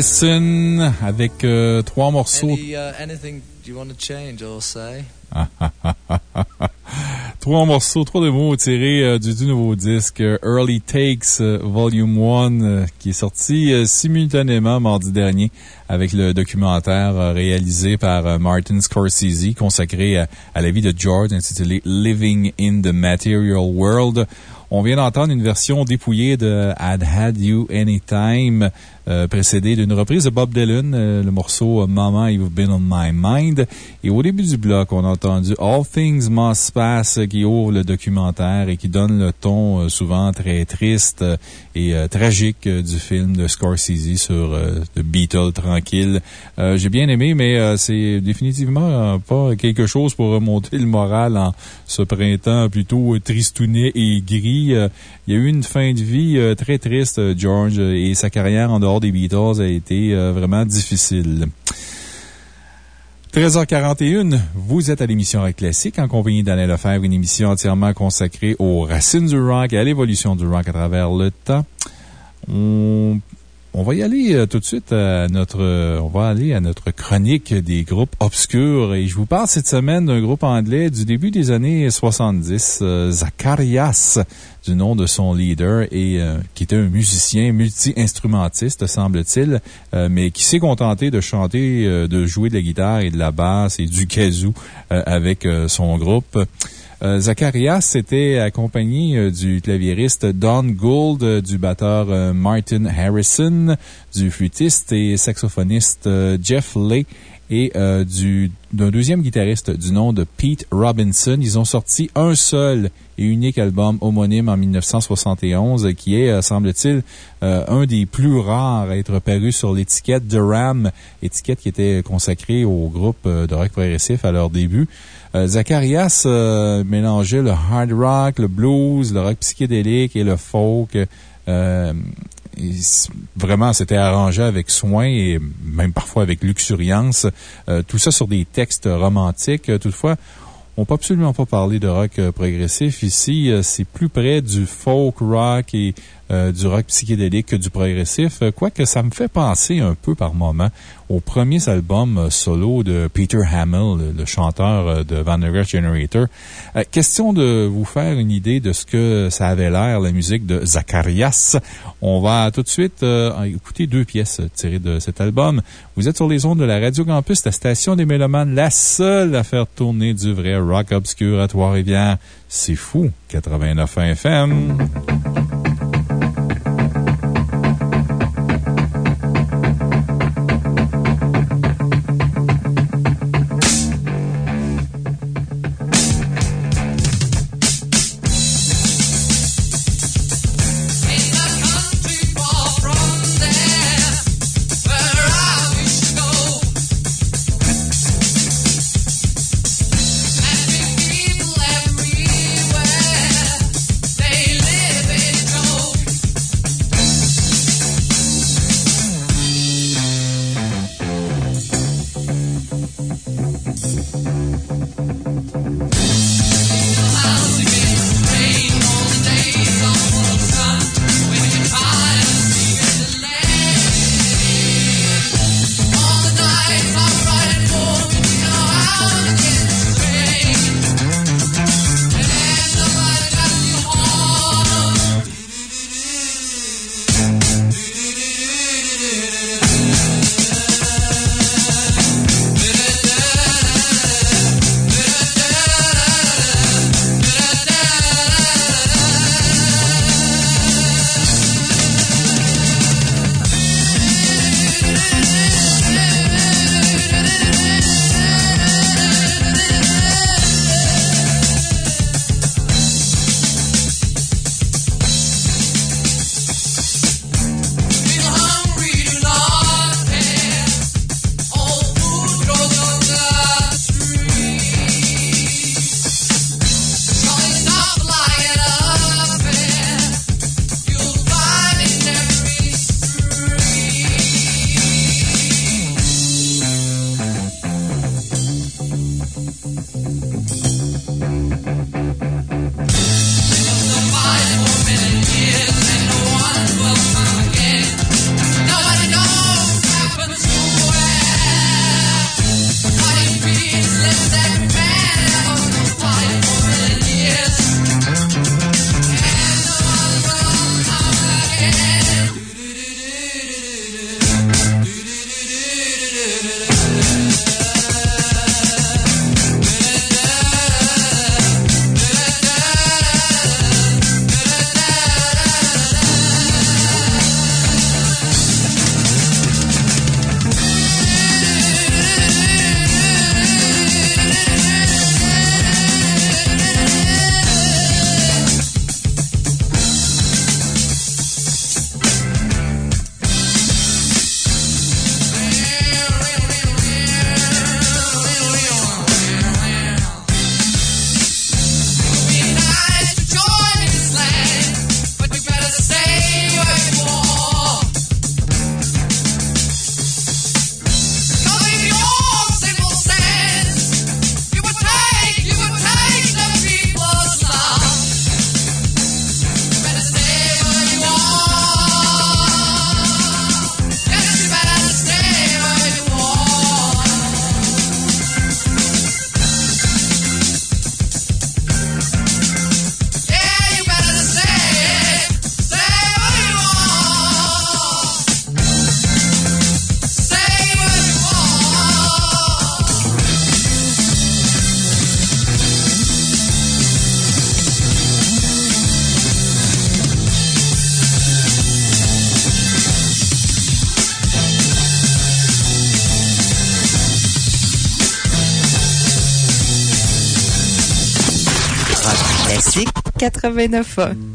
Harrison avec euh, trois morceaux. Any, uh, anything you want to change or say? trois morceaux, trois démos tirés euh, du tout nouveau disque euh, Early Takes euh, Volume 1 euh, qui est sorti simultanément mardi dernier avec le documentaire réalisé par Martin Scorsese consacré à, à la vie de George intitulé Living in the Material World. On vient d'entendre une version dépouillée de I'd Had You Anytime, euh, précédée d'une reprise de Bob Dylan, euh, le morceau Mama You've Been on My Mind. Et au début du bloc, on a entendu All Things Must Pass qui ouvre le documentaire et qui donne le ton euh, souvent très triste et euh, tragique euh, du film de Scorsese sur euh, The Beatles tranquille. J'ai bien aimé, mais c'est définitivement pas quelque chose pour remonter le moral en ce printemps plutôt tristounet et gris. Il y a eu une fin de vie très triste, George, et sa carrière en dehors des Beatles a été vraiment difficile. 13h41, vous êtes à l'émission Rock Classique en compagnie d'Alain Lefebvre, une émission entièrement consacrée aux racines du rock et à l'évolution du rock à travers le temps. On va y aller euh, tout de suite à notre, euh, on va aller à notre chronique des groupes obscurs et je vous parle cette semaine d'un groupe anglais du début des années 70, euh, Zacharias, du nom de son leader et qui était un musicien multi-instrumentiste, semble-t-il, mais qui s'est contenté de chanter, de jouer de la guitare et de la basse et du kazoo avec son groupe. Euh, Zacharias était accompagné euh, du claviériste Don Gould, euh, du batteur Martin Harrison, du flûtiste et saxophoniste Jeff Lay et du- d'un deuxième guitariste du nom de Pete Robinson. Ils ont sorti un seul et unique album homonyme en 1971 euh, qui est, semble-t-il, un des plus rares à être paru sur l'étiquette de Ram, étiquette qui était consacrée au groupe de rock progressif à leur début. Euh, Zacharias euh, mélangeait le hard rock, le blues, le rock psychédélique et le folk. Euh, vraiment, c'était arrangé avec soin et même parfois avec luxuriance. Tout ça sur des textes romantiques. Toutefois, on peut absolument pas parler de rock progressif. Ici, c'est plus près du folk rock et euh, du rock psychédélique que du progressif. Euh, Quoique ça me fait penser un peu par moment aux premiers albums euh, solo de Peter Hamill, le, chanteur de Van der Generator. Question de vous faire une idée de ce que ça avait l'air, la musique de Zacharias. On va tout de suite écouter deux pièces tirées de cet album. Vous êtes sur les ondes de la Radio Campus, la station des Mélomanes, la seule à faire tourner du vrai rock obscur à Trois-Rivières. C'est fou, 89 FM. 89 We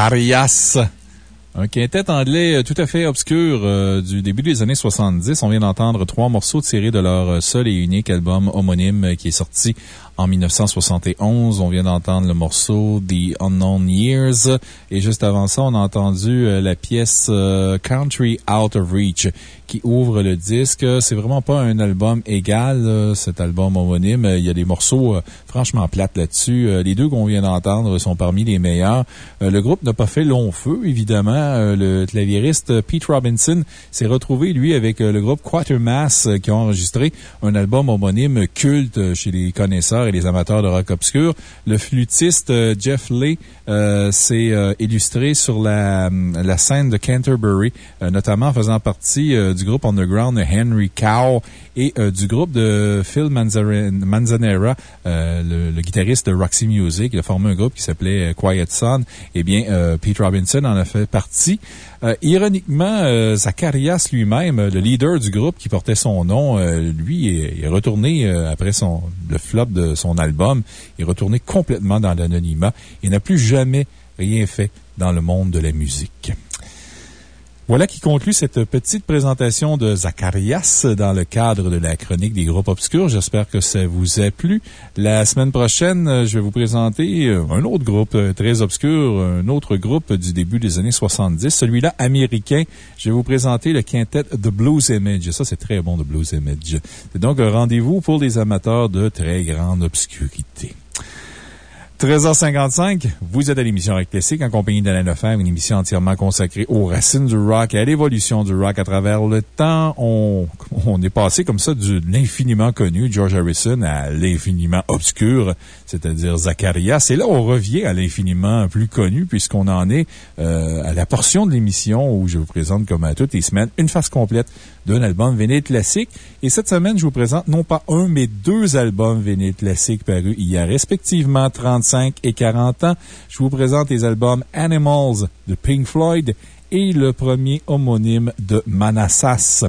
Zacharias. Un quintet anglais euh, tout à fait obscur euh, du début des années 70. On vient d'entendre trois morceaux tirés de leur euh, seul et unique album homonyme qui est sorti en 1971. On vient d'entendre le morceau The Unknown Years. Et juste avant ça, on a entendu euh, la pièce euh, Country Out of Reach qui ouvre le disque. C'est vraiment pas un album égal, là, cet album homonyme. Il y a des morceaux euh, franchement plates là-dessus. Euh, Les deux qu'on vient d'entendre sont parmi les meilleurs. Euh, Le groupe n'a pas fait long feu, évidemment. Euh, Le claviériste Pete Robinson s'est retrouvé, lui, avec euh, le groupe Quatermass euh, qui ont enregistré un album homonyme culte euh, chez les connaisseurs les amateurs de rock obscur. Le flûtiste euh, Jeff Lee euh, s'est euh, illustré sur la, hum, la scène de Canterbury, euh, notamment en faisant partie euh, du groupe underground Henry Cow et euh, du groupe de Phil Manzanera, euh, le, guitariste de Roxy Music. Il a formé un groupe qui s'appelait euh, Quiet Sun. Eh bien, euh, Pete Robinson en a fait partie. Euh, ironiquement, euh, Zacharias lui-même, euh, le leader du groupe qui portait son nom, euh, lui est, est retourné euh, après son, le flop de son album, est retourné complètement dans l'anonymat. Il n'a plus jamais rien fait dans le monde de la musique. Voilà qui conclut cette petite présentation de Zacharias dans le cadre de la chronique des groupes obscurs. J'espère que ça vous a plu. La semaine prochaine, euh, je vais vous présenter euh, un autre groupe euh, très obscur, un autre groupe du début des années 70, celui-là américain. Je vais vous présenter le quintet The Blues Image. Ça, c'est très bon, The Blues Image. C'est donc un rendez-vous pour les amateurs de très grande obscurité. 13h55, vous êtes à l'émission Rock Classique en compagnie d'Alain Lefebvre, une émission entièrement consacrée aux racines du rock et à l'évolution du rock à travers le temps. On, on est passé comme ça de l'infiniment connu George Harrison à l'infiniment obscur, c'est-à-dire Zacharias. Et là, on revient à l'infiniment plus connu puisqu'on en est euh, à la portion de l'émission où je vous présente comme à toutes les semaines une face complète d'un album vinyle classique. Et cette semaine, je vous présente non pas un, mais deux albums vinyle classiques parus il y a respectivement 35 et 40 ans. Je vous présente les albums Animals de Pink Floyd et le premier homonyme de Manassas.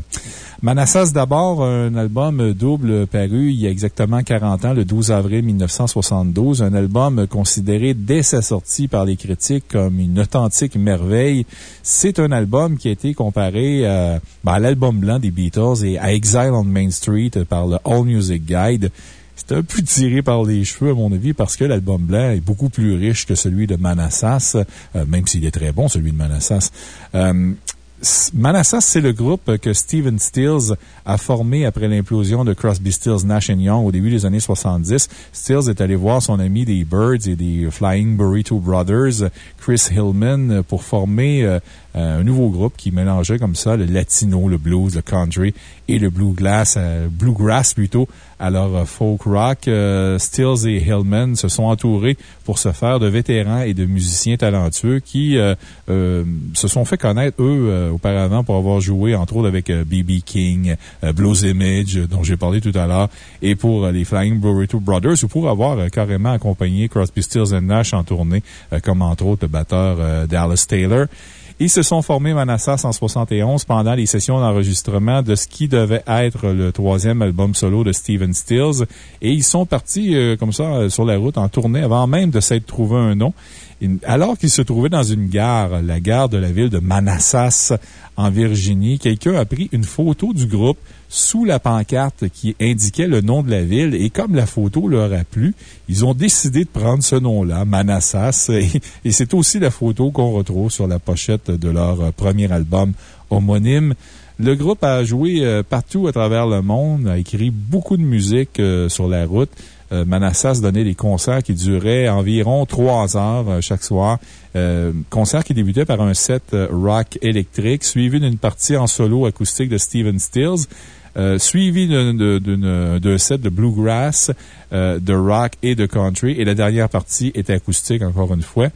Manassas, d'abord, un album double paru il y a exactement 40 ans, le 12 avril 1972. Un album considéré dès sa sortie par les critiques comme une authentique merveille. C'est un album qui a été comparé euh, ben, à l'album blanc des Beatles et à Exile on Main Street par le All Music Guide. C'est un peu tiré par les cheveux, à mon avis, parce que l'album blanc est beaucoup plus riche que celui de Manassas, euh, même s'il est très bon, celui de Manassas. Euh, Manassas, c'est le groupe que Steven Stills a formé après l'implosion de Crosby, Stills, Nash Young au début des années 70. Stills est allé voir son ami des Birds et des Flying Burrito Brothers, Chris Hillman, pour former euh, un nouveau groupe qui mélangeait comme ça le latino, le blues, le country et le bluegrass, euh, bluegrass plutôt, leur euh, folk rock. Euh, Stills et Hillman se sont entourés pour se faire de vétérans et de musiciens talentueux qui euh, euh, se sont fait connaître, eux, euh, auparavant pour avoir joué, entre autres, avec B.B. King, euh, Blues Image, euh, dont j'ai parlé tout à l'heure, et pour euh, les Flying Burrito Brothers, ou pour avoir euh, carrément accompagné Crosby, Stills Nash en tournée, euh, comme entre autres le batteur euh, Dallas Taylor. Ils se sont formés Manassas en 71 pendant les sessions d'enregistrement de ce qui devait être le troisième album solo de Steven Stills. Et ils sont partis euh, comme ça euh, sur la route en tournée avant même de s'être trouvé un nom. Alors qu'ils se trouvaient dans une gare, la gare de la ville de Manassas en Virginie, quelqu'un a pris une photo du groupe sous la pancarte qui indiquait le nom de la ville et comme la photo leur a plu, ils ont décidé de prendre ce nom-là, Manassas, et, c'est aussi la photo qu'on retrouve sur la pochette de leur euh, premier album homonyme. Le groupe a joué euh, partout à travers le monde, a écrit beaucoup de musique euh, sur la route. Manassas donnait des concerts qui duraient environ trois heures chaque soir. Euh, concert qui débutait par un set rock électrique, suivi d'une partie en solo acoustique de Steven Stills. Euh, suivi d'un set de bluegrass, euh, de rock et de country. Et la dernière partie était acoustique, encore une fois.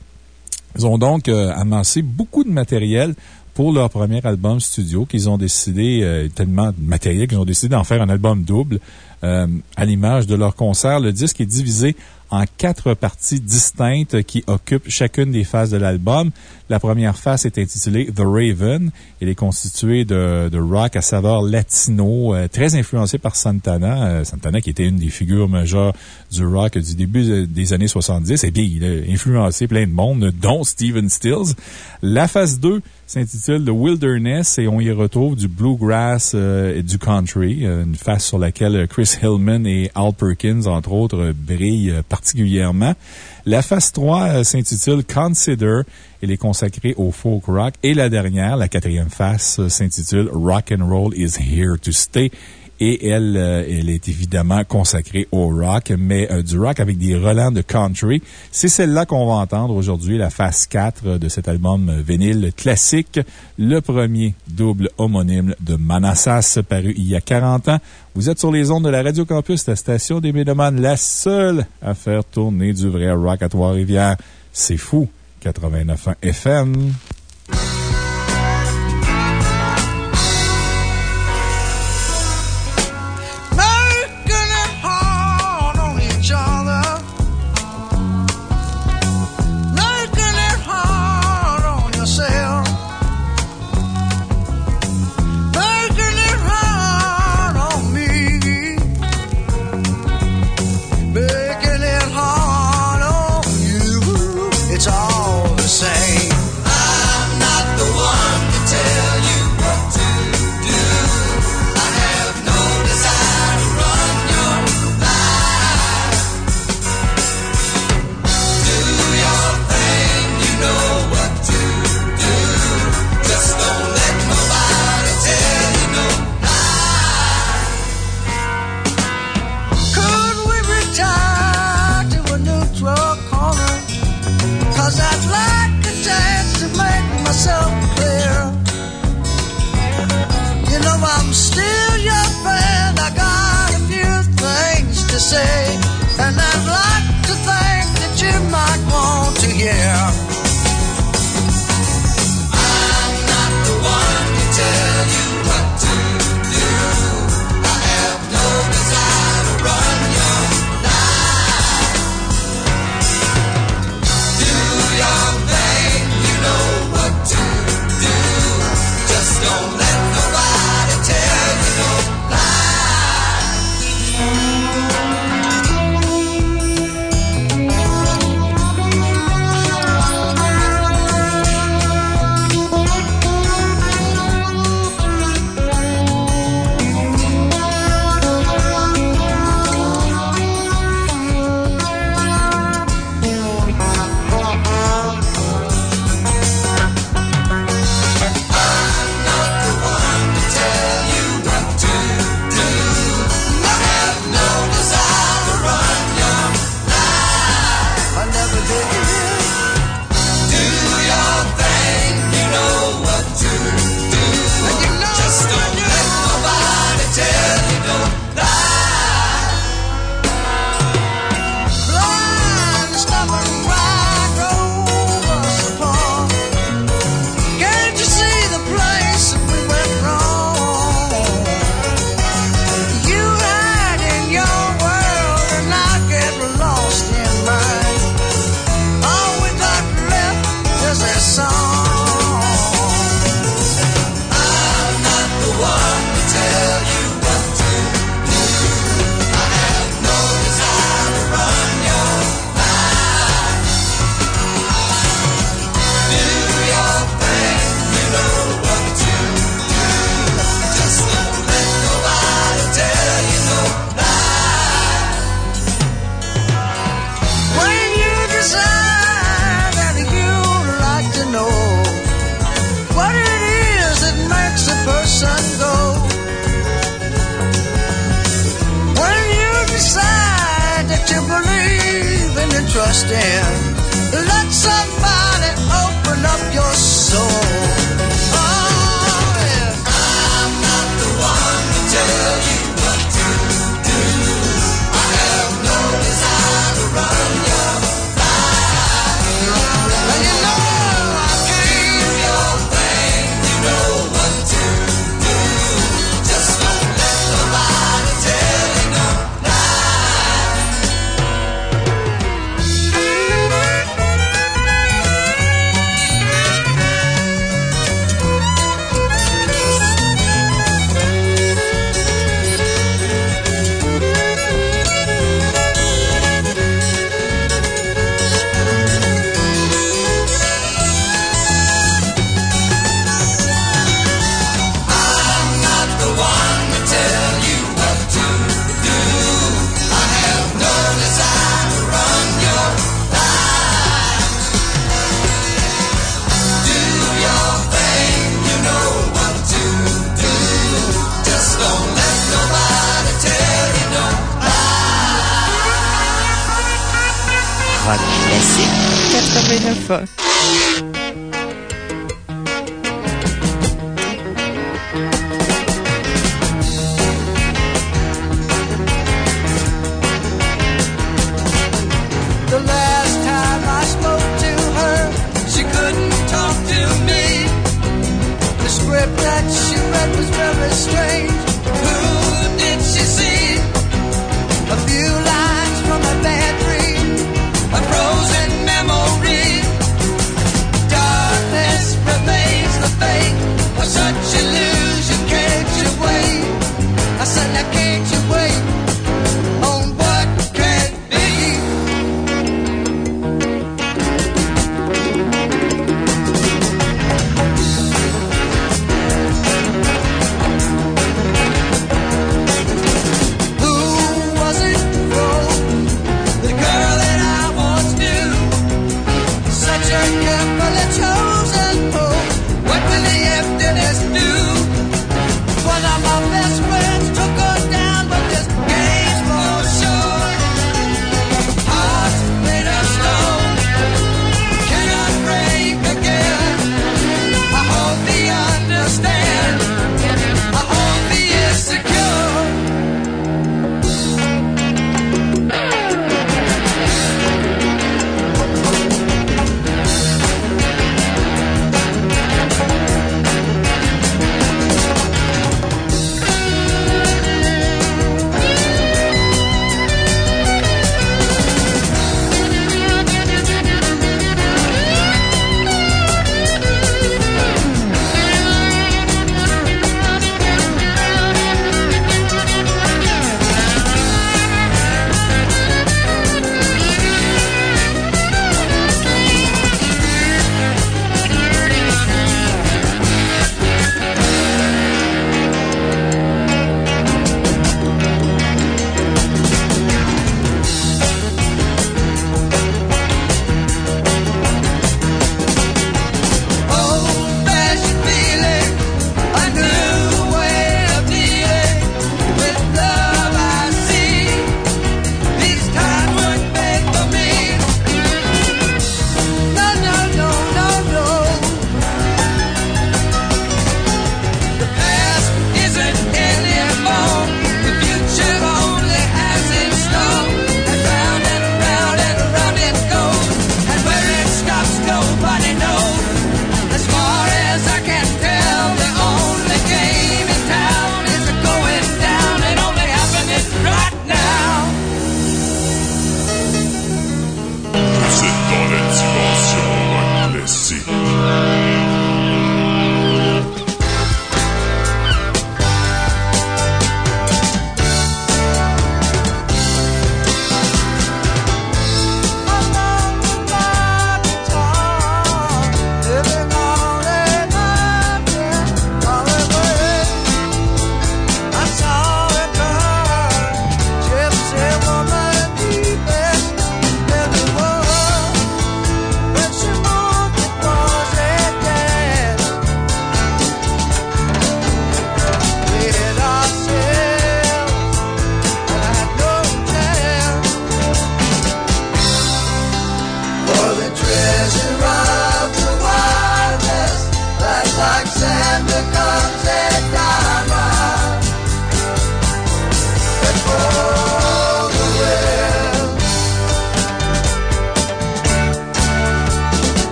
Ils ont donc euh, amassé beaucoup de matériel pour leur premier album studio qu'ils ont décidé, tellement de matériel qu'ils ont décidé d'en faire un album double. À l'image de leur concert, le disque est divisé en quatre parties distinctes qui occupent chacune des phases de l'album. La première phase est intitulée The Raven. Elle est constituée de, de rock à saveur latino, euh, très influencé par Santana. Euh, Santana qui était une des figures majeures du rock du début euh, des années 70. Et bien, il a influencé plein de monde, dont Steven Stills. La phase 2 s'intitule The Wilderness et on y retrouve du bluegrass et du country, une phase sur laquelle Chris Hillman et Al Perkins, entre autres, brillent particulièrement. La phase 3 euh, s'intitule Consider. Elle est consacrée au folk rock. Et la dernière, la quatrième phase, euh, s'intitule Rock and Roll is Here to Stay. Et elle, euh, elle est évidemment consacrée au rock, mais euh, du rock avec des relents de country. C'est celle-là qu'on va entendre aujourd'hui, la phase 4 de cet album vinyle classique, le premier double homonyme de Manassas, paru il y a 40 ans. Vous êtes sur les ondes de la Radio Campus, la station des Mélomanes, la seule à faire tourner du vrai rock à Trois-Rivières. C'est fou! 89.1 FM.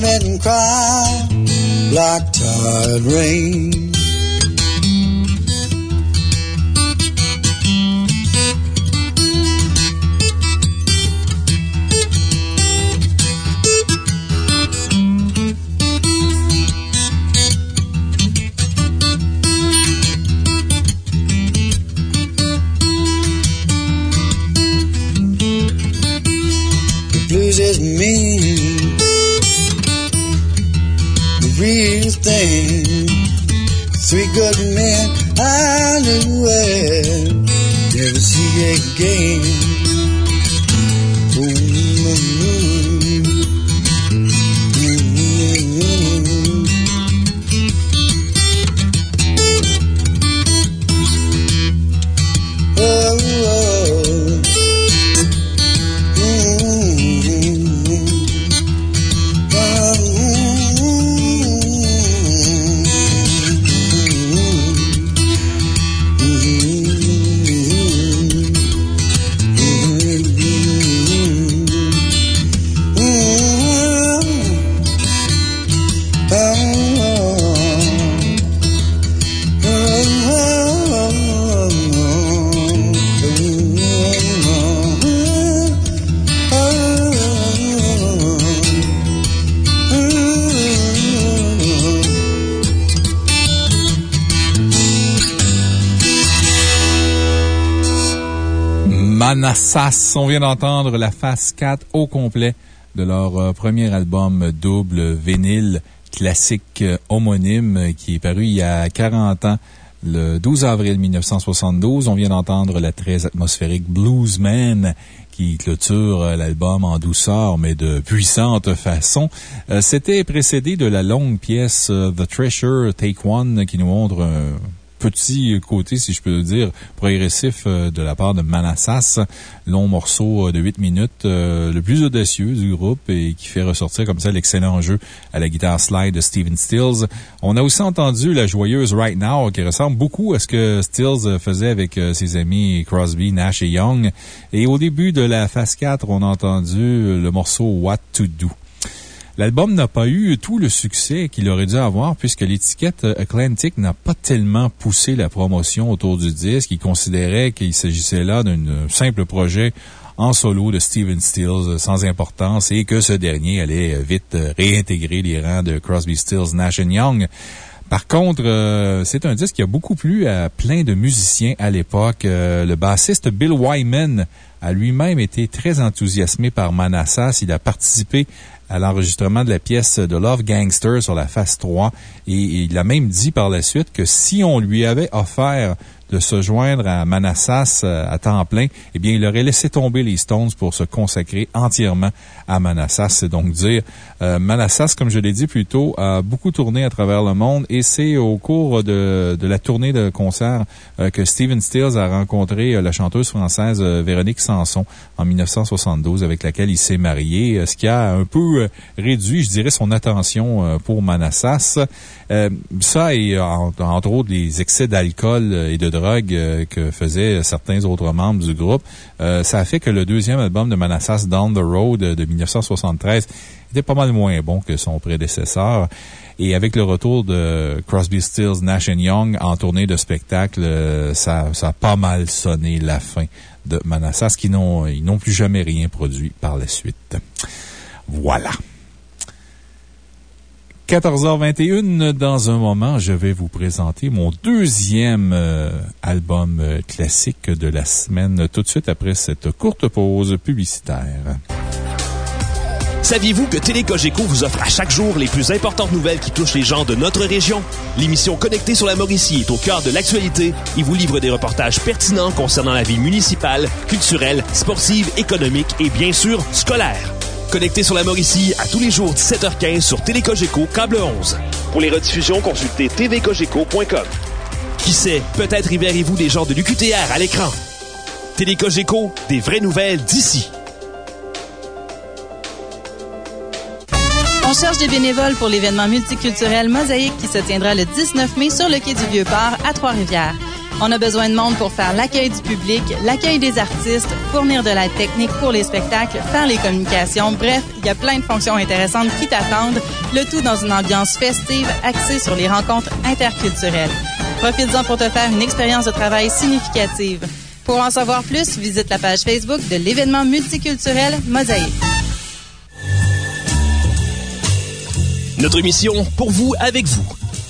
and cry like tired rain. On vient d'entendre la face 4 au complet de leur euh, premier album double vinyle classique euh, homonyme qui est paru il y a 40 ans. Le 12 avril 1972, on vient d'entendre la très atmosphérique Bluesman qui clôture euh, l'album en douceur, mais de puissante façon. C'était précédé de la longue pièce The Treasure Take One qui nous montre petit côté, si je peux dire, progressif euh, de la part de Manassas. Long morceau euh, de 8 minutes, euh, le plus audacieux du groupe et qui fait ressortir comme ça l'excellent jeu à la guitare slide de Steven Stills. On a aussi entendu la joyeuse Right Now qui ressemble beaucoup à ce que Stills faisait avec ses amis Crosby, Nash et Young. Et au début de la phase 4, on a entendu le morceau What to Do. L'album n'a pas eu tout le succès qu'il aurait dû avoir puisque l'étiquette Atlantic n'a pas tellement poussé la promotion autour du disque. Il considérait qu'il s'agissait là d'un simple projet en solo de Steven Stills sans importance et que ce dernier allait vite réintégrer les rangs de Crosby, Stills, Nash Young. Par contre, euh, c'est un disque qui a beaucoup plu à plein de musiciens à l'époque. Euh, le bassiste Bill Wyman a lui-même été très enthousiasmé par Manassas. Il a participé à l'enregistrement de la pièce de Love Gangster sur la phase 3 et il a même dit par la suite que si on lui avait offert de se joindre à Manassas euh, à temps plein, eh bien, il aurait laissé tomber les Stones pour se consacrer entièrement à Manassas. C'est donc dire, euh, Manassas, comme je l'ai dit plus tôt, a beaucoup tourné à travers le monde et c'est au cours de, la tournée de concert euh, que Steven Stills a rencontré la chanteuse française Véronique Sanson en 1972 avec laquelle il s'est marié, ce qui a un peu réduit, je dirais, son attention pour Manassas. ça et entre autres les excès d'alcool et de drogue euh, que faisaient certains autres membres du groupe, euh, ça a fait que le deuxième album de Manassas, Down the Road de 1973, était pas mal moins bon que son prédécesseur. Et avec le retour de Crosby, Stills, Nash Young en tournée de spectacle, euh, ça, ça a pas mal sonné la fin de Manassas, qui n'ont plus jamais rien produit par la suite. Voilà. 14h21, dans un moment, je vais vous présenter mon deuxième euh, album euh, classique de la semaine, tout de suite après cette courte pause publicitaire. Saviez-vous que Télécogeco vous offre à chaque jour les plus importantes nouvelles qui touchent les gens de notre région? L'émission Connectée sur la Mauricie est au cœur de l'actualité et vous livre des reportages pertinents concernant la vie municipale, culturelle, sportive, économique et bien sûr scolaire. Connecté sur la Mauricie à tous les jours 17h15 sur Télécogeco câble 11. Pour les rediffusions, consultez tvcogeco.com. Qui sait, peut-être y verrez-vous des gens de l'UQTR à l'écran. Télécogeco, des vraies nouvelles d'ici. On cherche des bénévoles pour l'événement multiculturel Mosaïque qui se tiendra le 19 mai sur le quai du Vieux-Port à Trois-Rivières. On a besoin de monde pour faire l'accueil du public, l'accueil des artistes, fournir de la technique pour les spectacles, faire les communications. Bref, il y a plein de fonctions intéressantes qui t'attendent, le tout dans une ambiance festive axée sur les rencontres interculturelles. Profites-en pour te faire une expérience de travail significative. Pour en savoir plus, visite la page Facebook de l'événement multiculturel Mosaïque. Notre mission, pour vous, avec vous.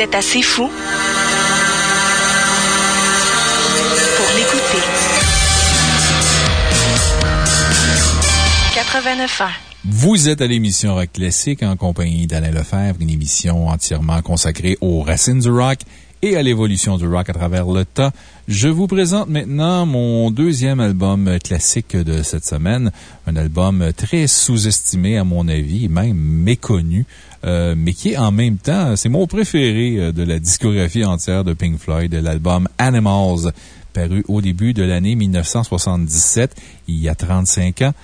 Êtes assez fou pour l'écouter. 89 ans. Vous êtes à l'émission Rock Classique en compagnie d'Alain Lefebvre, une émission entièrement consacrée aux racines du rock et à l'évolution du rock à travers le temps. Je vous présente maintenant mon deuxième album classique de cette semaine. Un album très sous-estimé à mon avis, même méconnu. Euh, mais qui est en même temps, c'est mon préféré euh, de la discographie entière de Pink Floyd, l'album Animals, paru au début de l'année 1977, il y a 35 ans.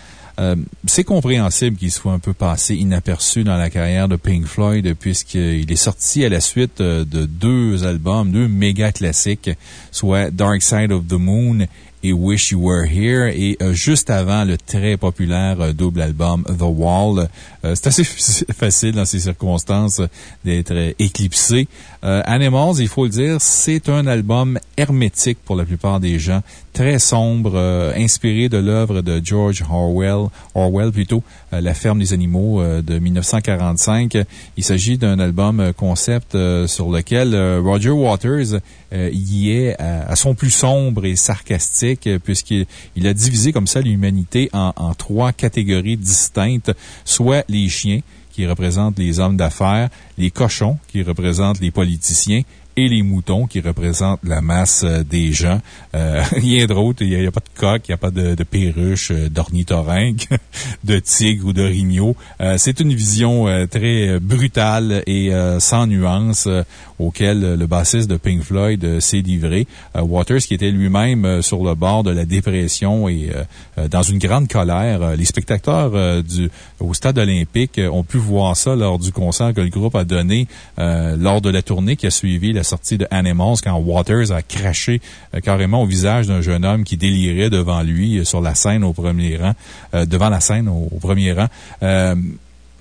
Euh, c'est compréhensible qu'il soit un peu passé inaperçu dans la carrière de Pink Floyd, puisqu'il est sorti à la suite de deux albums, deux méga classiques, soit Dark Side of the Moon et Wish You Were Here. Et euh, juste avant le très populaire euh, double album The Wall, euh, c'est assez facile dans ces circonstances d'être éclipsé. Euh, Animals, il faut le dire, c'est un album hermétique pour la plupart des gens, très sombre, euh, inspiré de l'œuvre de George Orwell, Orwell plutôt, euh, La ferme des animaux euh, de 1945. Il s'agit d'un album concept sur lequel Roger Waters y est à, son plus sombre et sarcastique, puisqu'il il a divisé comme ça l'humanité en trois catégories distinctes, soit les chiens, qui représentent les hommes d'affaires, les cochons, qui représentent les politiciens, et les moutons qui représentent la masse euh, des gens. Euh, rien d'autre. Il n'y a, pas de coq, il n'y a pas de, perruche, euh, d'ornithorynque, de tigre ou de rigno. Euh, c'est une vision euh, très brutale et sans nuance auquel le bassiste de Pink Floyd s'est livré. Waters, qui était lui-même sur le bord de la dépression et dans une grande colère. Les spectateurs du, au stade olympique ont pu voir ça lors du concert que le groupe a donné lors de la tournée qui a suivi la sortie de Animals quand Waters a craché euh, carrément au visage d'un jeune homme qui délirait devant lui euh, sur la scène au premier rang, euh, devant la scène au, premier rang.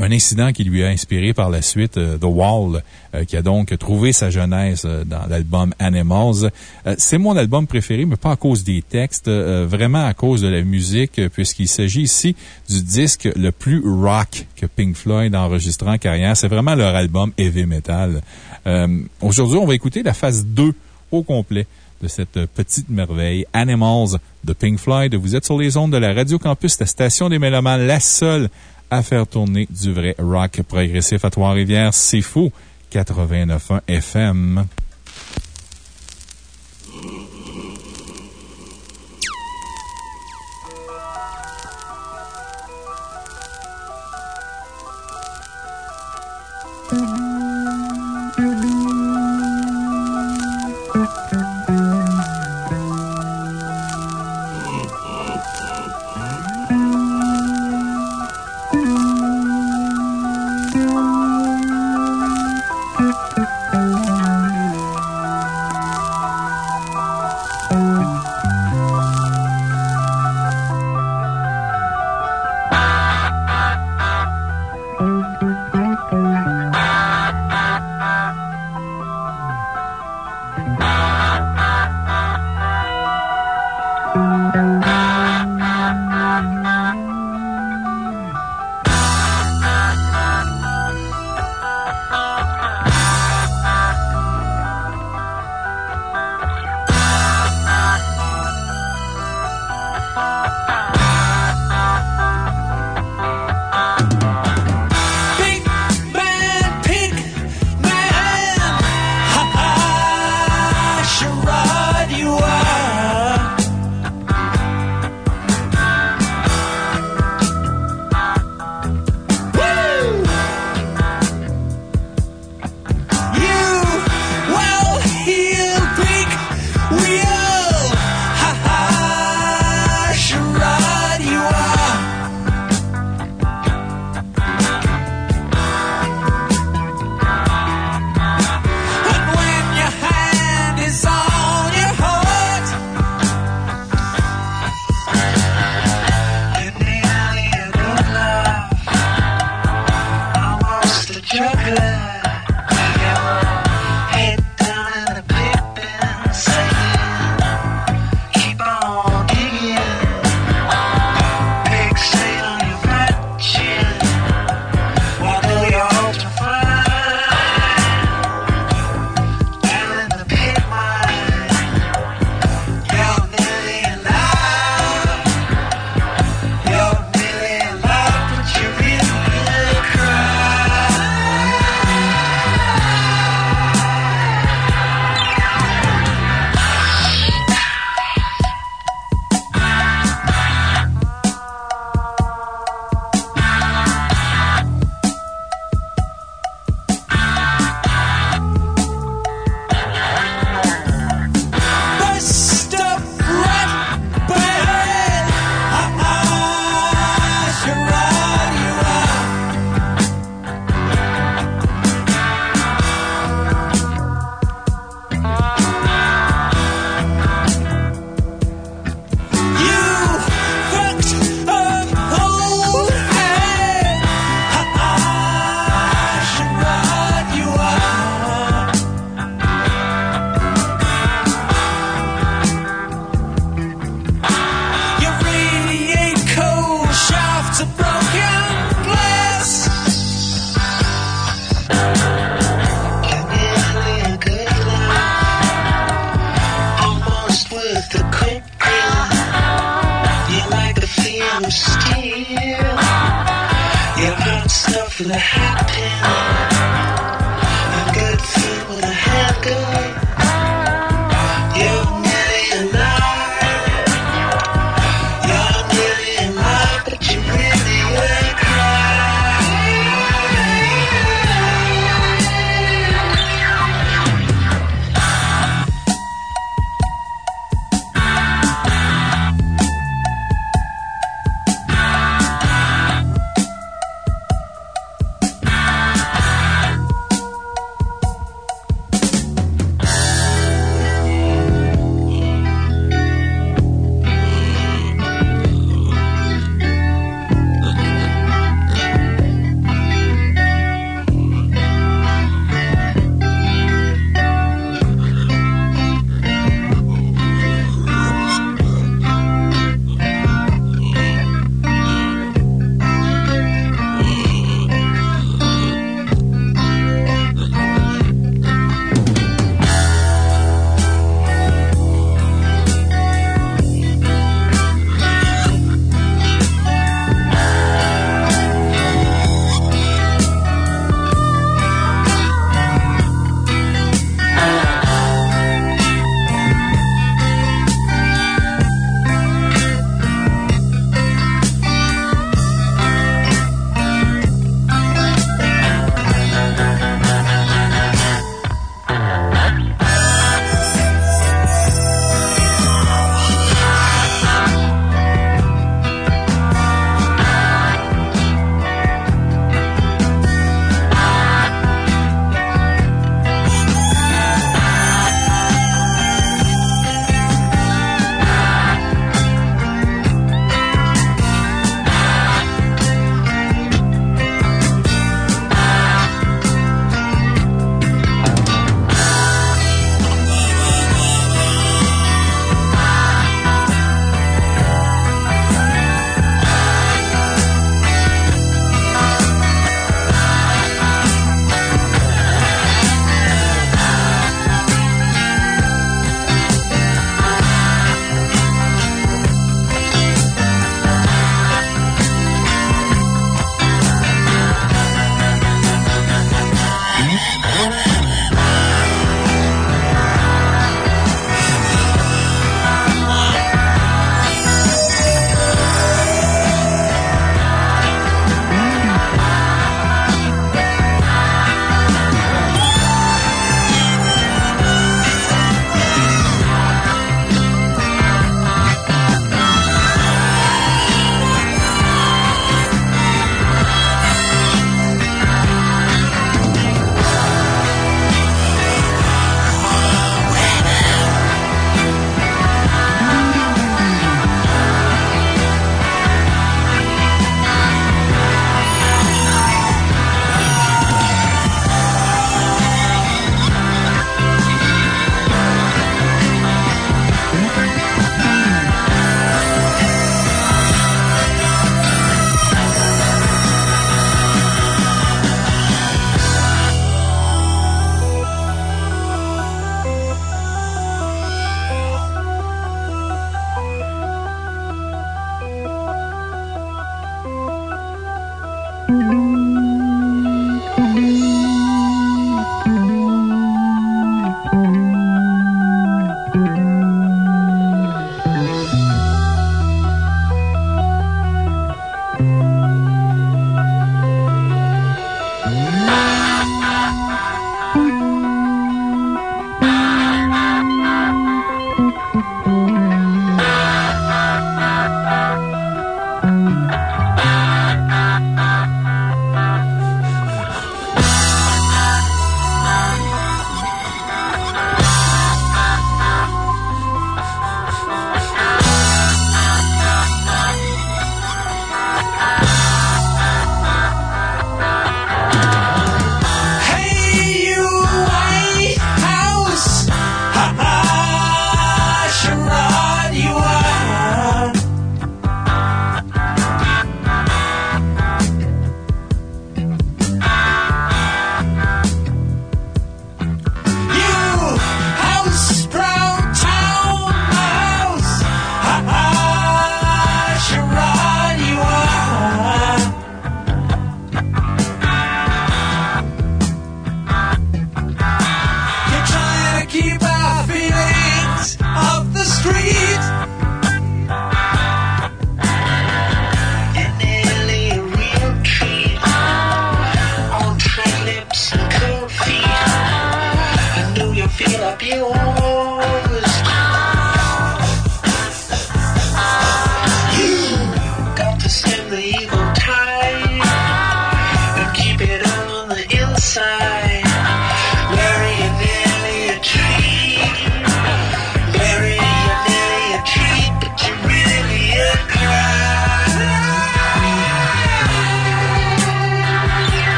Un incident qui lui a inspiré par la suite The Wall, qui a donc trouvé sa genèse euh, dans l'album Animals. C'est mon album préféré, mais pas à cause des textes, vraiment à cause de la musique, puisqu'il s'agit ici du disque le plus rock que Pink Floyd a enregistré en carrière. C'est vraiment leur album heavy metal. Euh, Aujourd'hui, on va écouter la phase 2 au complet de cette petite merveille, Animals de Pink Floyd. Vous êtes sur les ondes de la Radio Campus, la station des Mélomanes, la seule à faire tourner du vrai rock progressif à Trois-Rivières. C'est fou. 89.1 FM.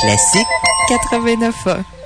Classique 89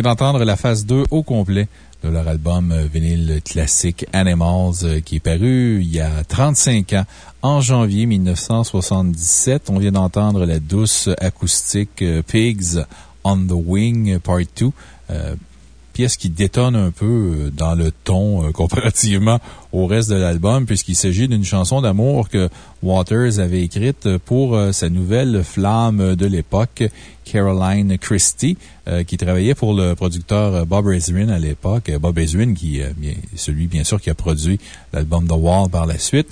vient d'entendre la phase 2 au complet de leur album vinyle classique Animals euh, qui est paru il y a 35 ans, en janvier 1977. On vient d'entendre la douce acoustique euh, Pigs on the Wing Part 2. euh, pièce qui détonne un peu dans le ton comparativement au reste de l'album, puisqu'il s'agit d'une chanson d'amour que Waters avait écrite pour sa nouvelle flamme de l'époque, Caroline Christie, euh, qui travaillait pour le producteur euh, Bob Ezrin à l'époque. Euh, Bob Ezrin, qui, euh, bien- celui bien sûr qui a produit l'album The Wall par la suite.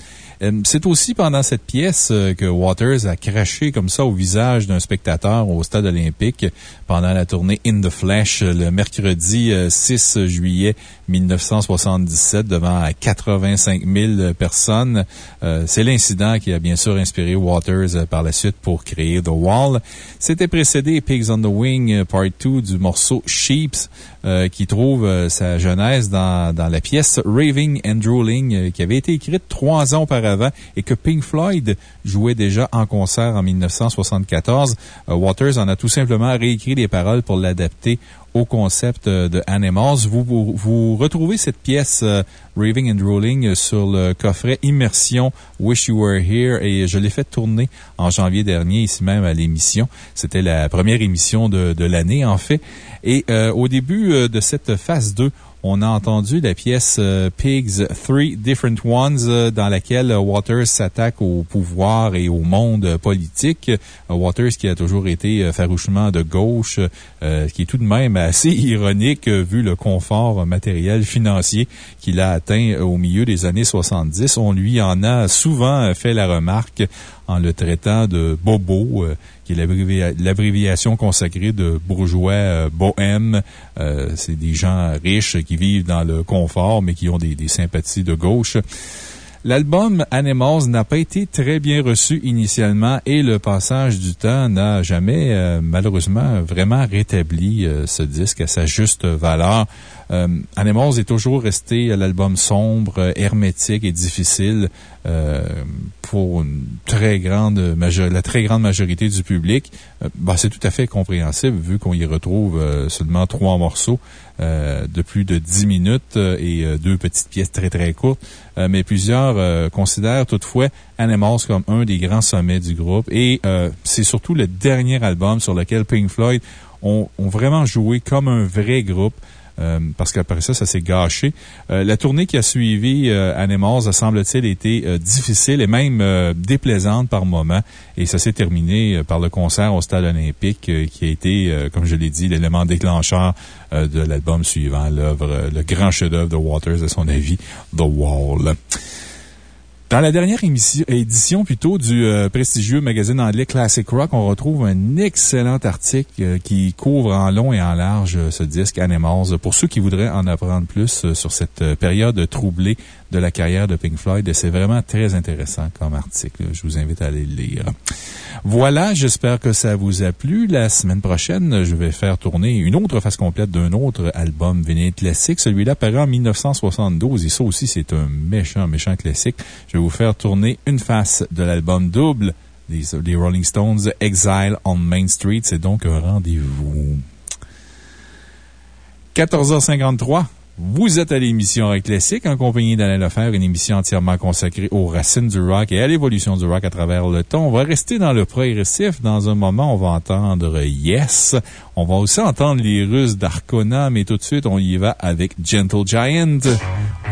C'est aussi pendant cette pièce que Waters a craché comme ça au visage d'un spectateur au stade olympique pendant la tournée In the Flesh euh, le mercredi euh, 6 juillet 1977 devant 85 000 personnes. Euh, C'est l'incident qui a bien sûr inspiré Waters euh, par la suite pour créer The Wall. C'était précédé Pigs on the Wing euh, Part 2 du morceau Sheeps euh, qui trouve euh, sa genèse dans, dans la pièce Raving and Drooling euh, qui avait été écrite trois ans auparavant et que Pink Floyd jouait déjà en concert en 1974. Euh, Waters en a tout simplement réécrit les paroles pour l'adapter au concept euh, de Animals. Vous, vous, vous retrouvez cette pièce euh, Raving and Rolling sur le coffret Immersion Wish You Were Here et je l'ai fait tourner en janvier dernier ici même à l'émission. C'était la première émission de, l'année en fait. Et euh, au début euh, de cette phase 2, on a entendu la pièce euh, Pigs Three Different Ones euh, dans laquelle euh, Waters s'attaque au pouvoir et au monde politique. Waters qui a toujours été farouchement de gauche, qui est tout de même assez ironique vu le confort matériel financier qu'il a atteint au milieu des années 70. On lui en a souvent fait la remarque en le traitant de bobo, qui est l'abrévia- l'abréviation consacrée de bourgeois euh, bohème. Euh, C'est des gens riches qui vivent dans le confort, mais qui ont des, sympathies de gauche. L'album Animals n'a pas été très bien reçu initialement et le passage du temps n'a jamais, euh, malheureusement, vraiment rétabli ce disque à sa juste valeur. Euh, Animals est toujours resté l'album sombre, euh, hermétique et difficile euh, pour une très grande la très grande majorité du public. Bah, C'est tout à fait compréhensible vu qu'on y retrouve seulement trois morceaux de plus de 10 minutes et deux petites pièces très très courtes. Mais plusieurs considèrent toutefois Animals comme un des grands sommets du groupe et c'est surtout le dernier album sur lequel Pink Floyd ont vraiment joué comme un vrai groupe. Euh, parce qu'après ça, ça s'est gâché. Euh, la tournée qui a suivi euh, Animals a, semble-t-il, été difficile et même déplaisante par moments. Et ça s'est terminé par le concert au Stade olympique qui a été, comme je l'ai dit, l'élément déclencheur de l'album suivant, l'œuvre, le grand chef-d'œuvre de Waters, à son avis, The Wall. Dans la dernière émission, édition plutôt du euh, prestigieux magazine anglais Classic Rock, on retrouve un excellent article euh, qui couvre en long et en large euh, ce disque Animals. Pour ceux qui voudraient en apprendre plus sur cette période troublée de la carrière de Pink Floyd, c'est vraiment très intéressant comme article. Je vous invite à aller le lire. Voilà, j'espère que ça vous a plu. La semaine prochaine, je vais faire tourner une autre face complète d'un autre album vinyle classique. Celui-là paraît en 1972 et ça aussi, c'est un méchant, méchant classique. Vais vous faire tourner une face de l'album double des, Rolling Stones, Exile on Main Street. C'est donc un rendez-vous. 14h53. Vous êtes à l'émission Rock Classique en compagnie d'Alain Lefebvre, une émission entièrement consacrée aux racines du rock et à l'évolution du rock à travers le temps. On va rester dans le progressif. Dans un moment, on va entendre Yes. On va aussi entendre les Russes d'Arcona, mais tout de suite, on y va avec Gentle Giant.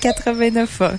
89 ans.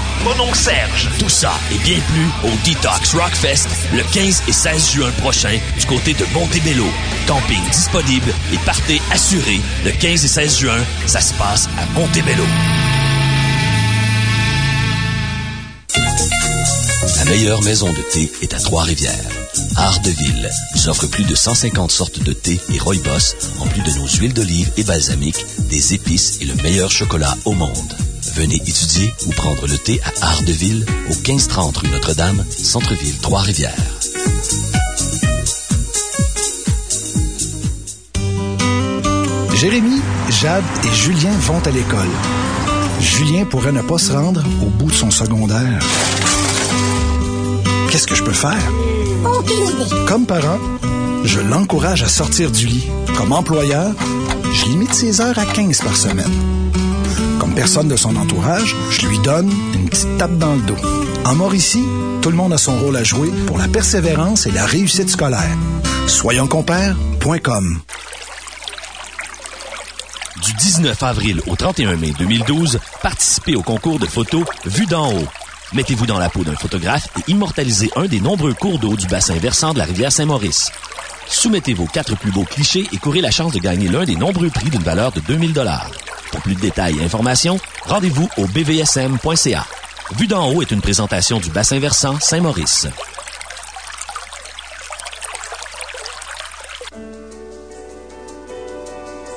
Mon oncle Serge. Tout ça et bien plus au Detox Rockfest le 15 et 16 juin prochain du côté de Montebello. Camping disponible et partez assuré le 15 et 16 juin. Ça se passe à Montebello. La meilleure maison de thé est à Trois-Rivières. Art de Ville nous offre plus de 150 sortes de thé et rooibos, en plus de nos huiles d'olive et balsamique, des épices et le meilleur chocolat au monde. Venez étudier ou prendre le thé à Art de Ville, au 1530 rue Notre-Dame, Centre-Ville, Trois-Rivières. Jérémy, Jade et Julien vont à l'école. Julien pourrait ne pas se rendre au bout de son secondaire. Qu'est-ce que je peux faire? Comme parent, je l'encourage à sortir du lit. Comme employeur, je limite ses heures à 15 par semaine. Comme personne de son entourage, je lui donne une petite tape dans le dos. En Mauricie, tout le monde a son rôle à jouer pour la persévérance et la réussite scolaire. Soyonscompères.com Du 19 avril au 31 mai 2012, participez au concours de photos Vue d'en haut. Mettez-vous dans la peau d'un photographe et immortalisez un des nombreux cours d'eau du bassin versant de la rivière Saint-Maurice. Soumettez vos quatre plus beaux clichés et courez la chance de gagner l'un des nombreux prix d'une valeur de 2000 Pour plus de détails et informations, rendez-vous au bvsm.ca. Vue d'en haut est une présentation du bassin versant Saint-Maurice.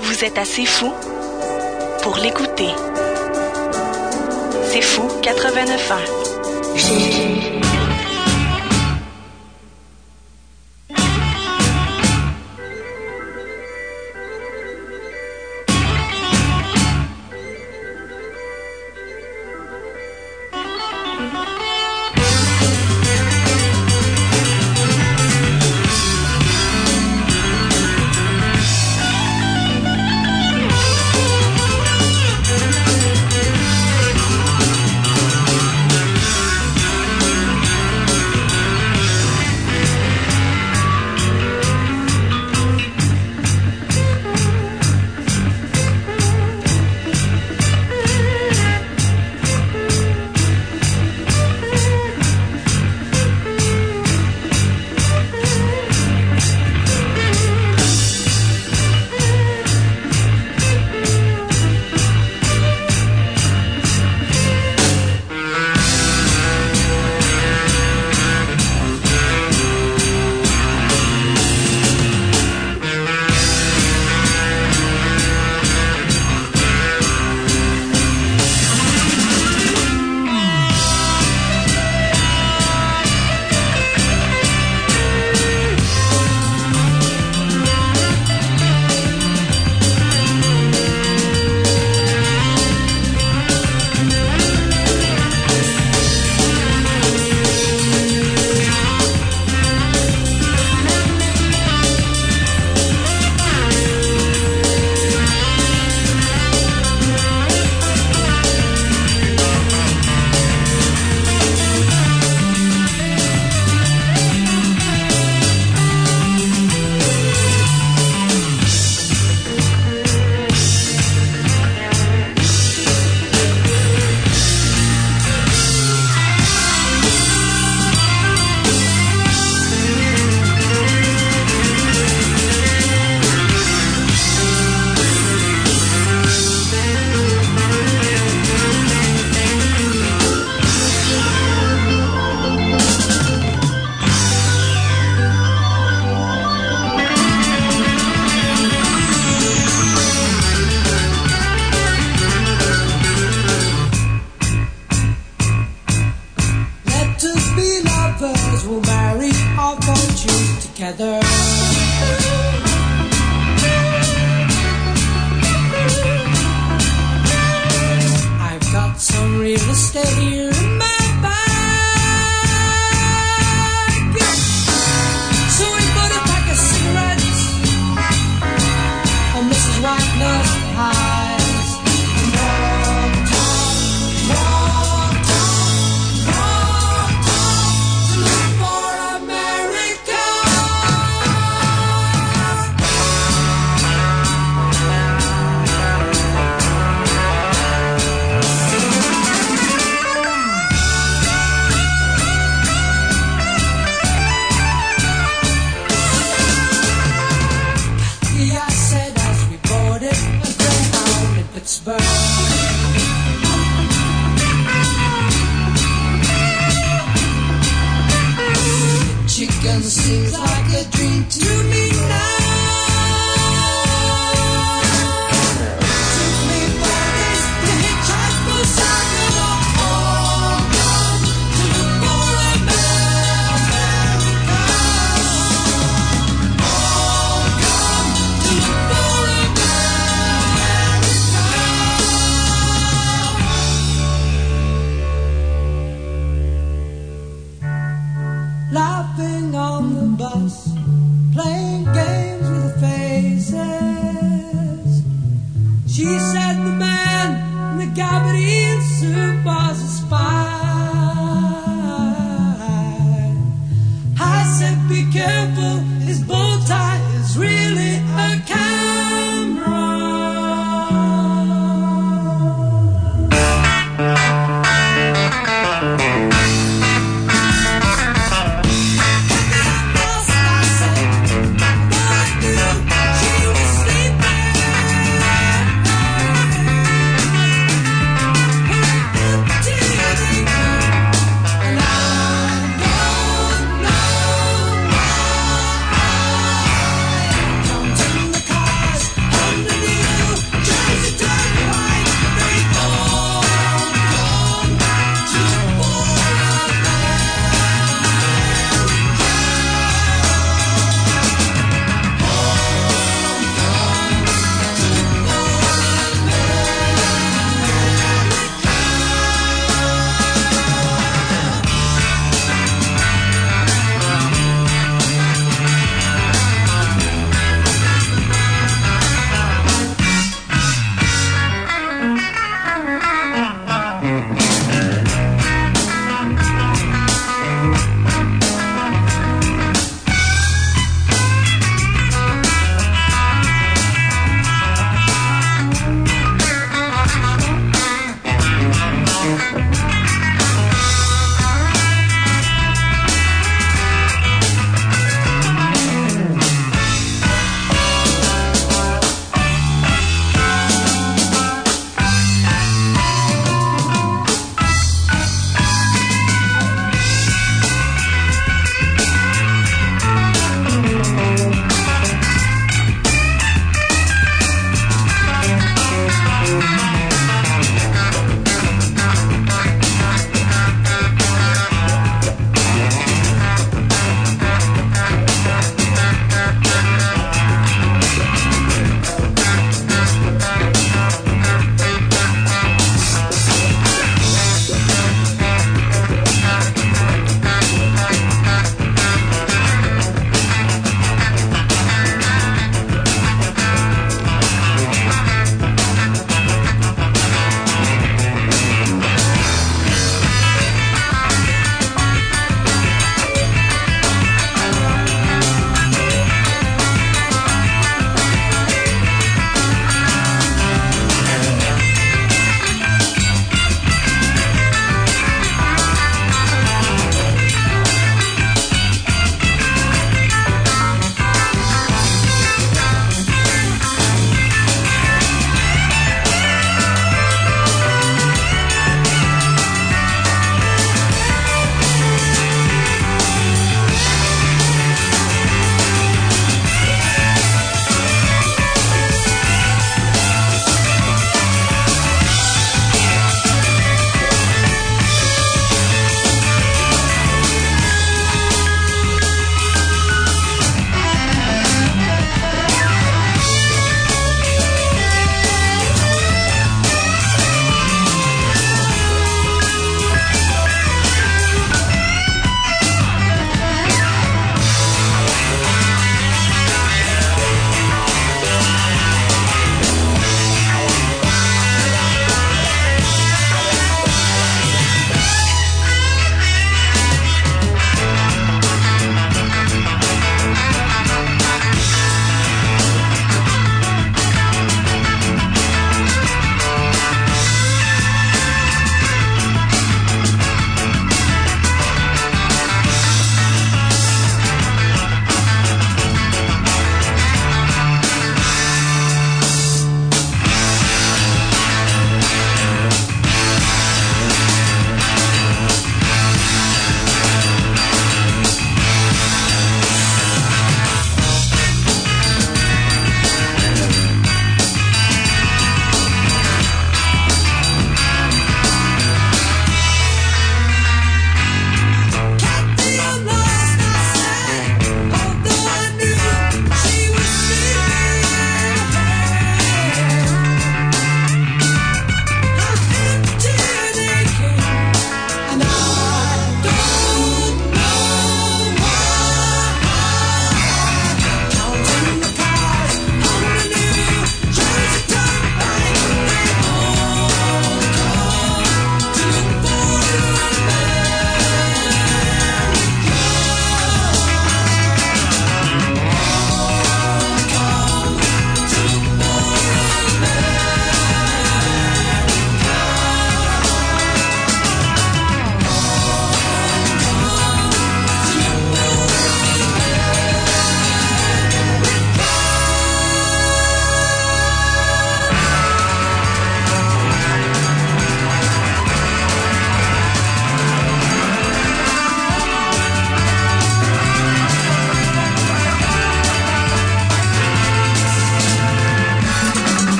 Vous êtes assez fou pour l'écouter. C'est fou 89 ans.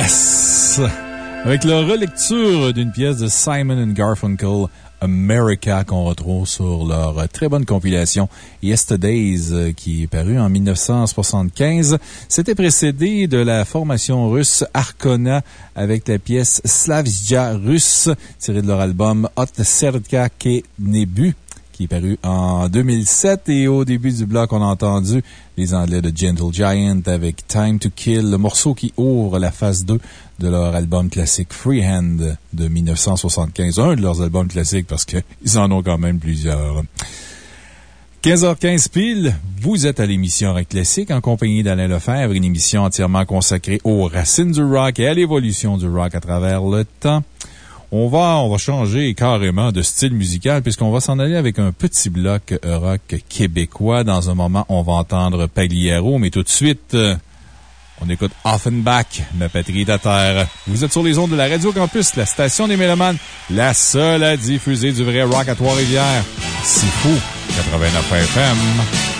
Yes! Avec la relecture d'une pièce de Simon and Garfunkel, America, qu'on retrouve sur leur très bonne compilation Yesterdays, euh, qui est parue en 1975. C'était précédé de la formation russe Arkona avec la pièce Slavia russe, tirée de leur album Hot Serka Ke Nebu qui est paru en 2007. Et au début du bloc, on a entendu les Anglais de Gentle Giant avec Time to Kill, le morceau qui ouvre la phase 2 de leur album classique Freehand de 1975. Un de leurs albums classiques parce qu'ils en ont quand même plusieurs. 15h15 pile, vous êtes à l'émission Rock Classique en compagnie d'Alain Lefebvre, une émission entièrement consacrée aux racines du rock et à l'évolution du rock à travers le temps. On va, on va changer carrément de style musical puisqu'on va s'en aller avec un petit bloc rock québécois. Dans un moment, on va entendre Pagliaro, mais tout de suite, euh, on écoute Offenbach, ma patrie de terre. Vous êtes sur les ondes de la Radio Campus, la station des Mélomanes, la seule à diffuser du vrai rock à Trois-Rivières. C'est fou, 89 FM.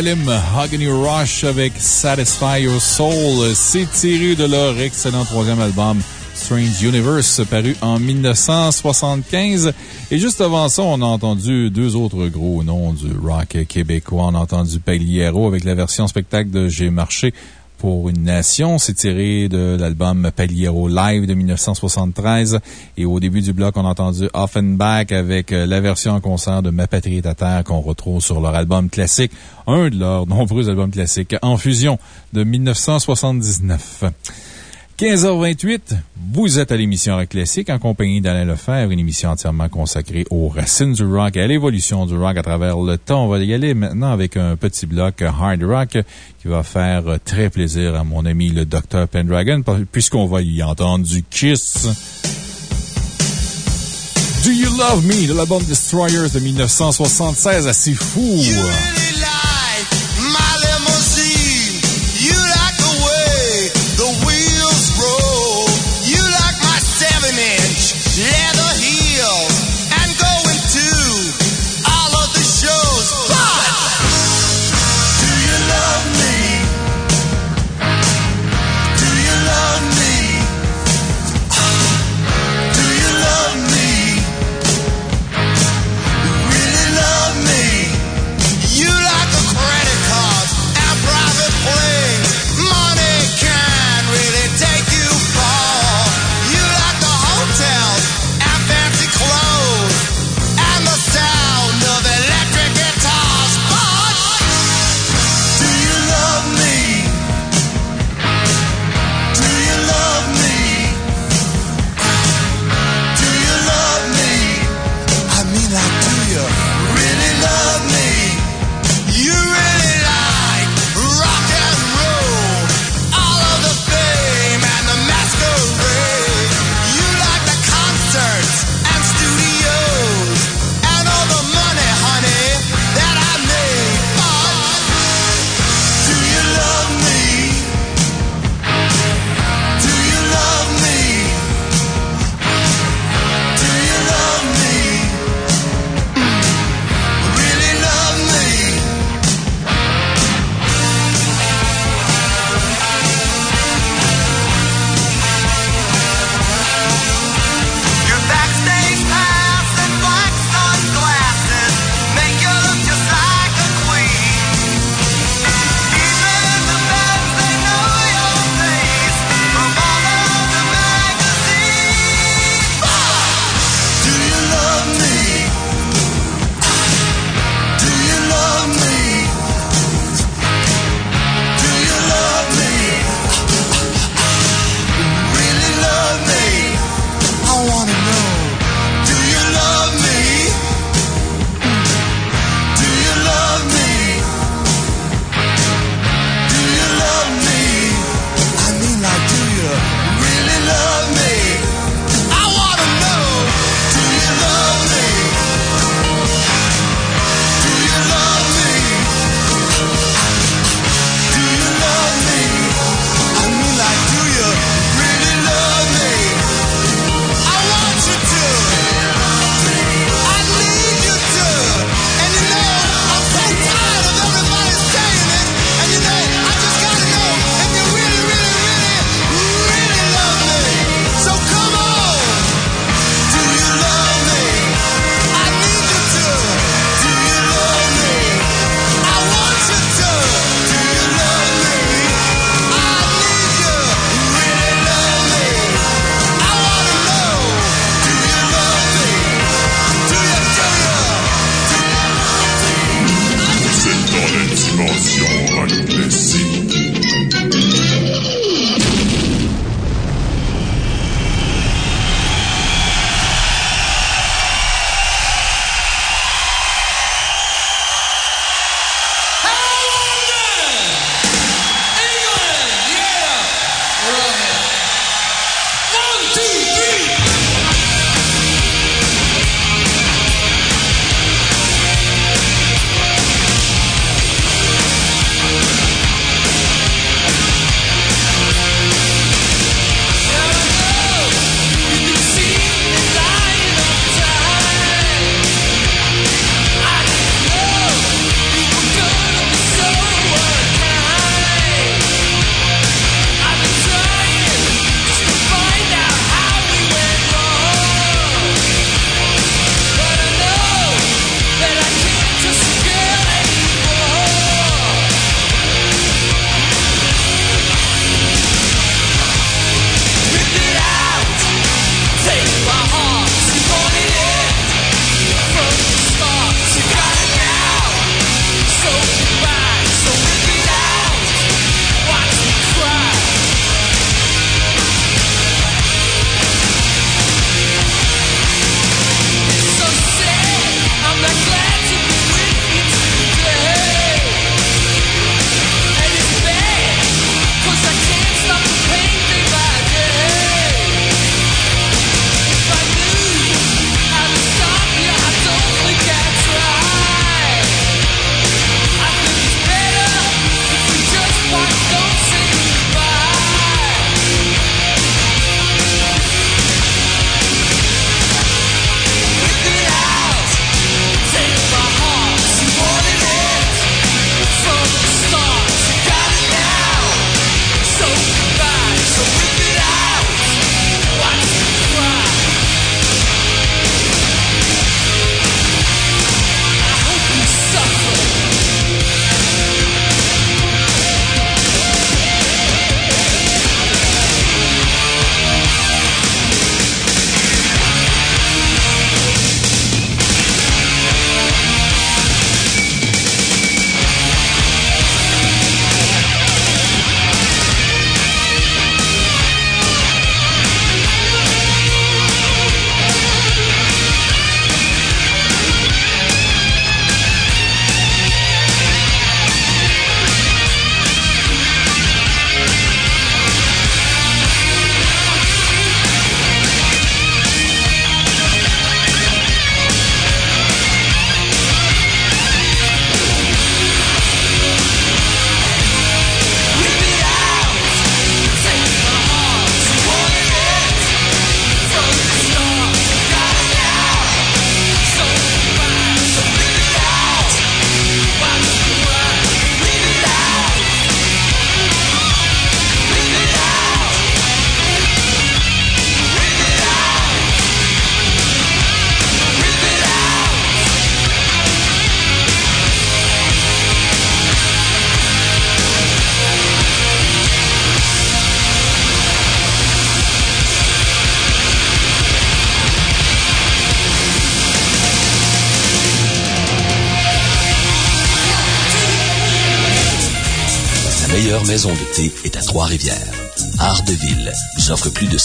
Mahogany Rush avec Satisfy Your Soul. C'est tiré de leur excellent troisième album Strange Universe, paru en 1975. Et juste avant ça, on a entendu deux autres gros noms du rock québécois. On a entendu Pagliaro avec la version spectacle de J'ai marché pour une nation. C'est tiré de l'album Pagliaro Live de 1973. Et au début du bloc, on a entendu Offenbach avec euh, la version en concert de Ma patrie est à terre qu'on retrouve sur leur album classique, un de leurs nombreux albums classiques en fusion de 1979. 15h28, vous êtes à l'émission Rock Classique en compagnie d'Alain Lefebvre, une émission entièrement consacrée aux racines du rock et à l'évolution du rock à travers le temps. On va y aller maintenant avec un petit bloc hard rock qui va faire très plaisir à mon ami le Dr. Pendragon, puisqu'on va y entendre du Kiss. Do You Love Me de l'album Destroyers de 1976, assez fou!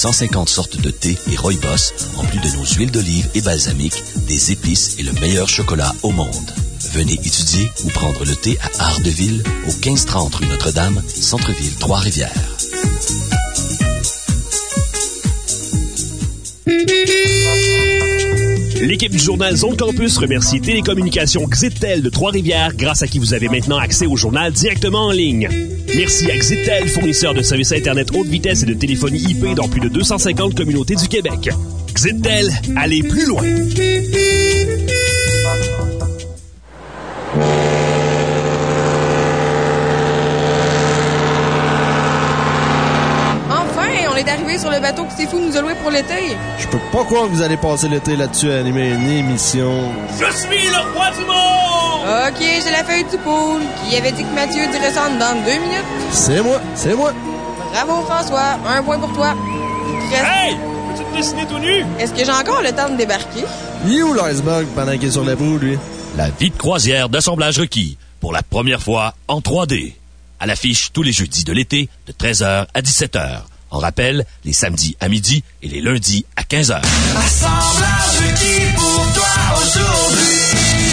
150 sortes de thé et rooibos, en plus de nos huiles d'olive et balsamiques, des épices et le meilleur chocolat au monde. Venez étudier ou prendre le thé à Ardeville, au 1530 rue Notre-Dame, Centre-Ville, Trois-Rivières. L'équipe du journal Zone Campus remercie Télécommunications Xitel de Trois-Rivières, grâce à qui vous avez maintenant accès au journal directement en ligne. Merci à Xitel, fournisseur de services Internet haute vitesse et de téléphonie IP dans plus de 250 communautés du Québec. Xitel, allez plus loin! Enfin, on est arrivé sur le bateau que C'est Fou nous a loué pour l'été. Je peux pas croire que vous allez passer l'été là-dessus à animer une émission. Je suis le roi du monde! Ok, j'ai la feuille du pool. Qui avait dit que Mathieu dirait ça en dedans de deux minutes? C'est moi, c'est moi. Bravo, François. Un point pour toi. Hey! Peux-tu te dessiner tout nu? Est-ce que j'ai encore le temps de débarquer? Il est où l'iceberg pendant qu'il est sur la poule, lui? La vie de croisière d'assemblage requis pour la première fois en 3D. À l'affiche tous les jeudis de l'été de 13h à 17h. En rappel, les samedis à midi et les lundis à 15h. Assemblage qui pour toi aujourd'hui?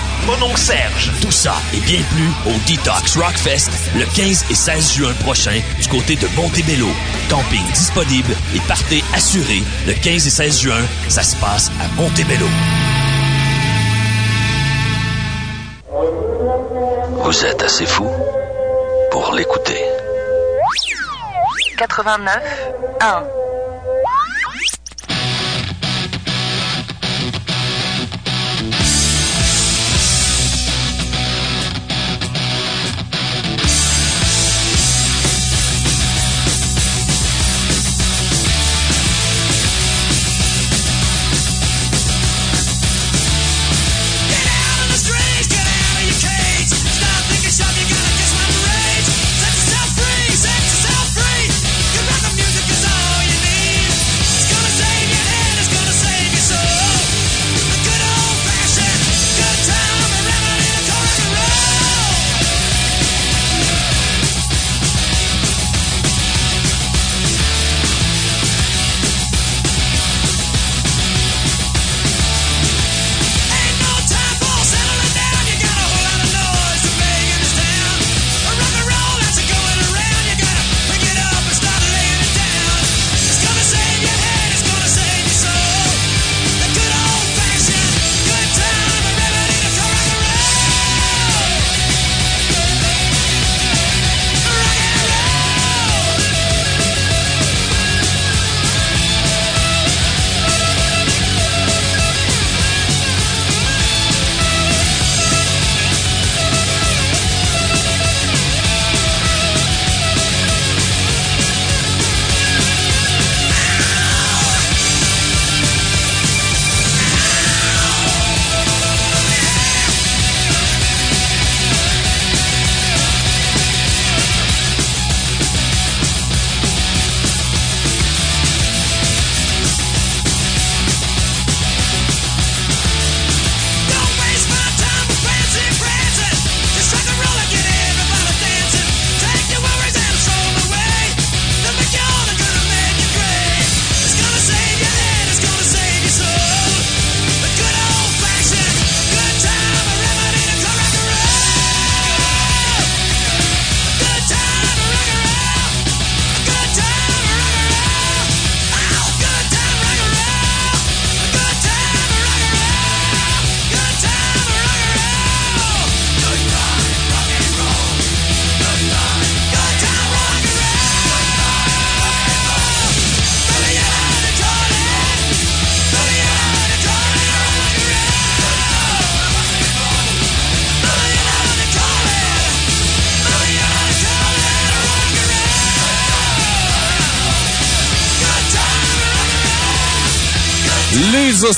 Mononcle Serge. Tout ça et bien plus au Detox Rockfest le 15 et 16 juin prochain du côté de Montebello. Camping disponible et partez assuré le 15 et 16 juin. Ça se passe à Montebello. Vous êtes assez fou pour l'écouter. 89 1.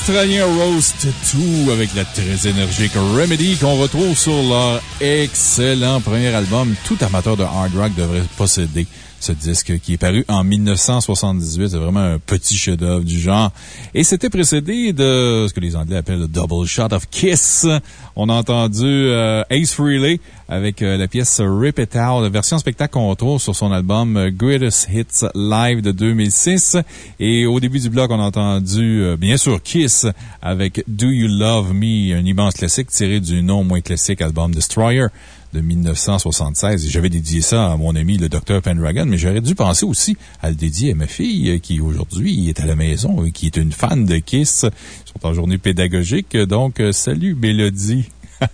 Les Australiens Roast 2 avec la très énergique Remedy qu'on retrouve sur leur excellent premier album. Tout amateur de hard rock devrait posséder ce disque qui est paru en 1978. C'est vraiment un petit chef-d'œuvre du genre. Et c'était précédé de ce que les Anglais appellent le Double Shot of Kiss. On a entendu euh, Ace Frehley avec euh, la pièce Rip It Out, version spectacle qu'on retrouve sur son album euh, Greatest Hits Live de 2006. Et au début du bloc, on a entendu, bien sûr, Kiss avec Do You Love Me, un immense classique tiré du non moins classique album Destroyer de 1976. Et j'avais dédié ça à mon ami le Dr. Pendragon, mais j'aurais dû penser aussi à le dédier à ma fille euh, qui aujourd'hui est à la maison et qui est une fan de Kiss. Ils sont en journée pédagogique. Donc, euh, salut Mélodie.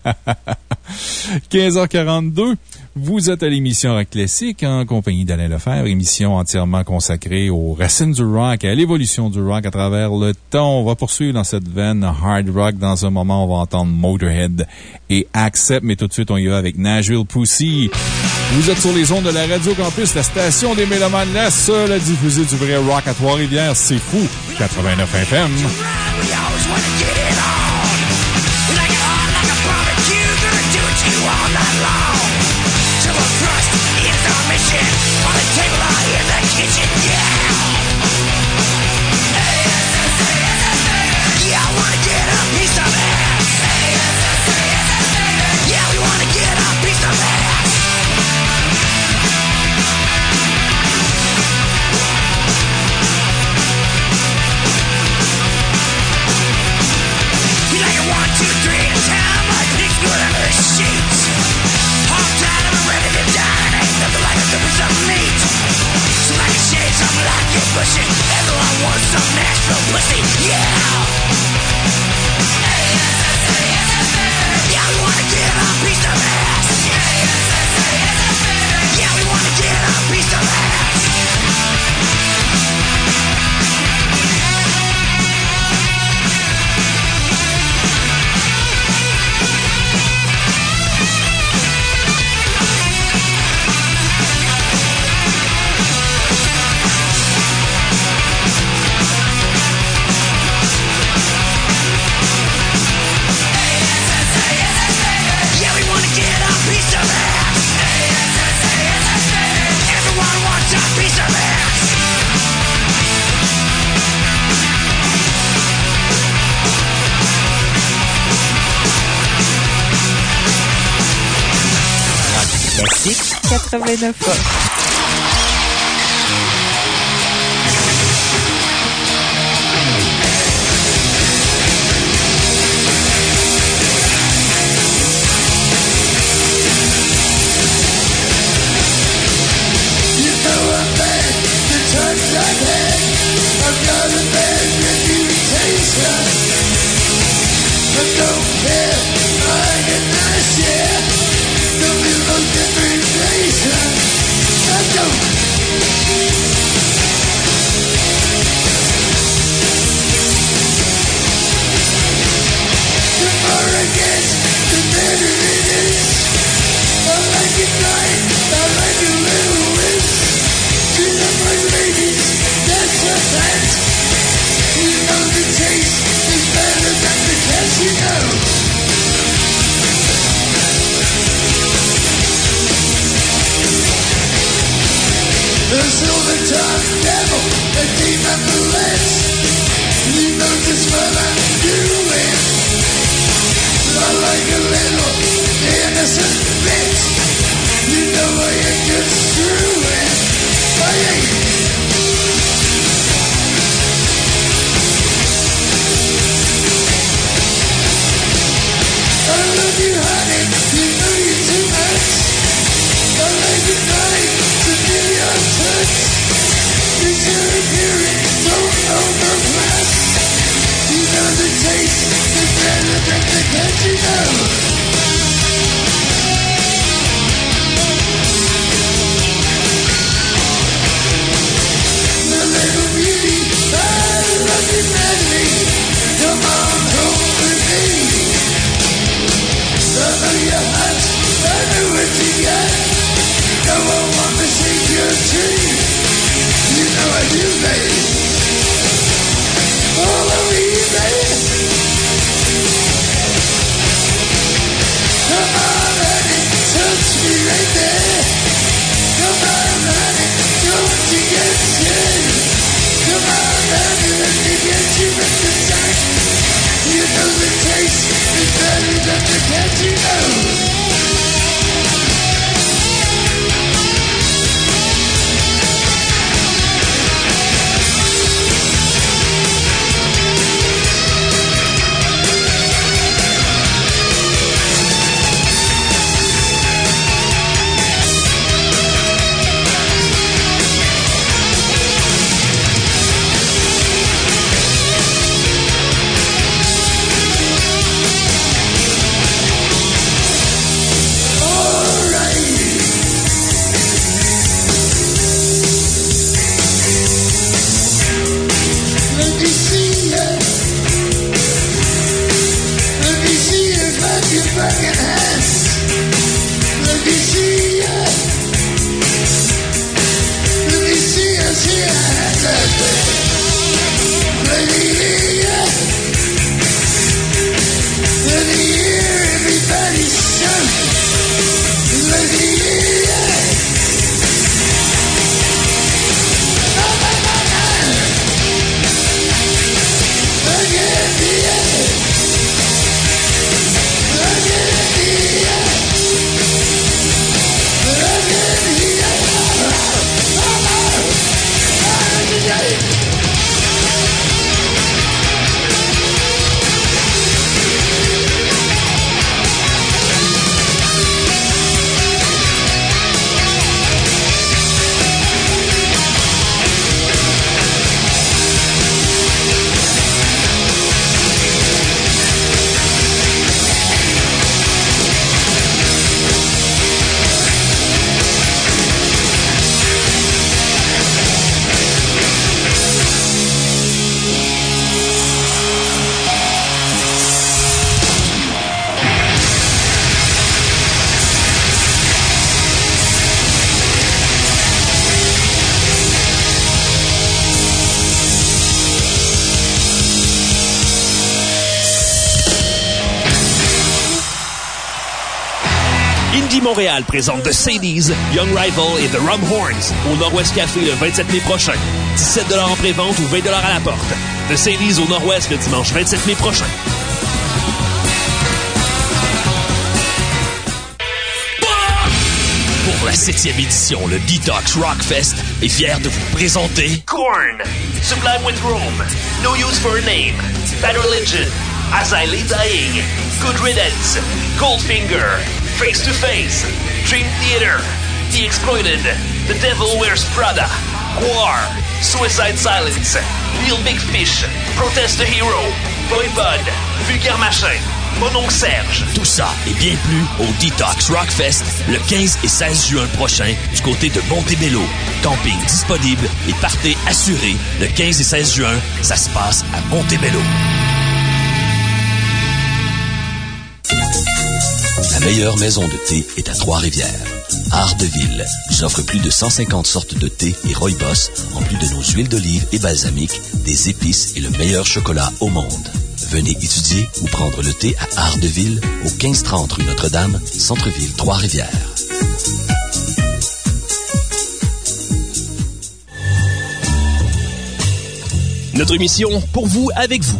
15h42. Vous êtes à l'émission Rock Classique en compagnie d'Alain Lefebvre, émission entièrement consacrée aux racines du rock et à l'évolution du rock à travers le temps. On va poursuivre dans cette veine hard rock. Dans un moment, on va entendre Motorhead et Accept, mais tout de suite, on y va avec Nashville Pussy. Vous êtes sur les ondes de la Radio Campus, la station des Mélomanes, la seule à diffuser du vrai rock à Trois-Rivières. C'est fou. 89 FM. 89 présente The Sadies, Young Rival et The Rum Horns au Nord-Ouest Café le 27 mai prochain. 17 en pré-vente ou 20 à la porte. The Sadies au Nord-Ouest le dimanche 27 mai prochain. Pour la septième édition, le Detox Rockfest est fier de vous présenter Korn, Sublime with Rome, No Use for a Name, Bad Religion, As I Dying, Good Riddance, Goldfinger, Face to Face, Dream Theater, The Exploited, The Devil Wears Prada, Guar, Suicide Silence, Real Big Fish, Protest the Hero, Boy Bud, Vulgaire Machin, Mononcle Serge. Tout ça et bien plus au Detox Rockfest le 15 et 16 juin prochain du côté de Montebello. Camping disponible et partez assuré le 15 et 16 juin. Ça se passe à Montebello. La meilleure maison de thé est à Trois-Rivières. Ardeville nous offre plus de 150 sortes de thé et rooibos, en plus de nos huiles d'olive et balsamique, des épices et le meilleur chocolat au monde. Venez étudier ou prendre le thé à Ardeville, au 1530 rue Notre-Dame, Centre-Ville, Trois-Rivières. Notre mission, pour vous, avec vous.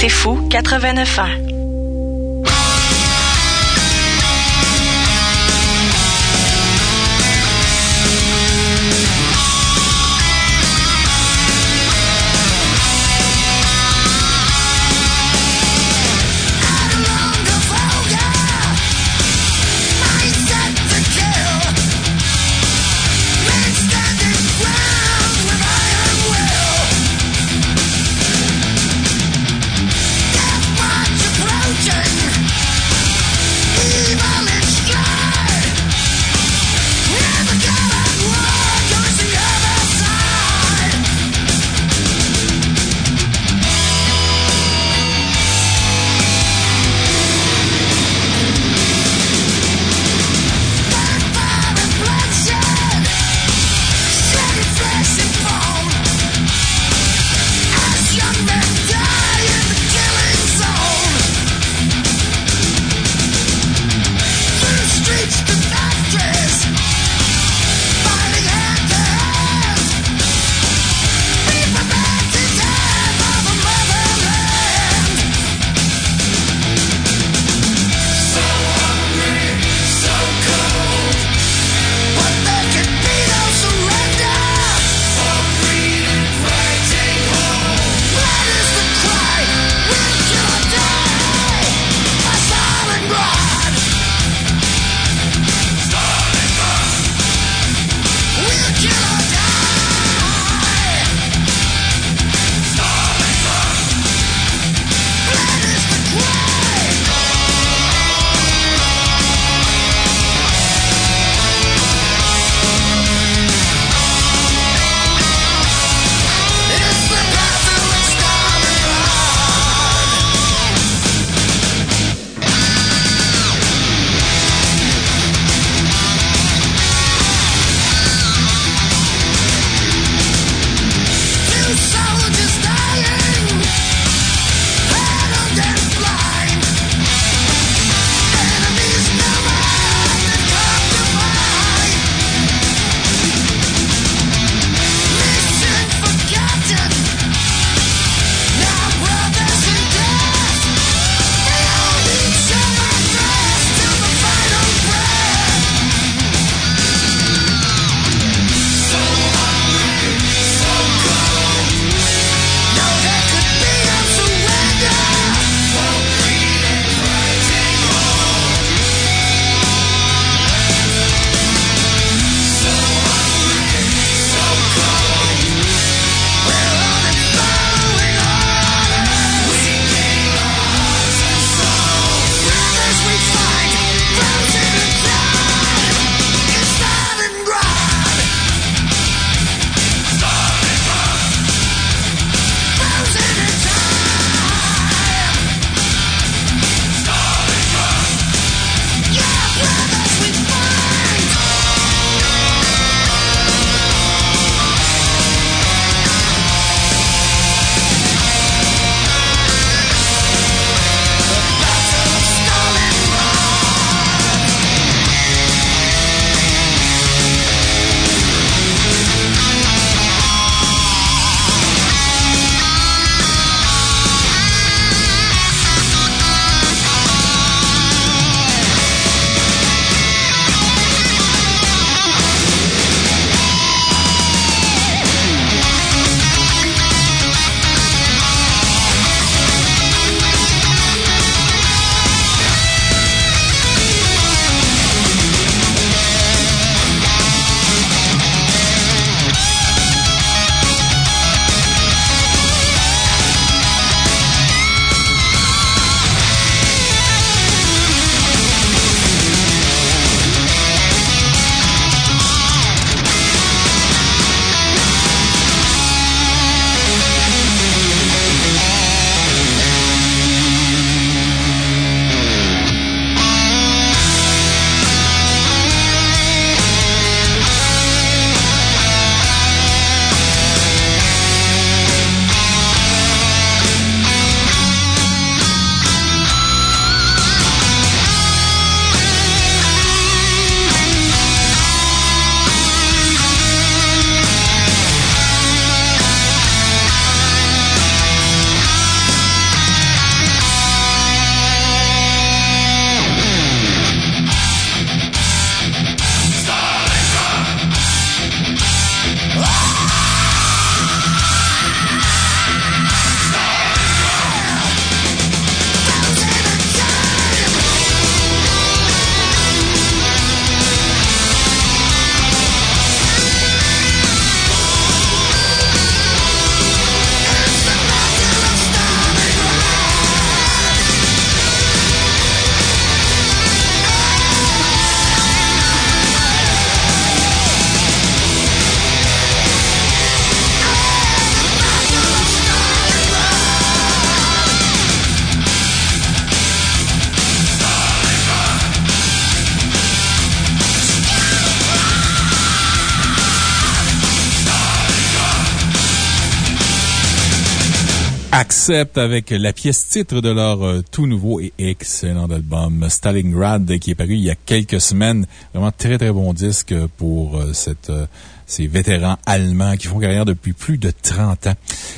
C'est fou 89 ans. Avec la pièce titre de leur euh, tout nouveau et excellent album Stalingrad qui est paru il y a quelques semaines. Vraiment très très bon disque pour euh, cette, euh, ces vétérans allemands qui font carrière depuis plus de 30 ans.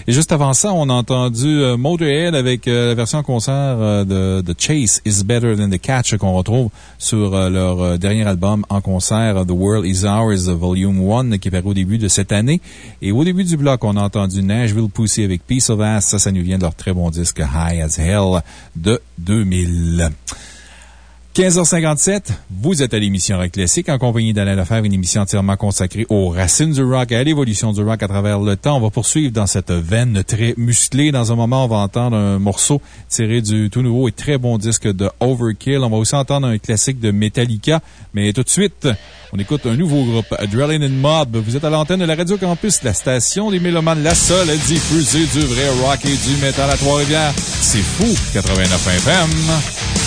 Et juste avant ça, on a entendu euh, Motorhead avec euh, la version concert euh, de Chase is Better Than the Catch qu'on retrouve sur leur dernier album en concert, The World is Ours Volume 1, qui est paru au début de cette année. Et au début du bloc, on a entendu Nashville Pussy avec Peace of Ass. Ça, ça nous vient de leur très bon disque High as Hell de 2000. 15h57, vous êtes à l'émission Rock Classique en compagnie d'Alain Lefebvre, une émission entièrement consacrée aux racines du rock et à l'évolution du rock à travers le temps. On va poursuivre dans cette veine très musclée. Dans un moment, on va entendre un morceau tiré du tout nouveau et très bon disque de Overkill. On va aussi entendre un classique de Metallica. Mais tout de suite, on écoute un nouveau groupe, Adrenaline Mob. Vous êtes à l'antenne de la Radio Campus, la station des Mélomanes, la seule à diffuser du vrai rock et du métal à Trois-Rivières. C'est fou, 89 FM.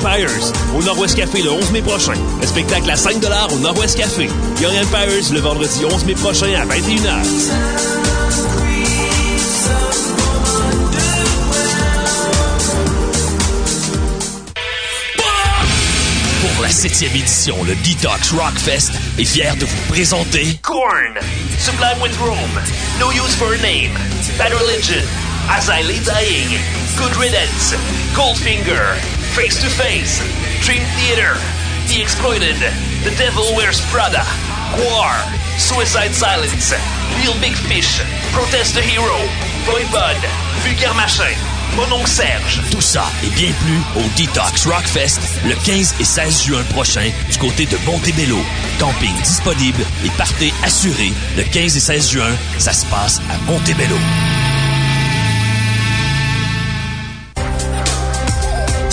Empires au Nord-Ouest Café le 11 mai prochain. Le spectacle à 5 au Nord-Ouest Café. Young Empires le vendredi 11 mai prochain à 21h. Pour la septième édition, le Detox Rockfest est fier de vous présenter Korn, Sublime with Rome, No Use for a Name, Bad Religion, As I Lay Dying, Good Riddance, Goldfinger, Face to Face, Dream Theater, The Exploited, The Devil Wears Prada, War, Suicide Silence, Real Big Fish, Protest the Hero, Voivod, Vulgaire Machin, Mon oncle Serge. Tout ça et bien plus au Detox Rockfest le 15 et 16 juin prochain du côté de Montebello. Camping disponible et partez assuré le 15 et 16 juin. Ça se passe à Montebello.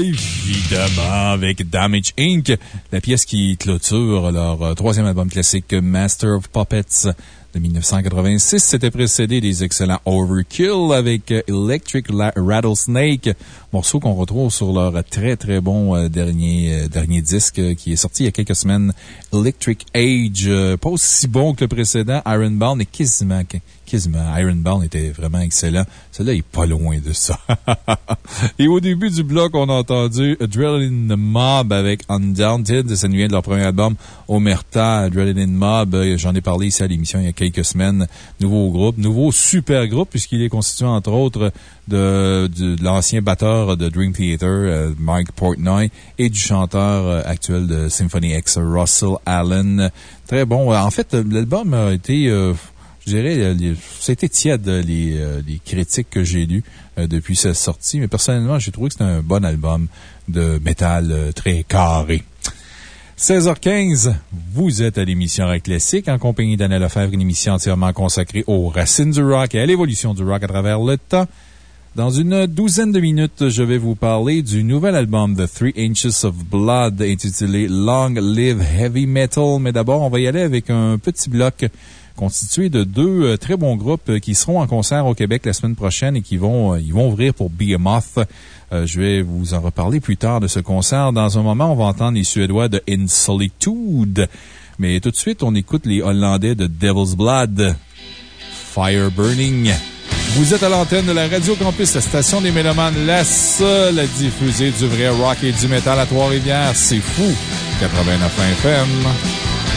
Évidemment, avec Damage Inc., la pièce qui clôture leur euh, troisième album classique Master of Puppets de 1986. C'était précédé des excellents Overkill avec euh, Electric Rattlesnake, morceau qu'on retrouve sur leur très très bon euh, dernier, dernier disque qui est sorti il y a quelques semaines, Electric Age. Pas aussi bon que le précédent, Ironbound, mais quasiment, quasiment. Ironbound était vraiment excellent. Celui-là est pas loin de ça. Et au début du bloc, on a entendu Adrenaline Mob avec Undaunted. Ça nous vient de leur premier album, Omerta. Adrenaline Mob, euh, j'en ai parlé ici à l'émission il y a quelques semaines. Nouveau groupe, nouveau super groupe, puisqu'il est constitué entre autres de, l'ancien batteur de Dream Theater, euh, Mike Portnoy, et du chanteur euh, actuel de Symphony X, Russell Allen. Très bon. En fait, l'album a été, je dirais, euh, a été tiède, les, euh, les critiques que j'ai lues euh, depuis sa sortie, mais personnellement, j'ai trouvé que c'était un bon album de métal euh, très carré. 16h15, vous êtes à l'émission Rock Classique en compagnie d'Anna Lefebvre, une émission entièrement consacrée aux racines du rock et à l'évolution du rock à travers le temps. Dans une douzaine de minutes, je vais vous parler du nouvel album The Three Inches of Blood intitulé Long Live Heavy Metal. Mais d'abord, on va y aller avec un petit bloc constitué de deux euh, très bons groupes euh, qui seront en concert au Québec la semaine prochaine et qui vont, euh, ils vont ouvrir pour Behemoth. Euh, je vais vous en reparler plus tard de ce concert. Dans un moment, on va entendre les Suédois de In Solitude. Mais tout de suite, on écoute les Hollandais de Devil's Blood. Fire Burning. Vous êtes à l'antenne de la Radio Campus, la station des Mélomanes, la seule à diffuser du vrai rock et du métal à Trois-Rivières. C'est fou! 89 FM.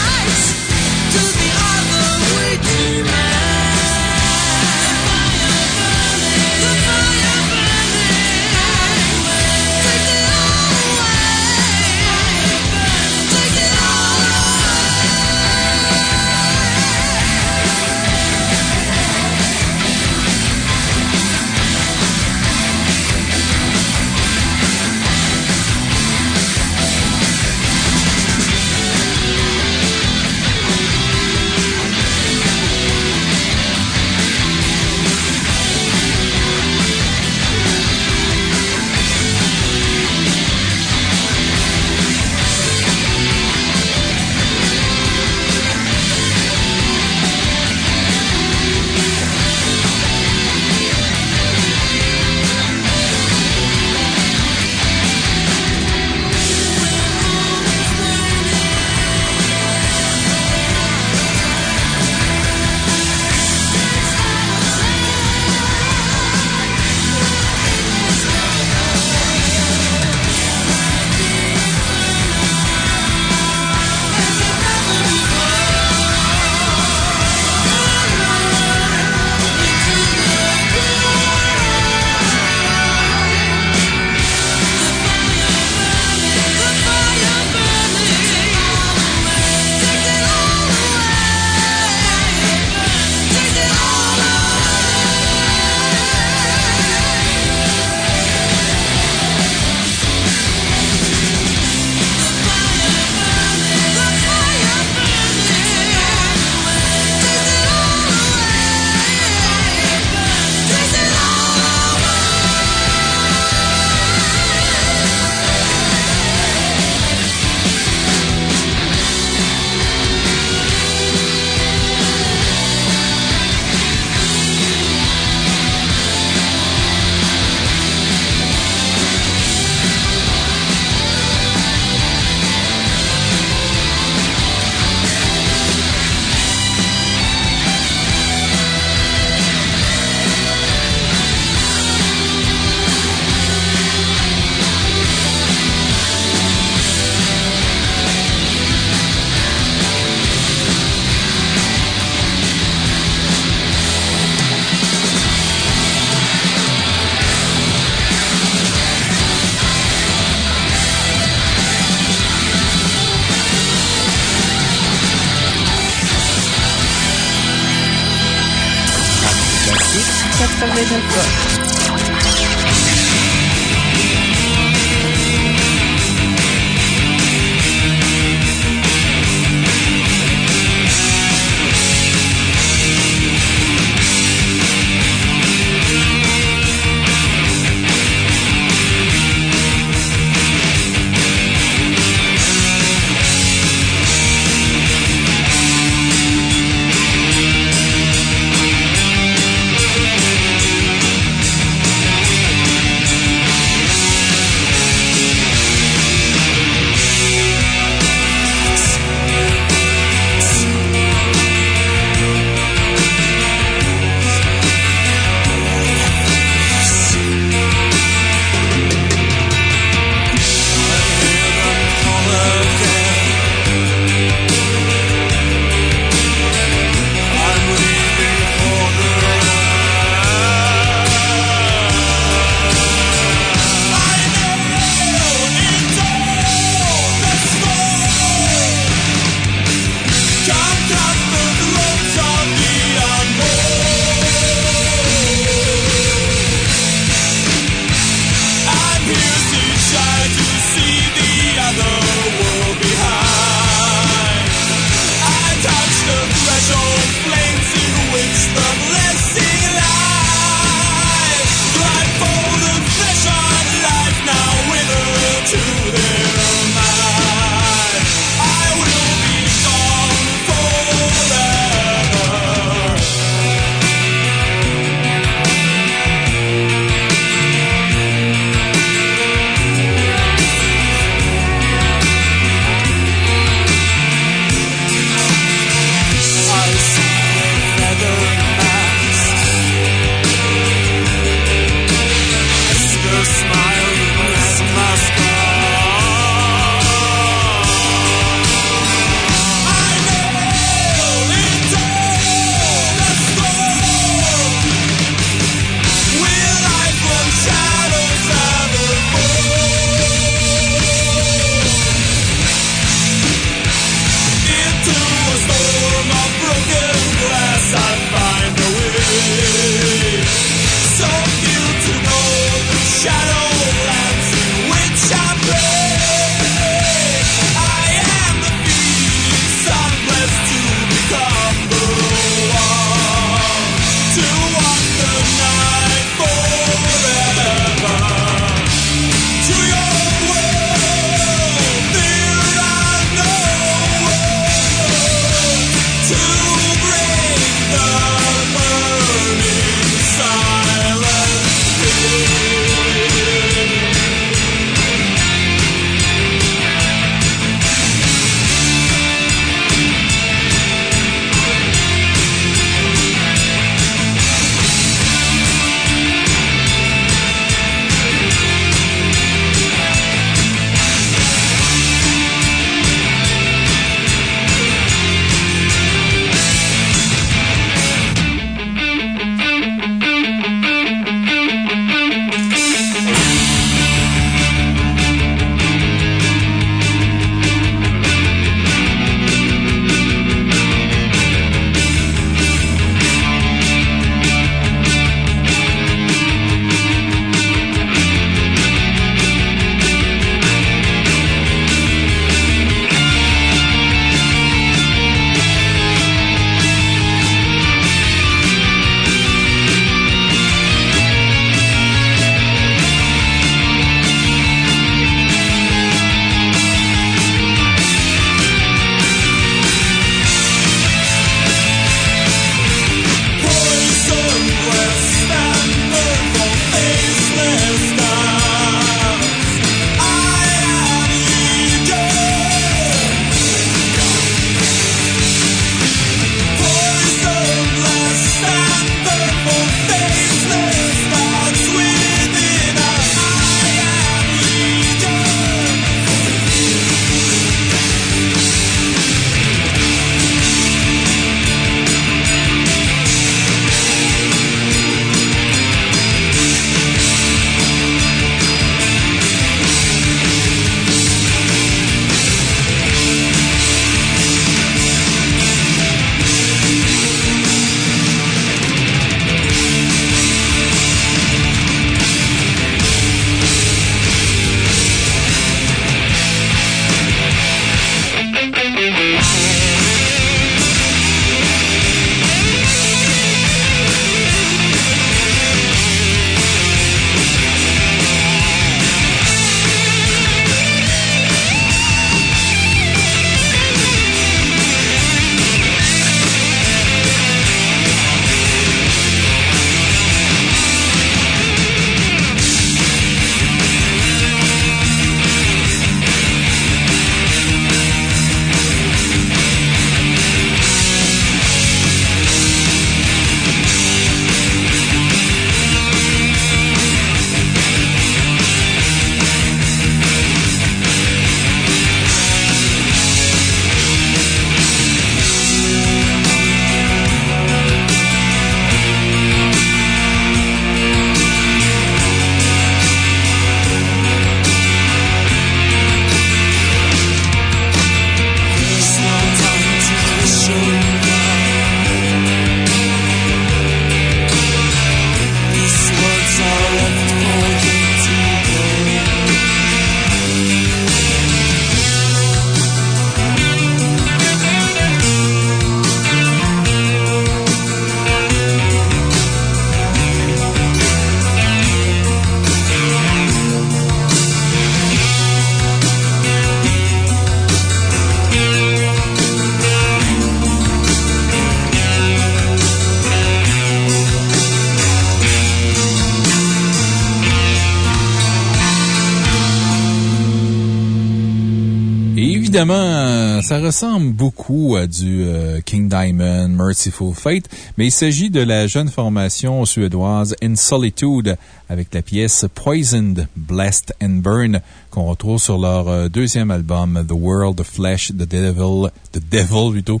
Ressemble beaucoup à du euh, King Diamond, Merciful Fate, mais il s'agit de la jeune formation suédoise In Solitude avec la pièce Poisoned, Blessed and Burn qu'on retrouve sur leur euh, deuxième album The World, The Flesh, The Devil, The Devil plutôt,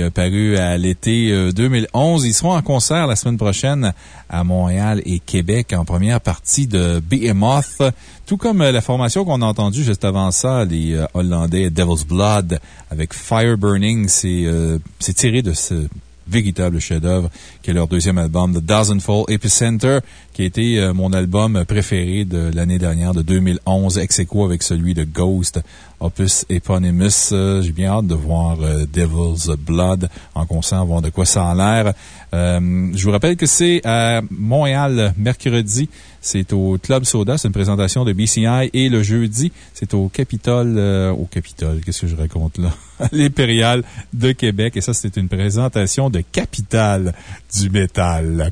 euh, paru à l'été euh, 2011. Ils seront en concert la semaine prochaine à Montréal et Québec en première partie de Behemoth, tout comme euh, la formation qu'on a entendue juste avant ça, les euh, Hollandais Devil's Blood avec Fire Burning. Euh, c'est tiré de ce véritable chef-d'œuvre qui est leur deuxième album, The Dozenfold Epicenter, qui a été euh, mon album préféré de l'année dernière, de 2011, ex aequo avec celui de Ghost, Opus Eponymous. Euh, J'ai bien hâte de voir euh, Devil's Blood en concert, voir de quoi ça a l'air. Euh, je vous rappelle que c'est à Montréal, mercredi. C'est au Club Soda. C'est une présentation de BCI. Et le jeudi, c'est au Capitole, euh, au Capitole, qu'est-ce que je raconte là? L'Impérial de Québec. Et ça, c'est une présentation de Capitale du métal.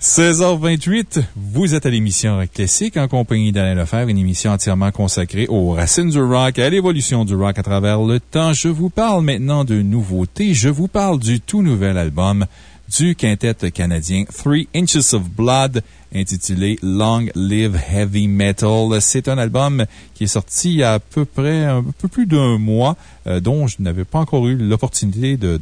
16h28, vous êtes à l'émission Classique en compagnie d'Alain Lefebvre, une émission entièrement consacrée aux racines du rock et à l'évolution du rock à travers le temps. Je vous parle maintenant de nouveautés. Je vous parle du tout nouvel album du quintet canadien Three Inches of Blood, intitulé Long Live Heavy Metal. C'est un album qui est sorti il y a à peu près un peu plus d'un mois, euh, dont je n'avais pas encore eu l'opportunité de,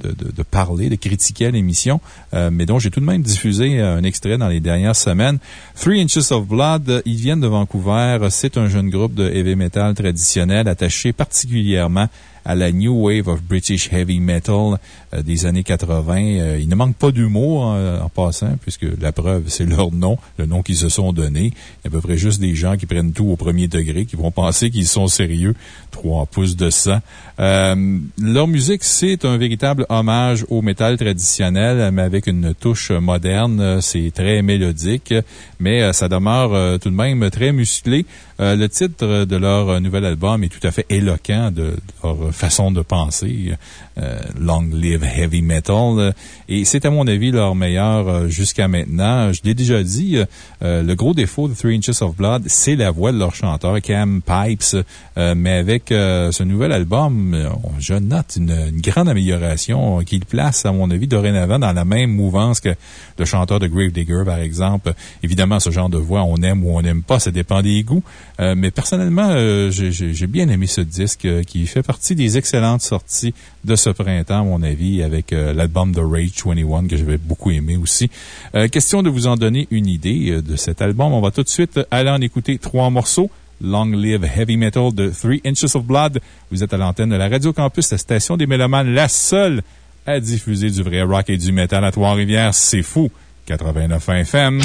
parler, de critiquer à l'émission, euh, mais dont j'ai tout de même diffusé un extrait dans les dernières semaines. Three Inches of Blood, ils viennent de Vancouver. C'est un jeune groupe de heavy metal traditionnel attaché particulièrement à la New Wave of British Heavy Metal euh, des années 80. Euh, il ne manque pas d'humour en, en passant, puisque la preuve, c'est leur nom, le nom qu'ils se sont donné. Il y a à peu près juste des gens qui prennent tout au premier degré, qui vont penser qu'ils sont sérieux. Trois pouces de sang. Euh, leur musique, c'est un véritable hommage au métal traditionnel, mais avec une touche moderne. C'est très mélodique, mais ça demeure tout de même très musclé. Euh, le titre de leur euh, nouvel album est tout à fait éloquent de, leur façon de penser. Euh, Long Live Heavy Metal. Et c'est, à mon avis, leur meilleur jusqu'à maintenant. Je l'ai déjà dit, le gros défaut de Three Inches of Blood, c'est la voix de leur chanteur, Cam Pipes. Mais avec ce nouvel album, je note une, grande amélioration qui le place, à mon avis, dorénavant dans la même mouvance que le chanteur de Gravedigger, par exemple. Évidemment, ce genre de voix, on aime ou on n'aime pas, ça dépend des goûts. Euh, mais personnellement, euh, j'ai- bien aimé ce disque euh, qui fait partie des excellentes sorties de ce printemps, à mon avis, avec l'album de Rage 21 que j'avais beaucoup aimé aussi. Question de vous en donner une idée de cet album. On va tout de suite aller en écouter trois morceaux. Long Live Heavy Metal de Three Inches of Blood. Vous êtes à l'antenne de la Radio Campus, la station des Mélomanes, la seule à diffuser du vrai rock et du métal à Trois-Rivières. C'est fou. 89 FM.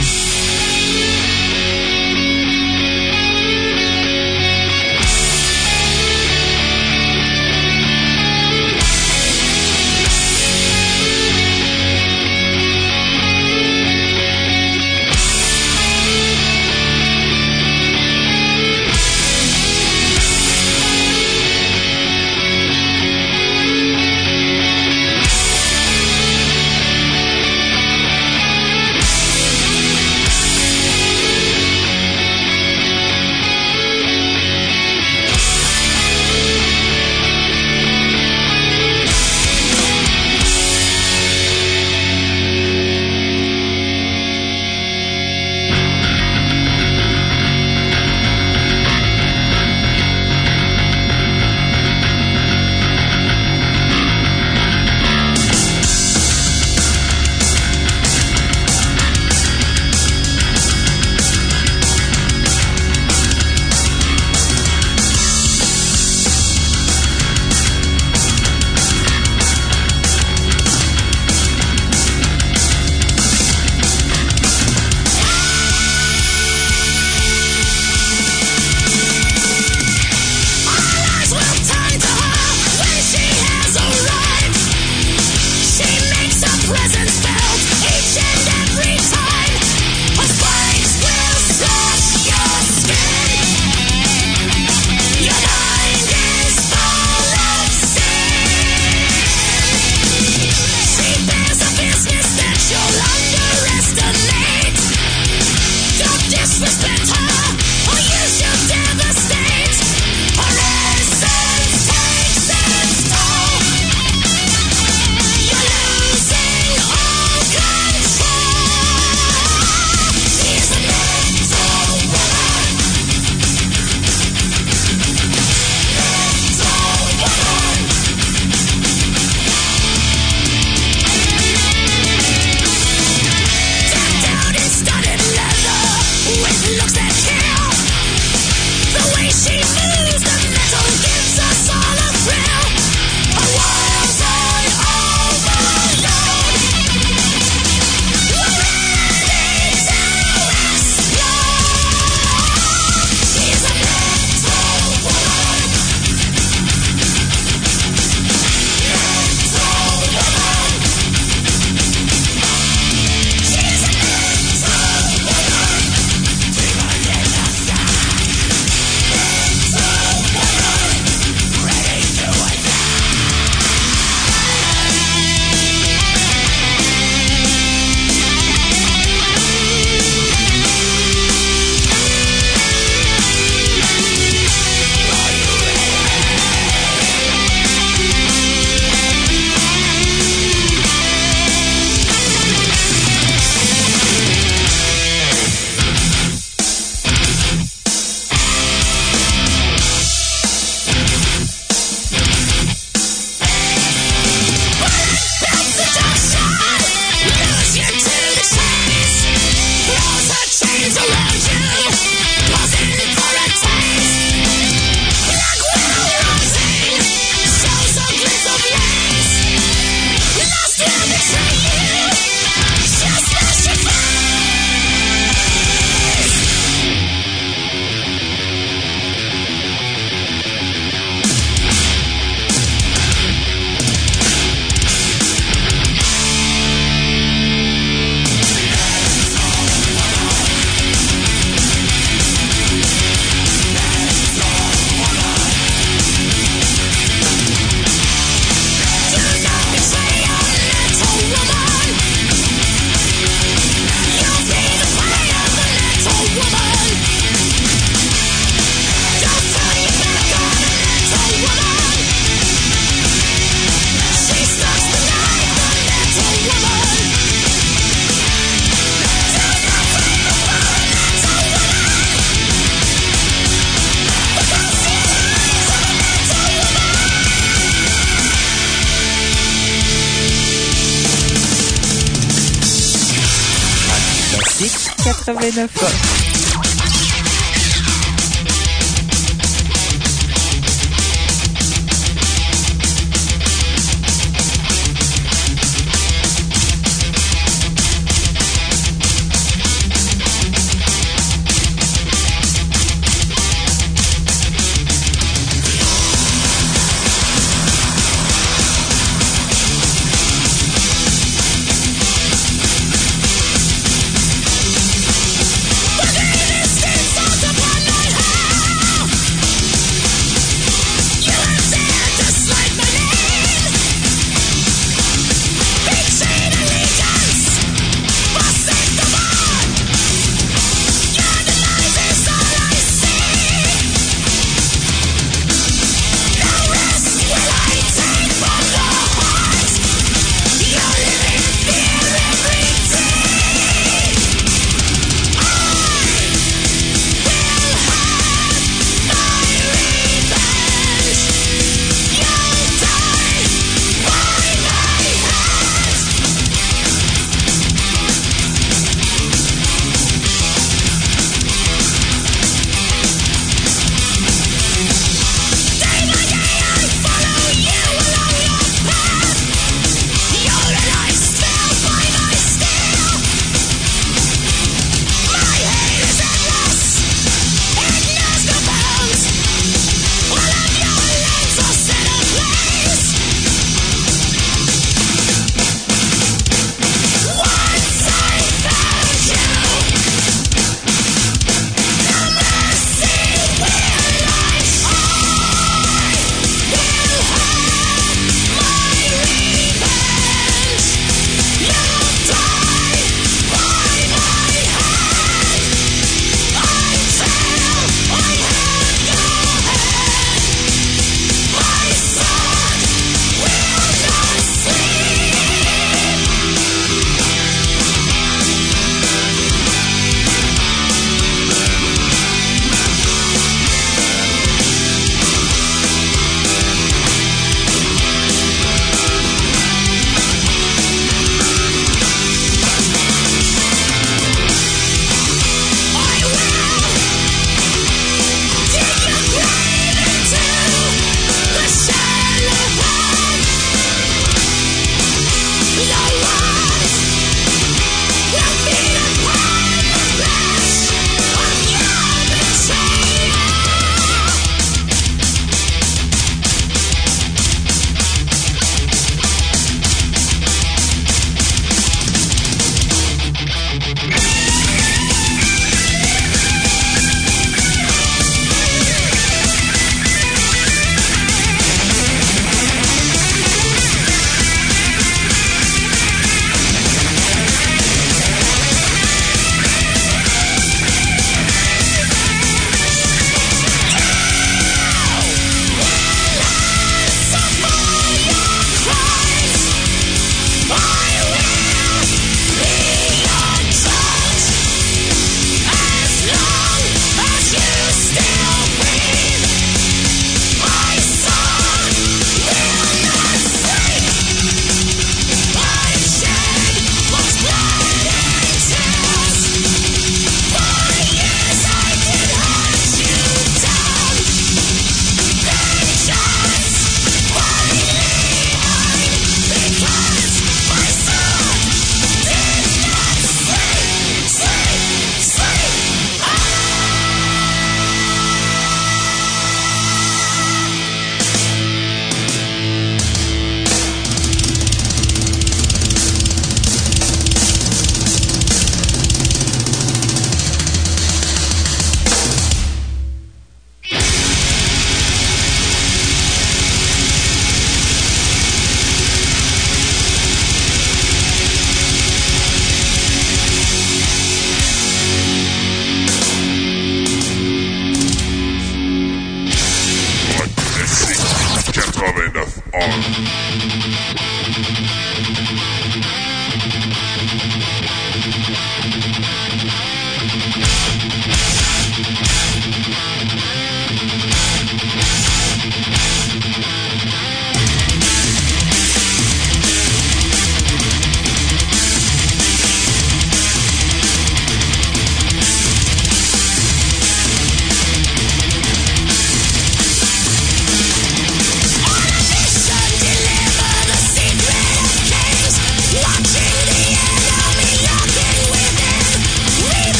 89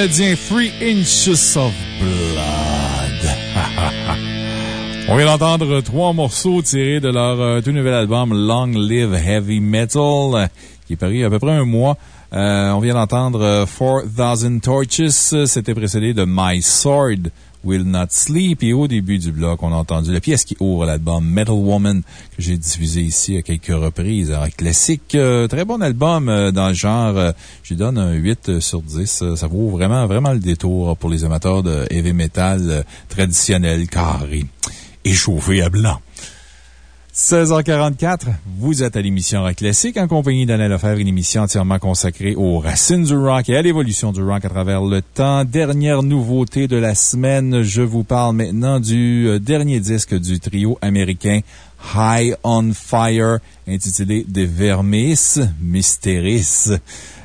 Inches of Blood. On vient d'entendre trois morceaux tirés de leur euh, tout nouvel album Long Live Heavy Metal, euh, qui est paru il y a à peu près un mois. Euh, on vient d'entendre euh, 4000 Torches. C'était précédé de My Sword Will Not Sleep. Et au début du bloc, on a entendu la pièce qui ouvre l'album Metal Woman que j'ai diffusé ici à quelques reprises. Un classique, euh, très bon album euh, dans le genre. euh, je lui donne un 8 sur 10. Euh, Ça vaut vraiment, vraiment le détour pour les amateurs de heavy metal traditionnel, carré et chauffé à blanc. 16h44, vous êtes à l'émission Rock Classique en compagnie d'Anna Lefebvre, une émission entièrement consacrée aux racines du rock et à l'évolution du rock à travers le temps. Dernière nouveauté de la semaine, je vous parle maintenant du euh, dernier disque du trio américain High on Fire, intitulé De Vermis Mysteris.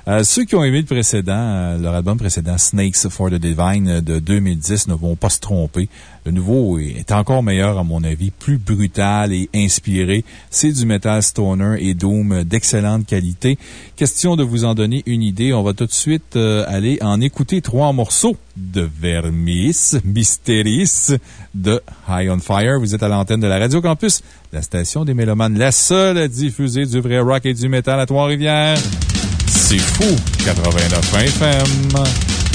Euh, ceux qui ont aimé le précédent, euh, leur album précédent, Snakes for the Divine euh, de 2010, ne vont pas se tromper. Le nouveau est encore meilleur, à mon avis, plus brutal et inspiré. C'est du metal stoner et doom d'excellente qualité. Question de vous en donner une idée, on va tout de suite aller en écouter trois morceaux de Vermis Mysteris de High on Fire. Vous êtes à l'antenne de la Radio Campus, la station des Mélomanes, la seule à diffuser du vrai rock et du métal à Trois-Rivières. C'est fou! 89 FM.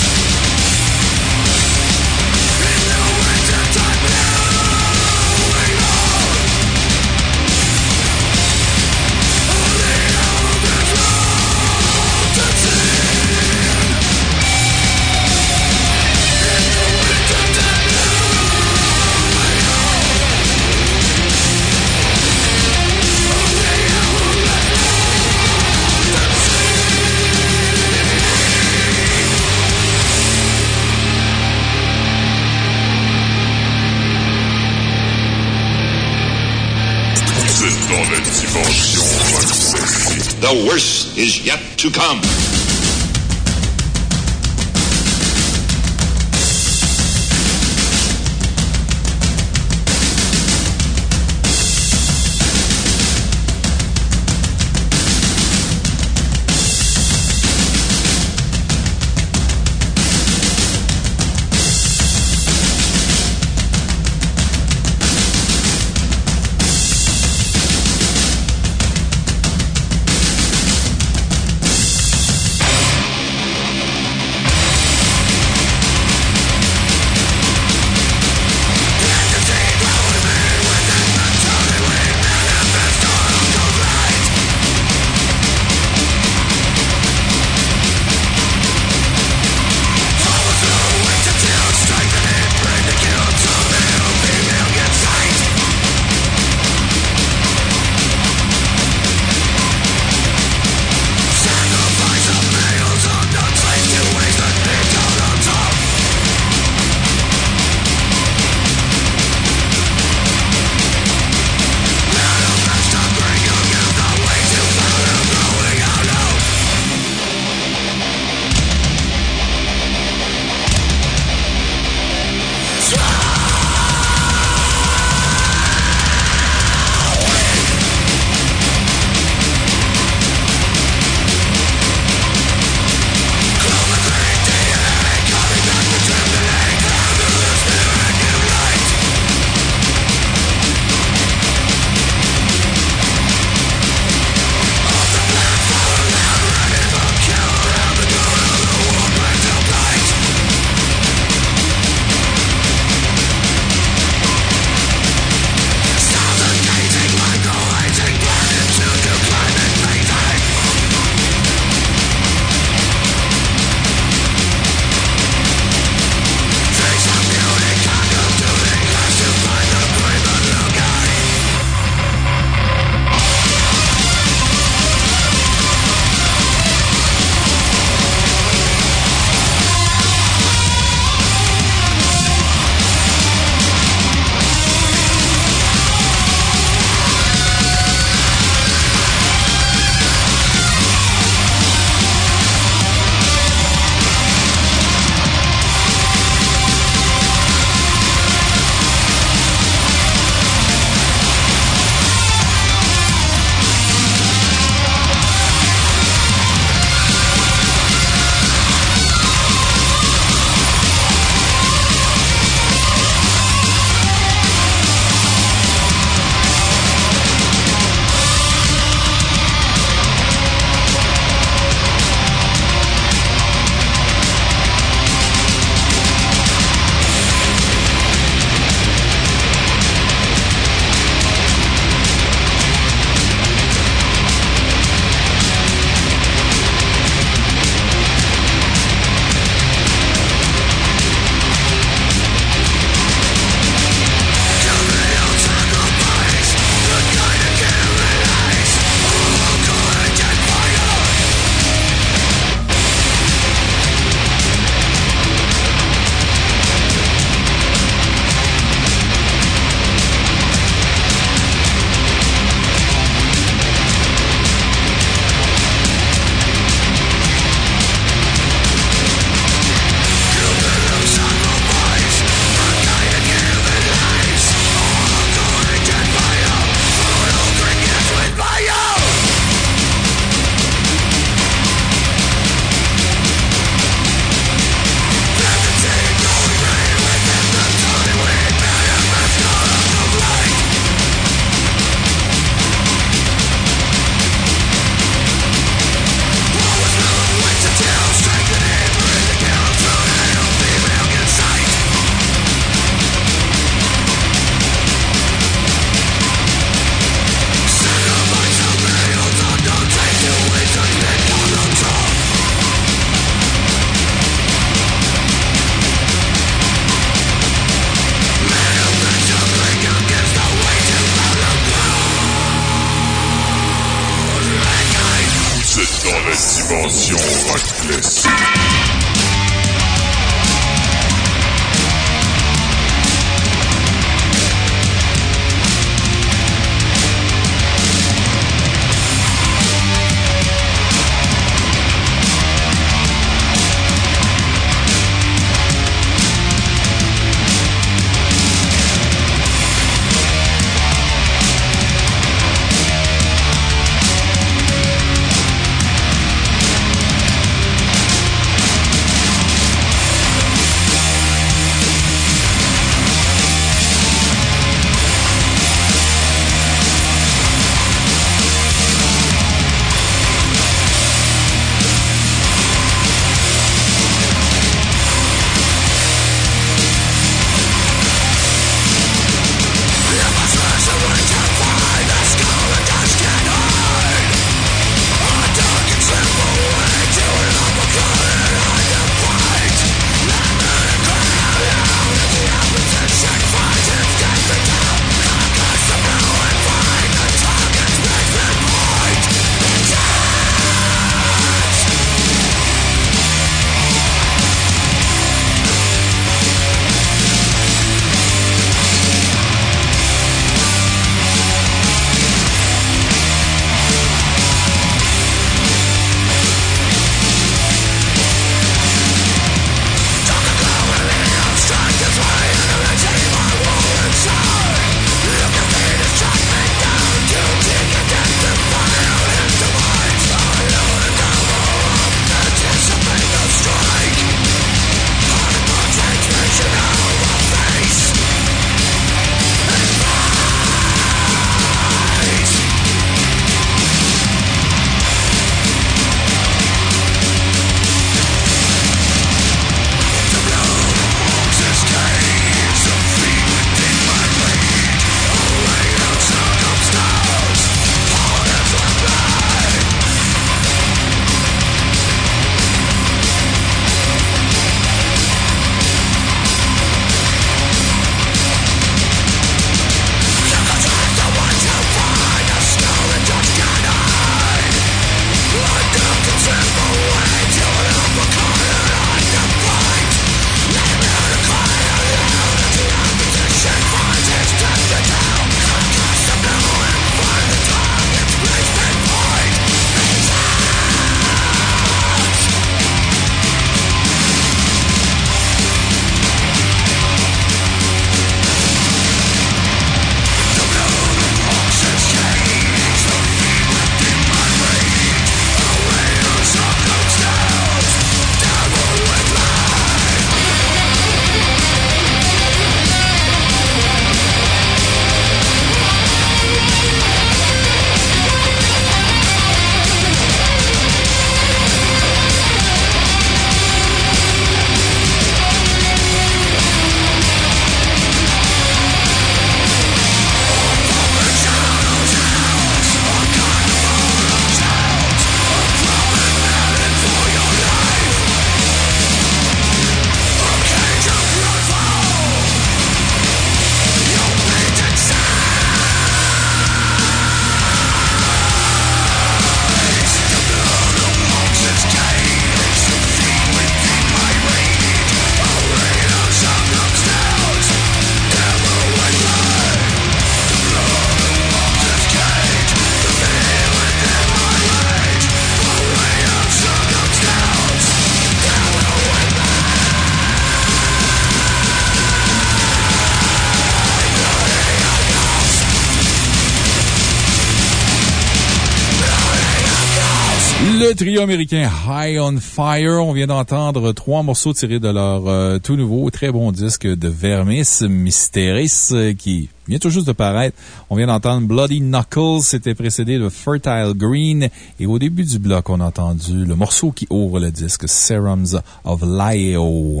Le trio américain High on Fire, on vient d'entendre trois morceaux tirés de leur euh, tout nouveau, très bon disque de Vermis Mysteris euh, qui vient tout juste de paraître. On vient d'entendre Bloody Knuckles, c'était précédé de Fertile Green. Et au début du bloc, on a entendu le morceau qui ouvre le disque, Serums of Lio.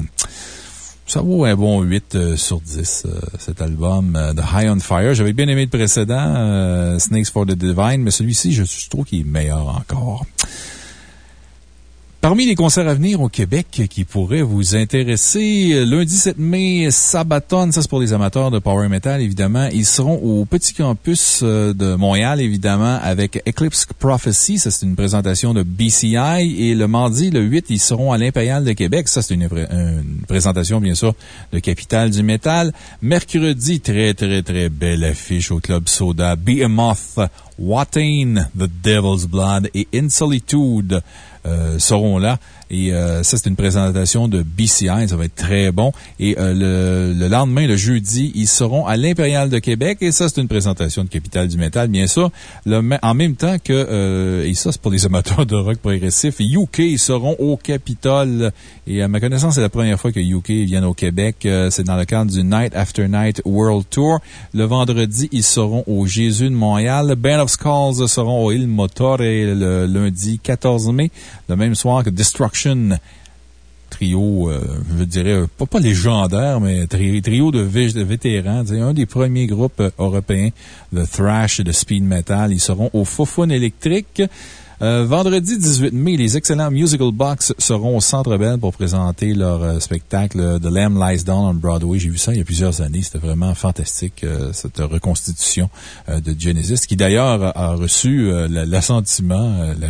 Ça vaut un bon 8 euh, sur 10, euh, cet album de High on Fire. J'avais bien aimé le précédent, Snakes for the Divine, mais celui-ci, je trouve qu'il est meilleur encore. Parmi les concerts à venir au Québec qui pourraient vous intéresser, lundi 7 mai, Sabaton, ça c'est pour les amateurs de Power Metal, évidemment. Ils seront au Petit Campus euh, de Montréal, évidemment, avec Eclipse Prophecy. Ça, c'est une présentation de BCI. Et le mardi, le 8, ils seront à l'Impérial de Québec. Ça, c'est une, pré- une présentation, bien sûr, de Capital du Métal. Mercredi, très, très, très belle affiche au Club Soda. Behemoth, Watain, The Devil's Blood et In Solitude euh, seront là. Et euh, ça, c'est une présentation de BCI. Ça va être très bon. Et euh, le, le lendemain, le jeudi, ils seront à l'Impérial de Québec. Et ça, c'est une présentation de Capital du Métal, bien sûr. En même temps que, euh, et ça, c'est pour les amateurs de rock progressif, UK, ils seront au Capitole. Et à ma connaissance, c'est la première fois que UK viennent au Québec. C'est dans le cadre du Night After Night World Tour. Le vendredi, ils seront au Jésus de Montréal. Band of Skulls seront au Il Motore le lundi 14 mai, le même soir que Destruction trio, euh, je dirais, euh, pas, pas légendaire, mais tri- trio de, de vétérans. Un des premiers groupes euh, européens de thrash et de speed metal. Ils seront au Fofun électrique. Vendredi 18 mai, les excellents Musical Box seront au Centre Bell pour présenter leur spectacle The Lamb Lies Down on Broadway. J'ai vu ça il y a plusieurs années. C'était vraiment fantastique, cette reconstitution de Genesis, qui d'ailleurs a reçu la- l'assentiment, la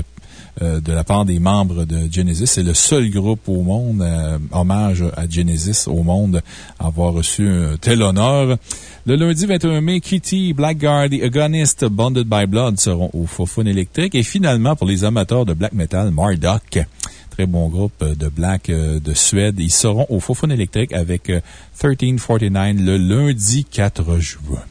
euh, de la part des membres de Genesis. C'est le seul groupe au monde, euh, hommage à Genesis au monde, à avoir reçu un tel honneur. Le lundi 21 mai, Kitty, Blackguard et Agonist, Bonded by Blood seront au Fofun électrique. Et finalement, pour les amateurs de black metal, Marduk. Très bon groupe de black euh, de Suède. Ils seront au Fofun électrique avec euh, 1349 le lundi 4 juin.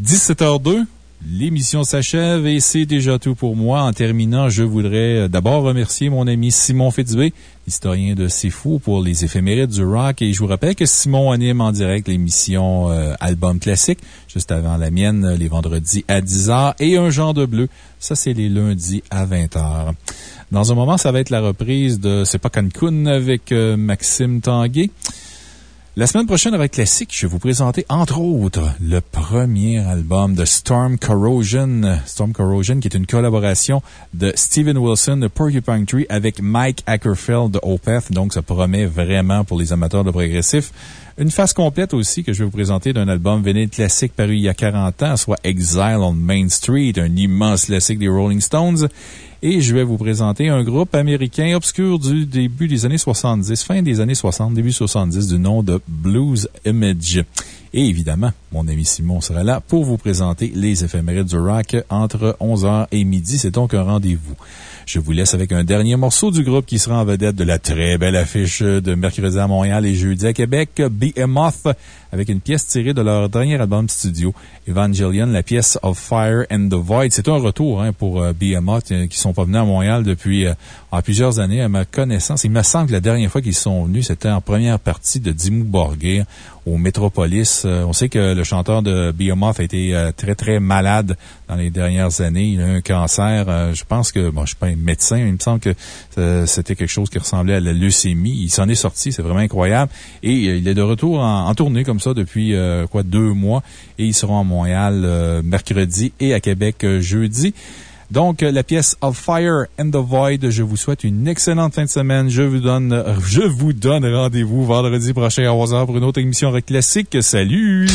17h02. L'émission s'achève et c'est déjà tout pour moi. En terminant, je voudrais euh, d'abord remercier mon ami Simon Fitzbé, historien de C'est Fou, pour les éphémérides du rock. Et je vous rappelle que Simon anime en direct l'émission euh, Album Classique, juste avant la mienne, euh, les vendredis à 10h. Et Un genre de bleu, ça c'est les lundis à 20h. Dans un moment, ça va être la reprise de C'est pas Cancun avec Maxime Tanguay. La semaine prochaine, avec Classique, je vais vous présenter, entre autres, le premier album de Storm Corrosion. Storm Corrosion, qui est une collaboration de Steven Wilson de Porcupine Tree avec Mike Ackerfeld de Opeth. Donc, ça promet vraiment pour les amateurs de progressif. Une phase complète aussi que je vais vous présenter d'un album vinyle classique paru il y a 40 ans, soit Exile on Main Street, un immense classique des Rolling Stones. Et je vais vous présenter un groupe américain obscur du début des années 70, fin des années 60, début 70, du nom de Blues Image. Et évidemment, mon ami Simon sera là pour vous présenter les éphémérides du rock entre 11h et midi. C'est donc un rendez-vous. Je vous laisse avec un dernier morceau du groupe qui sera en vedette de la très belle affiche de mercredi à Montréal et jeudi à Québec, Behemoth, avec une pièce tirée de leur dernier album studio, Evangelion, la pièce of Fire and the Void. C'est un retour hein, pour euh, Behemoth, euh, qui sont pas venus à Montréal depuis euh, plusieurs années, à ma connaissance. Il me semble que la dernière fois qu'ils sont venus, c'était en première partie de Dimmu Borgir au Metropolis. On sait que le chanteur de Behemoth a été très, très malade dans les dernières années. Il a un cancer. Je pense que, bon, je suis médecin, il me semble que euh, c'était quelque chose qui ressemblait à la leucémie. Il s'en est sorti, c'est vraiment incroyable. Et euh, il est de retour en, tournée comme ça depuis, euh, quoi, deux mois. Et ils seront à Montréal mercredi et à Québec jeudi. Donc, la pièce Of Fire and the Void, je vous souhaite une excellente fin de semaine. Je vous donne, je vous donne rendez-vous vendredi prochain à 11h pour une autre émission classique. Salut!